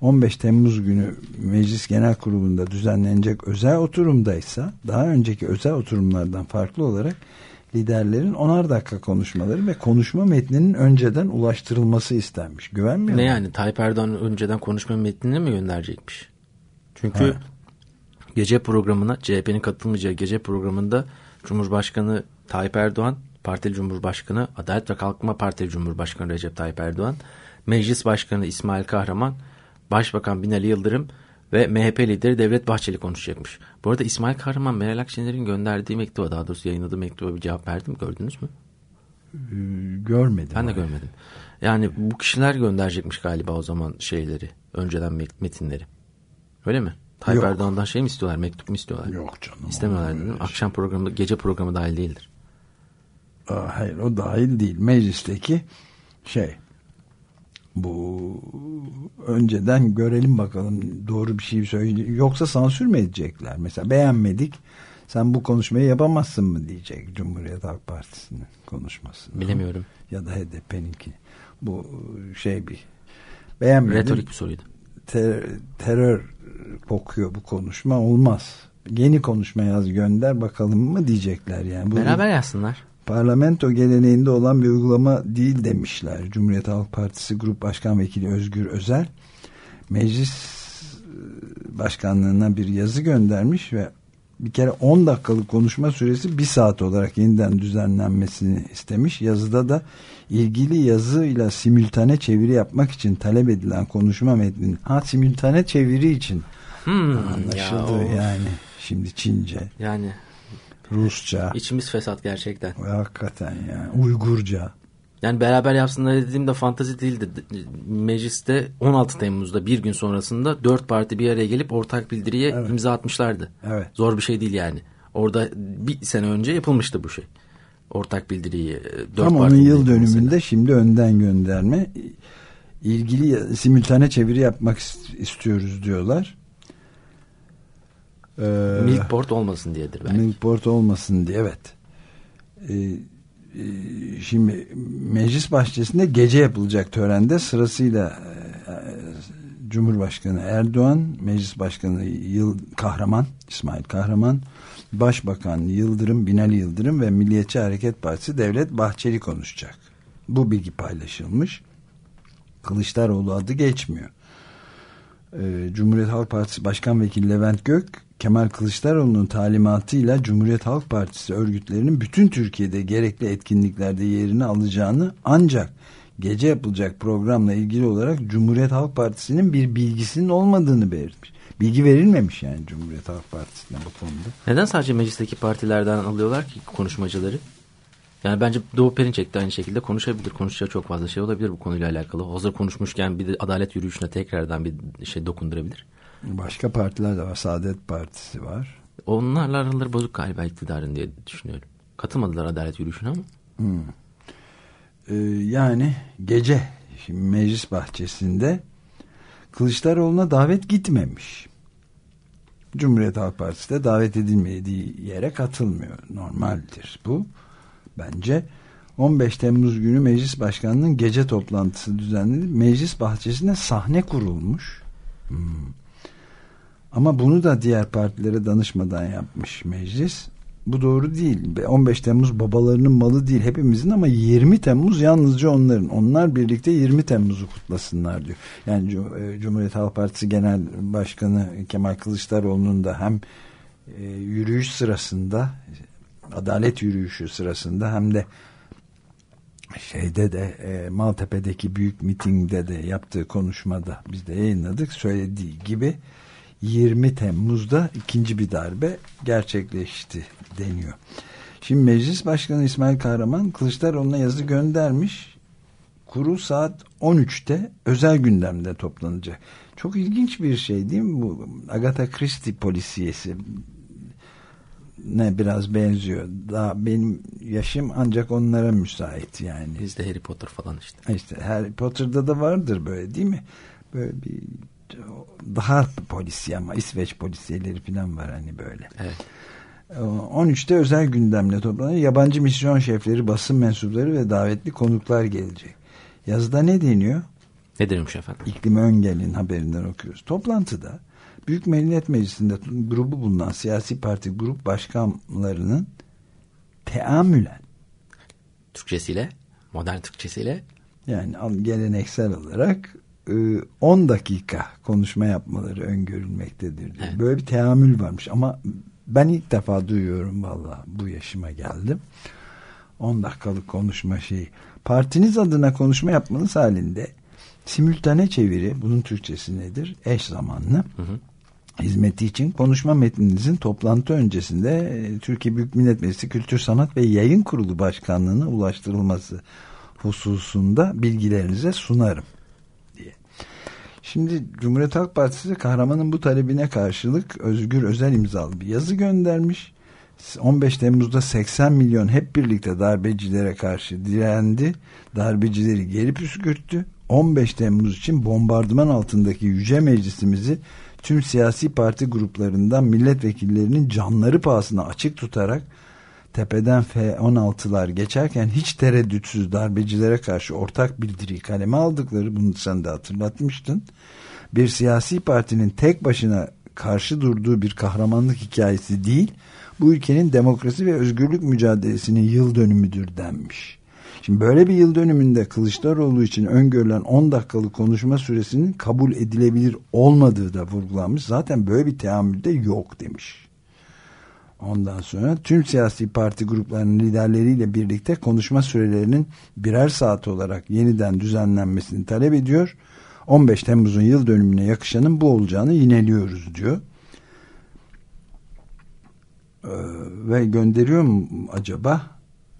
15 Temmuz günü Meclis Genel Kurulu'nda düzenlenecek özel oturumdaysa daha önceki özel oturumlardan farklı olarak liderlerin 10'ar dakika konuşmaları ve konuşma metninin önceden ulaştırılması istenmiş. Güvenmiyor Ne musun? yani Tayyip Erdoğan önceden konuşma metnini mi gönderecekmiş? Çünkü Ha. gece programına CHP'nin katılmayacağı gece programında Cumhurbaşkanı Tayyip Erdoğan, Partili Cumhurbaşkanı, Adalet ve Kalkınma Partili Cumhurbaşkanı Recep Tayyip Erdoğan, Meclis Başkanı İsmail Kahraman, Başbakan Binali Yıldırım ve MHP lideri Devlet Bahçeli konuşacakmış. Bu arada İsmail Kahraman Meral Akşener'in gönderdiği mektuba daha doğrusu yayınladığı mektuba bir cevap verdi mi gördünüz mü? Görmedim. Ben de Hayır. görmedim. Yani bu kişiler gönderecekmiş galiba o zaman şeyleri, önceden met- metinleri. Öyle mi? Tayyip Yok. Erdoğan'dan şey mi istiyorlar, mektup mu istiyorlar? Yok canım. İstemiyorlar değil mi? Akşam programı, gece programı dahil değildir. Aa, Hayır o dahil değil. Meclisteki şey bu önceden görelim bakalım doğru bir şey söyleyecek. Yoksa sansür mü edecekler? Mesela beğenmedik. Sen bu konuşmayı yapamazsın mı diyecek Cumhuriyet Halk Partisi'nin konuşmasını. Bilemiyorum. Ya da HDP'ninki. Bu şey bir beğenmedim. Retorik bir soruydu. Ter- terör kokuyor bu konuşma olmaz. Yeni konuşma yaz gönder bakalım mı diyecekler yani. Bu- Beraber yazsınlar. Parlamento geleneğinde olan bir uygulama değil demişler. Cumhuriyet Halk Partisi Grup Başkan Vekili Özgür Özel meclis e, başkanlığına bir yazı göndermiş ve bir kere 10 dakikalık konuşma süresi bir saat olarak yeniden düzenlenmesini istemiş. Yazıda da ilgili yazıyla simültane çeviri yapmak için talep edilen konuşma metninin ha simültane çeviri için Hmm, anlaşıldı ya, yani şimdi Çince, Yani Rusça içimiz fesat gerçekten. hakikaten yani Uygurca Yani beraber yapsınlar dediğimde fantazi değildi. Mecliste 16 Temmuz'da bir gün sonrasında dört parti bir araya gelip ortak bildiriye Evet. imza atmışlardı. Evet. Zor bir şey değil yani. Orada bir sene önce yapılmıştı bu şey. Ortak bildiriyi. e, Dört Tam onun yıl dönümünde şimdi önden gönderme ilgili simültane çeviri yapmak ist- istiyoruz diyorlar. Ee, Milkport olmasın diyedir belki. Milkport olmasın diye evet. Ee, e, şimdi meclis bahçesinde gece yapılacak törende sırasıyla e, Cumhurbaşkanı Erdoğan, Meclis Başkanı Yıl Kahraman, İsmail Kahraman, Başbakan Yıldırım, Binali Yıldırım ve Milliyetçi Hareket Partisi Devlet Bahçeli konuşacak. Bu bilgi paylaşılmış. Kılıçdaroğlu adı geçmiyor. Ee, Cumhuriyet Halk Partisi Başkan Vekili Levent Gök, Kemal Kılıçdaroğlu'nun talimatıyla Cumhuriyet Halk Partisi örgütlerinin bütün Türkiye'de gerekli etkinliklerde yerini alacağını ancak gece yapılacak programla ilgili olarak Cumhuriyet Halk Partisi'nin bir bilgisinin olmadığını belirtmiş. Bilgi verilmemiş yani Cumhuriyet Halk Partisi'ne bu konuda. Neden sadece meclisteki partilerden alıyorlar ki konuşmacıları? Yani bence Doğu Perinçek de aynı şekilde konuşabilir. Konuşacağı çok fazla şey olabilir bu konuyla alakalı. Hazır konuşmuşken bir de adalet yürüyüşüne tekrardan bir şey dokundurabilir. Başka partiler de var. Saadet Partisi var. Onlarla araları bozuk galiba iktidarın diye düşünüyorum. Katılmadılar adalet yürüyüşüne ama. Hmm. Ee, yani gece şimdi meclis bahçesinde Kılıçdaroğlu'na davet gitmemiş. Cumhuriyet Halk Partisi de davet edilmediği yere katılmıyor. Normaldir bu. Bence 15 Temmuz günü meclis başkanının gece toplantısı düzenlenip meclis bahçesinde sahne kurulmuş. Hmm. Ama bunu da diğer partilere danışmadan yapmış meclis. Bu doğru değil. 15 Temmuz babalarının malı değil hepimizin ama 20 Temmuz yalnızca onların. Onlar birlikte 20 Temmuz'u kutlasınlar diyor. Yani e, Cumhuriyet Halk Partisi Genel Başkanı Kemal Kılıçdaroğlu'nun da hem e, yürüyüş sırasında adalet yürüyüşü sırasında hem de şeyde de e, Maltepe'deki büyük mitingde de yaptığı konuşmada biz de yayınladık söylediği gibi 20 Temmuz'da ikinci bir darbe gerçekleşti deniyor. Şimdi Meclis Başkanı İsmail Kahraman Kılıçdaroğlu'na yazı göndermiş. Kurul saat 13'te özel gündemde toplanacak. Çok ilginç bir şey değil mi bu? Agatha Christie polisiyesi ne biraz benziyor. Daha benim yaşım ancak onlara müsait yani. Bizde Harry Potter falan işte. İşte Harry Potter'da da vardır böyle değil mi? Böyle bir daha polisi ama İsveç polisiyeleri falan var hani böyle. Evet. Ee, 13'te özel gündemle toplanıyor. Yabancı misyon şefleri, basın mensupları ve davetli konuklar gelecek. Yazıda ne deniyor? Ne denilmiş efendim? İklim Öngel'in haberinden okuyoruz. Toplantıda Büyük Millet Meclisi'nde grubu bulunan siyasi parti grup başkanlarının teamülen Türkçesiyle, modern Türkçesiyle yani geleneksel olarak 10 dakika konuşma yapmaları öngörülmektedir. diyor. Evet. Böyle bir teamül varmış ama ben ilk defa duyuyorum valla bu yaşıma geldim. 10 dakikalık konuşma şeyi. Partiniz adına konuşma yapmanız halinde simültane çeviri bunun Türkçesi nedir? Eş zamanlı. Hizmeti için konuşma metninizin toplantı öncesinde e, Türkiye Büyük Millet Meclisi Kültür Sanat ve Yayın Kurulu Başkanlığı'na ulaştırılması hususunda bilgilerinize sunarım. Şimdi Cumhuriyet Halk Partisi kahramanın bu talebine karşılık Özgür Özel imzalı bir yazı göndermiş. 15 Temmuz'da 80 milyon hep birlikte darbecilere karşı direndi. Darbecileri geri püskürttü. 15 Temmuz için bombardıman altındaki Yüce Meclisimizi tüm siyasi parti gruplarından milletvekillerinin canları pahasına açık tutarak tepeden F-16'lar geçerken hiç tereddütsüz darbecilere karşı ortak bildiriyi kaleme aldıkları bunu sen de hatırlatmıştın. Bir siyasi partinin tek başına karşı durduğu bir kahramanlık hikayesi değil, bu ülkenin demokrasi ve özgürlük mücadelesinin yıl dönümüdür denmiş. Şimdi böyle bir yıl dönümünde Kılıçdaroğlu için öngörülen 10 dakikalık konuşma süresinin kabul edilebilir olmadığı da vurgulanmış. Zaten böyle bir teamülde yok demiş. Ondan sonra tüm siyasi parti gruplarının liderleriyle birlikte konuşma sürelerinin birer saat olarak yeniden düzenlenmesini talep ediyor. 15 Temmuz'un yıl dönümüne yakışanın bu olacağını yineliyoruz diyor. Ee, ve gönderiyor mu acaba?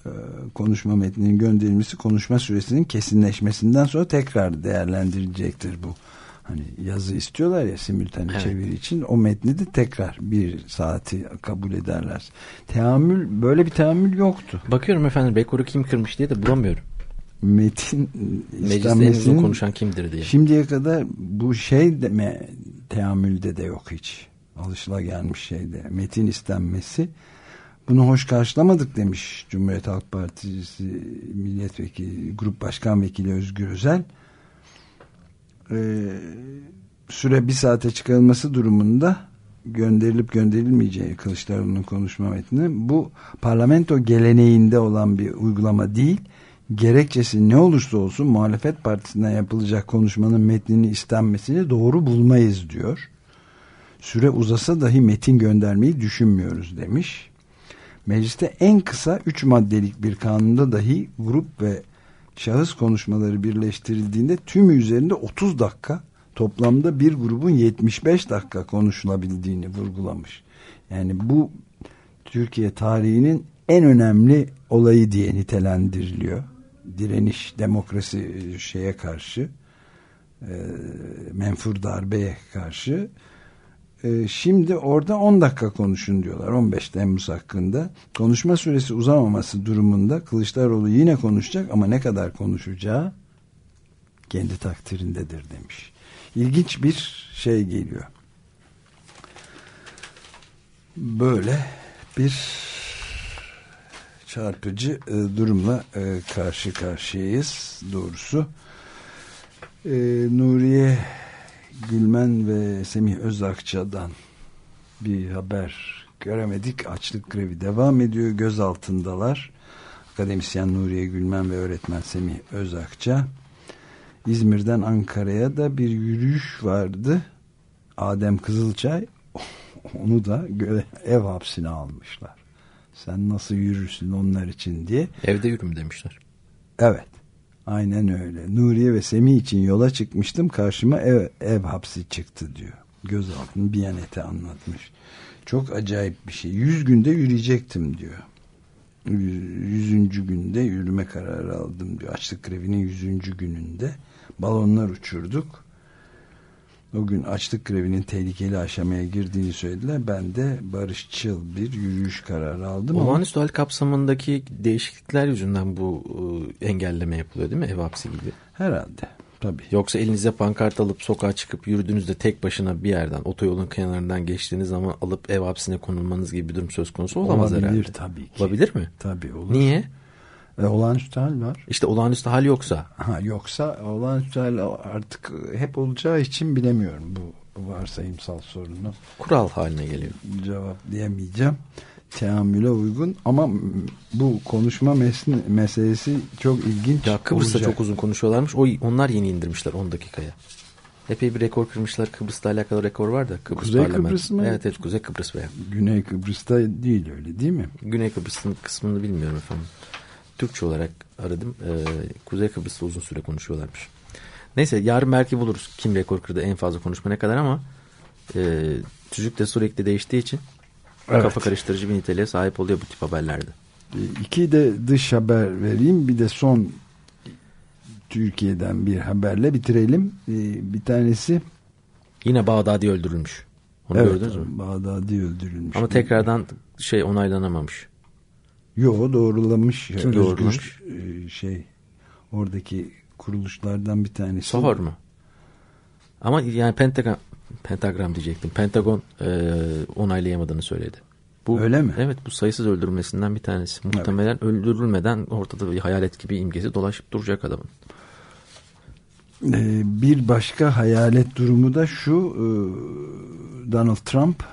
Ee, konuşma metninin gönderilmesi konuşma süresinin kesinleşmesinden sonra tekrar değerlendirilecektir bu. Hani yazı istiyorlar ya simültane Evet. çeviri için o metni de tekrar bir saati kabul ederler. Teamül böyle bir teamül yoktu. Bakıyorum efendim rekoru kim kırmış diye de bulamıyorum. Metin Mecliste uzun istenmesinin konuşan kimdir diye. şimdiye kadar bu şey de me, teamülde de yok hiç. Alışılagelmiş şeyde. Metin istenmesi bunu hoş karşılamadık demiş Cumhuriyet Halk Partisi milletvekili, grup başkan vekili Özgür Özel. Ee, süre bir saate çıkarılması durumunda gönderilip gönderilmeyeceği Kılıçdaroğlu'nun konuşma metni bu parlamento geleneğinde olan bir uygulama değil gerekçesi ne olursa olsun muhalefet partisinden yapılacak konuşmanın metnini istenmesini doğru bulmayız diyor. Süre uzasa dahi metin göndermeyi düşünmüyoruz demiş. Mecliste en kısa 3 maddelik bir kanunda dahi grup ve şahıs konuşmaları birleştirildiğinde tümü üzerinde 30 dakika toplamda bir grubun 75 dakika konuşulabildiğini vurgulamış. Yani bu Türkiye tarihinin en önemli olayı diye nitelendiriliyor. Direniş, demokrasi şeye karşı, e, menfur darbeye karşı. E, şimdi orada 10 dakika konuşun diyorlar 15 Temmuz hakkında. Konuşma süresi uzamaması durumunda Kılıçdaroğlu yine konuşacak ama ne kadar konuşacağı kendi takdirindedir demiş. İlginç bir şey geliyor. Böyle bir çarpıcı e, durumla e, karşı karşıyayız doğrusu. E, Nuriye Gülmen ve Semih Özakça'dan bir haber göremedik. Açlık grevi devam ediyor. Gözaltındalar. Akademisyen Nuriye Gülmen ve öğretmen Semih Özakça. İzmir'den Ankara'ya da bir yürüyüş vardı. Adem Kızılçay onu da ev hapsine almışlar. Sen nasıl yürürsün onlar için diye. Evde yürüm demişler. Evet. Aynen öyle. Nuriye ve Semih için yola çıkmıştım. Karşıma ev, ev hapsi çıktı diyor. Gözaltını Biyanet'e anlatmış. Çok acayip bir şey. Yüz günde yürüyecektim diyor. Yüz- Yüzüncü günde yürüme kararı aldım diyor. Açlık grevinin yüzüncü gününde. Balonlar uçurduk. O gün açlık grevinin tehlikeli aşamaya girdiğini söylediler. Ben de barışçıl bir yürüyüş kararı aldım. Olağanüstü hal kapsamındaki değişiklikler yüzünden bu e, engelleme yapılıyor değil mi? Ev hapsi gibi. Herhalde. Tabii. Yoksa elinize pankart alıp sokağa çıkıp yürüdüğünüzde tek başına bir yerden otoyolun kenarından geçtiğiniz zaman alıp ev hapsine konulmanız gibi bir durum söz konusu olamaz Olabilir herhalde. tabii ki. Olabilir mi? Tabii olur. Niye? E, olağanüstü hal var. İşte olağanüstü hal yoksa. Ha, yoksa olağanüstü hal artık hep olacağı için bilemiyorum bu, bu varsayımsal sorunu. Kural haline geliyor. Cevaplayamayacağım. Teamüle uygun ama bu konuşma meselesi çok ilginç Ya Kıbrıs'ta olacak. çok uzun konuşuyorlarmış. O, onlar yeni indirmişler 10 dakikaya. Epey bir rekor kırmışlar. Kıbrıs'ta alakalı rekor var da. Kıbrıs Kuzey parlamento. Kıbrıs mı? Evet evet Kuzey Kıbrıs veya. Güney Kıbrıs'ta değil öyle değil mi? Güney Kıbrıs'ın kısmını bilmiyorum efendim. Türkçe olarak aradım. Ee, Kuzey Kıbrıs'ta uzun süre konuşuyorlarmış. Neyse yarın belki buluruz kim rekor kırdı en fazla konuşma ne kadar ama e, çocuk da sürekli değiştiği için Evet. kafa karıştırıcı bir niteliğe sahip oluyor bu tip haberlerde. E, İki de dış haber vereyim. Bir de son Türkiye'den bir haberle bitirelim. E, Bir tanesi Yine Bağdadi öldürülmüş. Onu evet, gördünüz mü? Bağdadi öldürülmüş. Ama tekrardan şey onaylanamamış. Yo doğrulamış. Kim Özgür, doğrulamış? e, şey oradaki kuruluşlardan bir tanesi. Sohor mu? Ama yani Pentagon Pentagram diyecektim. Pentagon e, onaylayamadığını söyledi. Bu, Öyle mi? Evet bu sayısız öldürülmesinden bir tanesi. Muhtemelen öldürülmeden ortada bir hayalet gibi imgesi dolaşıp duracak adamın. E, Bir başka hayalet durumu da şu e, Donald Trump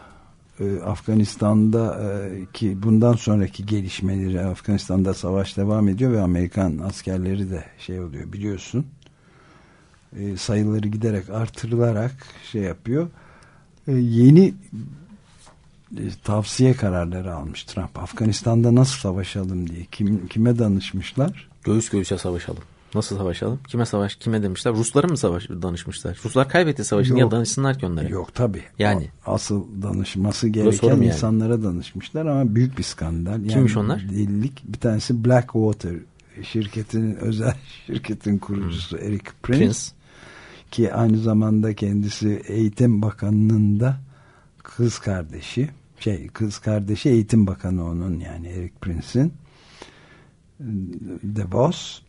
Afganistan'da e, ki bundan sonraki gelişmeleri Afganistan'da savaş devam ediyor ve Amerikan askerleri de şey oluyor biliyorsun. E, sayıları giderek artırılarak şey yapıyor. E, yeni tavsiye kararları almış Trump. Afganistan'da nasıl savaşalım diye Kim, kime danışmışlar? Göğüs göğüse savaşalım. Nasıl savaşalım? Kime savaş? Kime demişler? Ruslara mı savaş danışmışlar? Ruslar kaybetti savaşı. Yok. Niye danışsınlar ki onlara? Yok tabi. Yani. Asıl danışması gereken yani. insanlara danışmışlar ama büyük bir skandal. Yani Kimmiş onlar? Delilik. Bir tanesi Blackwater şirketinin özel şirketin kurucusu Eric Prince, Prince. ki aynı zamanda kendisi Eğitim Bakanı'nın da kız kardeşi şey kız kardeşi Eğitim Bakanı onun yani Eric Prince'in Boss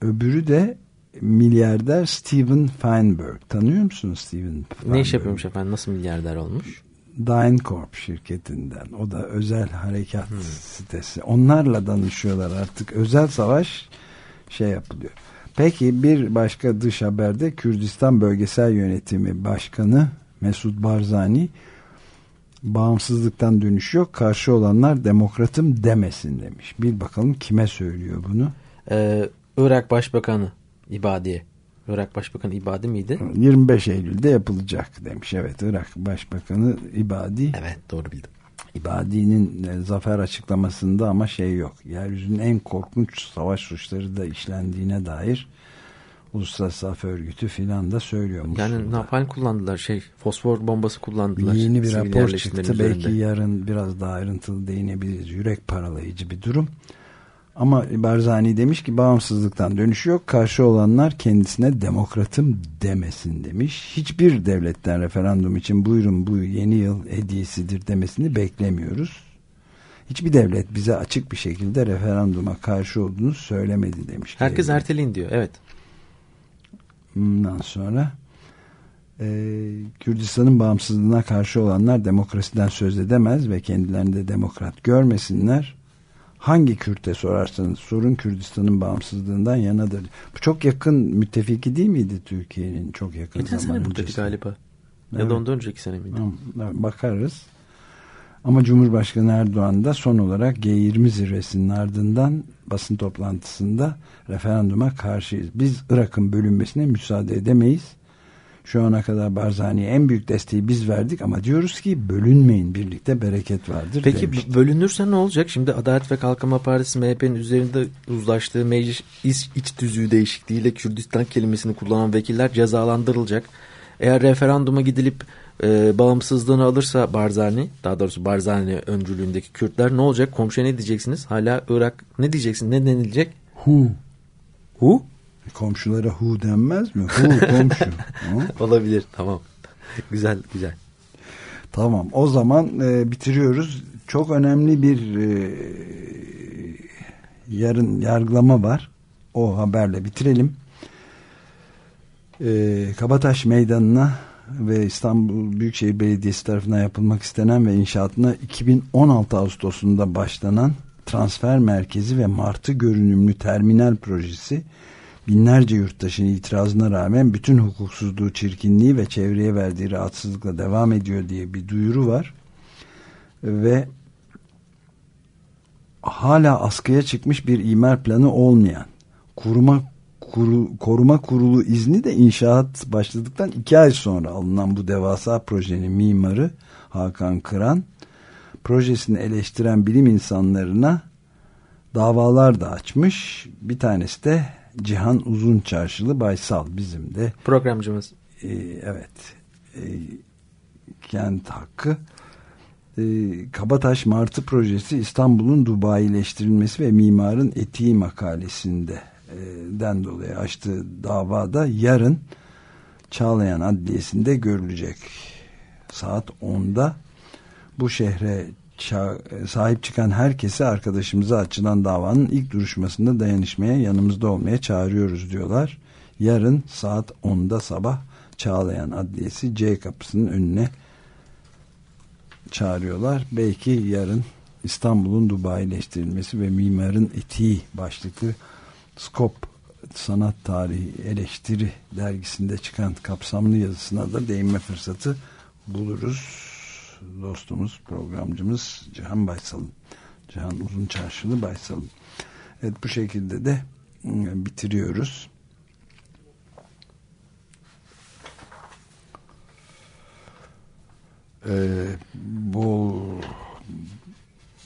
öbürü de milyarder Steven Feinberg. Tanıyor musunuz Steven Feinberg? Ne iş yapıyormuş efendim? Nasıl milyarder olmuş? DynCorp şirketinden. O da özel harekat sitesi. Onlarla danışıyorlar artık. Özel savaş şey yapılıyor. Peki bir başka dış haberde Kürdistan Bölgesel Yönetimi Başkanı Mesut Barzani bağımsızlıktan dönüş yok. Karşı olanlar demokratım demesin demiş. Bir bakalım kime söylüyor bunu? Ee, Irak Başbakanı İbadiye. Irak Başbakanı İbadi miydi? 25 Eylül'de yapılacak demiş. Evet Irak Başbakanı İbadi. Evet doğru bildim. İbadi'nin e, zafer açıklamasında ama şey yok. Yeryüzünün en korkunç savaş suçları da işlendiğine dair Uluslararası Af Örgütü filan da söylüyor. Yani napalm kullandılar şey fosfor bombası kullandılar. Yeni bir rapor çıktı. Belki yarın biraz daha ayrıntılı değinebiliriz. Yürek paralayıcı bir durum. Ama Barzani demiş ki bağımsızlıktan dönüş yok. Karşı olanlar kendisine demokratım demesin demiş. Hiçbir devletten referandum için buyurun bu yeni yıl hediyesidir demesini beklemiyoruz. Hiçbir devlet bize açık bir şekilde referanduma karşı olduğunu söylemedi demiş. Herkes Devlet. erteleyin diyor. Evet. Bundan sonra e, Kürdistan'ın bağımsızlığına karşı olanlar demokrasiden söz edemez ve kendilerini de demokrat görmesinler. Hangi Kürt'e sorarsanız sorun Kürdistan'ın bağımsızlığından yanadır. Bu çok yakın müttefiki değil miydi Türkiye'nin çok yakın Geçen sene öncesi? galiba. Ya Evet. da ondan önceki sene miydi? Bakarız. Ama Cumhurbaşkanı Erdoğan da son olarak G20 zirvesinin ardından basın toplantısında referanduma karşıyız. Biz Irak'ın bölünmesine müsaade edemeyiz. Şu ana kadar Barzani'ye en büyük desteği biz verdik ama diyoruz ki bölünmeyin birlikte bereket vardır Peki demişti. b- bölünürse ne olacak? Şimdi Adalet ve Kalkınma Partisi MHP'nin üzerinde uzlaştığı meclis iç, iç tüzüğü değişikliğiyle Kürdistan kelimesini kullanan vekiller cezalandırılacak. Eğer referanduma gidilip e, bağımsızlığını alırsa Barzani, daha doğrusu Barzani öncülüğündeki Kürtler ne olacak? Komşuya ne diyeceksiniz? Hala Irak ne diyeceksin? Ne denilecek? Hu. Hu? Komşulara hu denmez mi? Hu komşu. Olabilir. Tamam. güzel güzel. Tamam o zaman e, bitiriyoruz. Çok önemli bir e, yarın yargılama var. O haberle bitirelim. e, Kabataş Meydanı'na ve İstanbul Büyükşehir Belediyesi tarafından yapılmak istenen ve inşaatına 2016 Ağustos'unda başlanan transfer merkezi ve martı görünümlü terminal projesi binlerce yurttaşın itirazına rağmen bütün hukuksuzluğu, çirkinliği ve çevreye verdiği rahatsızlıkla devam ediyor diye bir duyuru var. Ve hala askıya çıkmış bir imar planı olmayan kuruma kuru, koruma kurulu izni de inşaat başladıktan iki ay sonra alınan bu devasa projenin mimarı Hakan Kıran projesini eleştiren bilim insanlarına davalar da açmış. Bir tanesi de Cihan Uzun Çarşılı Baysal bizim de Programcımız. e, evet e, kent hakkı e, Kabataş Martı projesi İstanbul'un Dubaileştirilmesi ve mimarın etiği makalesinde e, den dolayı açtığı davada yarın Çağlayan Adliyesi'nde görülecek saat 10'da bu şehre sahip çıkan herkese arkadaşımıza açılan davanın ilk duruşmasında dayanışmaya yanımızda olmaya çağırıyoruz diyorlar. Yarın saat 10'da sabah Çağlayan Adliyesi C kapısının önüne çağırıyorlar. Belki yarın İstanbul'un Dubaileştirilmesi ve mimarın etiği başlıklı Skop Sanat Tarihi Eleştiri dergisinde çıkan kapsamlı yazısına da değinme fırsatı buluruz. Dostumuz, programcımız Cihan Baysal'ın. Cihan Uzun Çarşılı Baysal'ın. Evet bu şekilde de ıı, bitiriyoruz. Ee, bol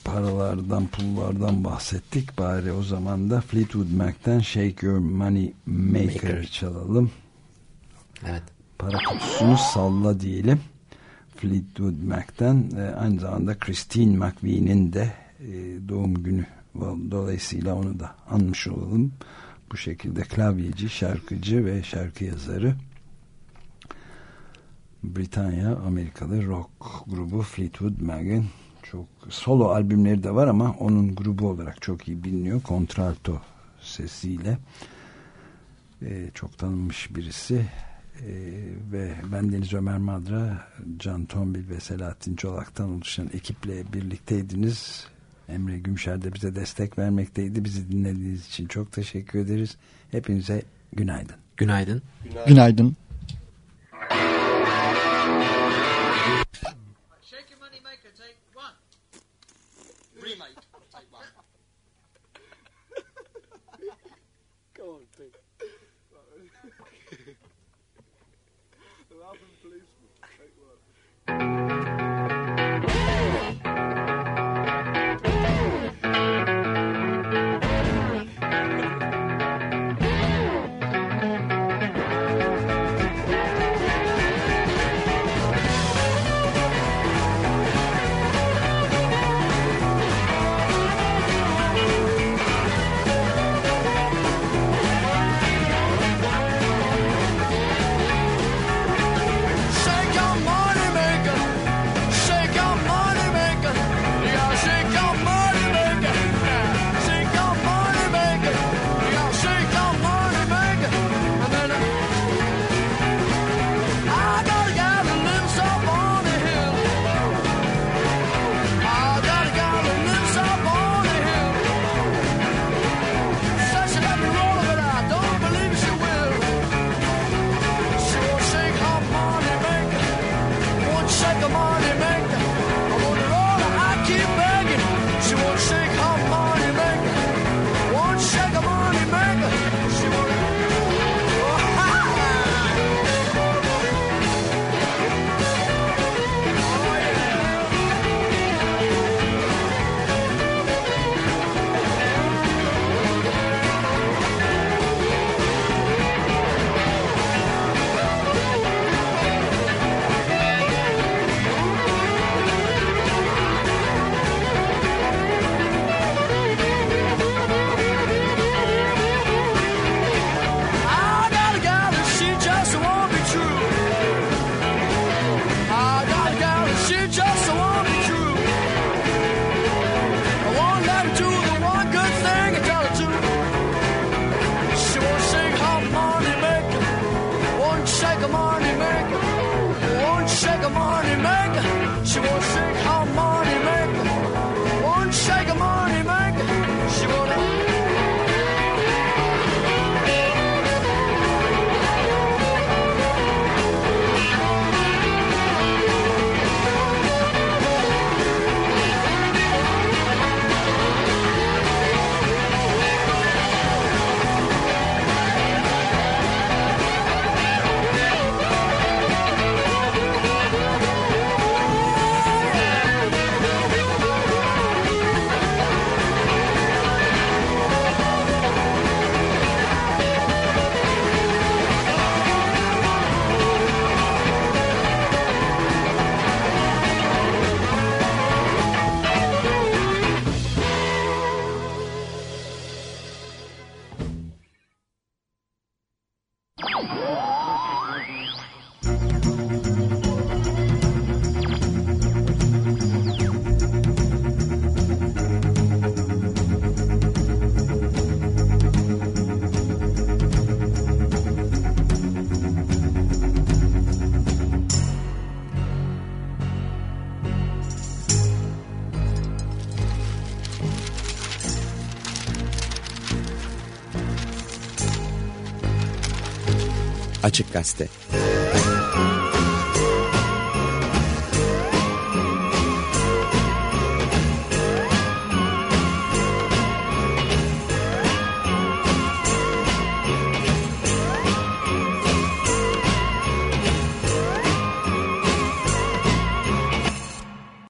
paralardan pullardan bahsettik bari o zaman da Fleetwood Mac'ten Shake Your Money Maker, Maker. çalalım Evet. para kutusunu salla diyelim Fleetwood Mac'ten e, aynı zamanda Christine McVie'nin de e, doğum günü dolayısıyla onu da anmış olalım. Bu şekilde klavyeci, şarkıcı ve şarkı yazarı Britanya Amerikalı rock grubu Fleetwood Mac'in çok solo albümleri de var ama onun grubu olarak çok iyi biliniyor. Kontralto sesiyle Ee, çok tanınmış birisi ve ben Deniz Ömer Madra Can Tombil ve Selahattin Çolak'tan oluşan ekiple birlikteydiniz. Emre Gümşer de bize destek vermekteydi. Bizi dinlediğiniz için çok teşekkür ederiz. Hepinize günaydın. Günaydın. Günaydın. Shake policeman, take one. Açık Gazete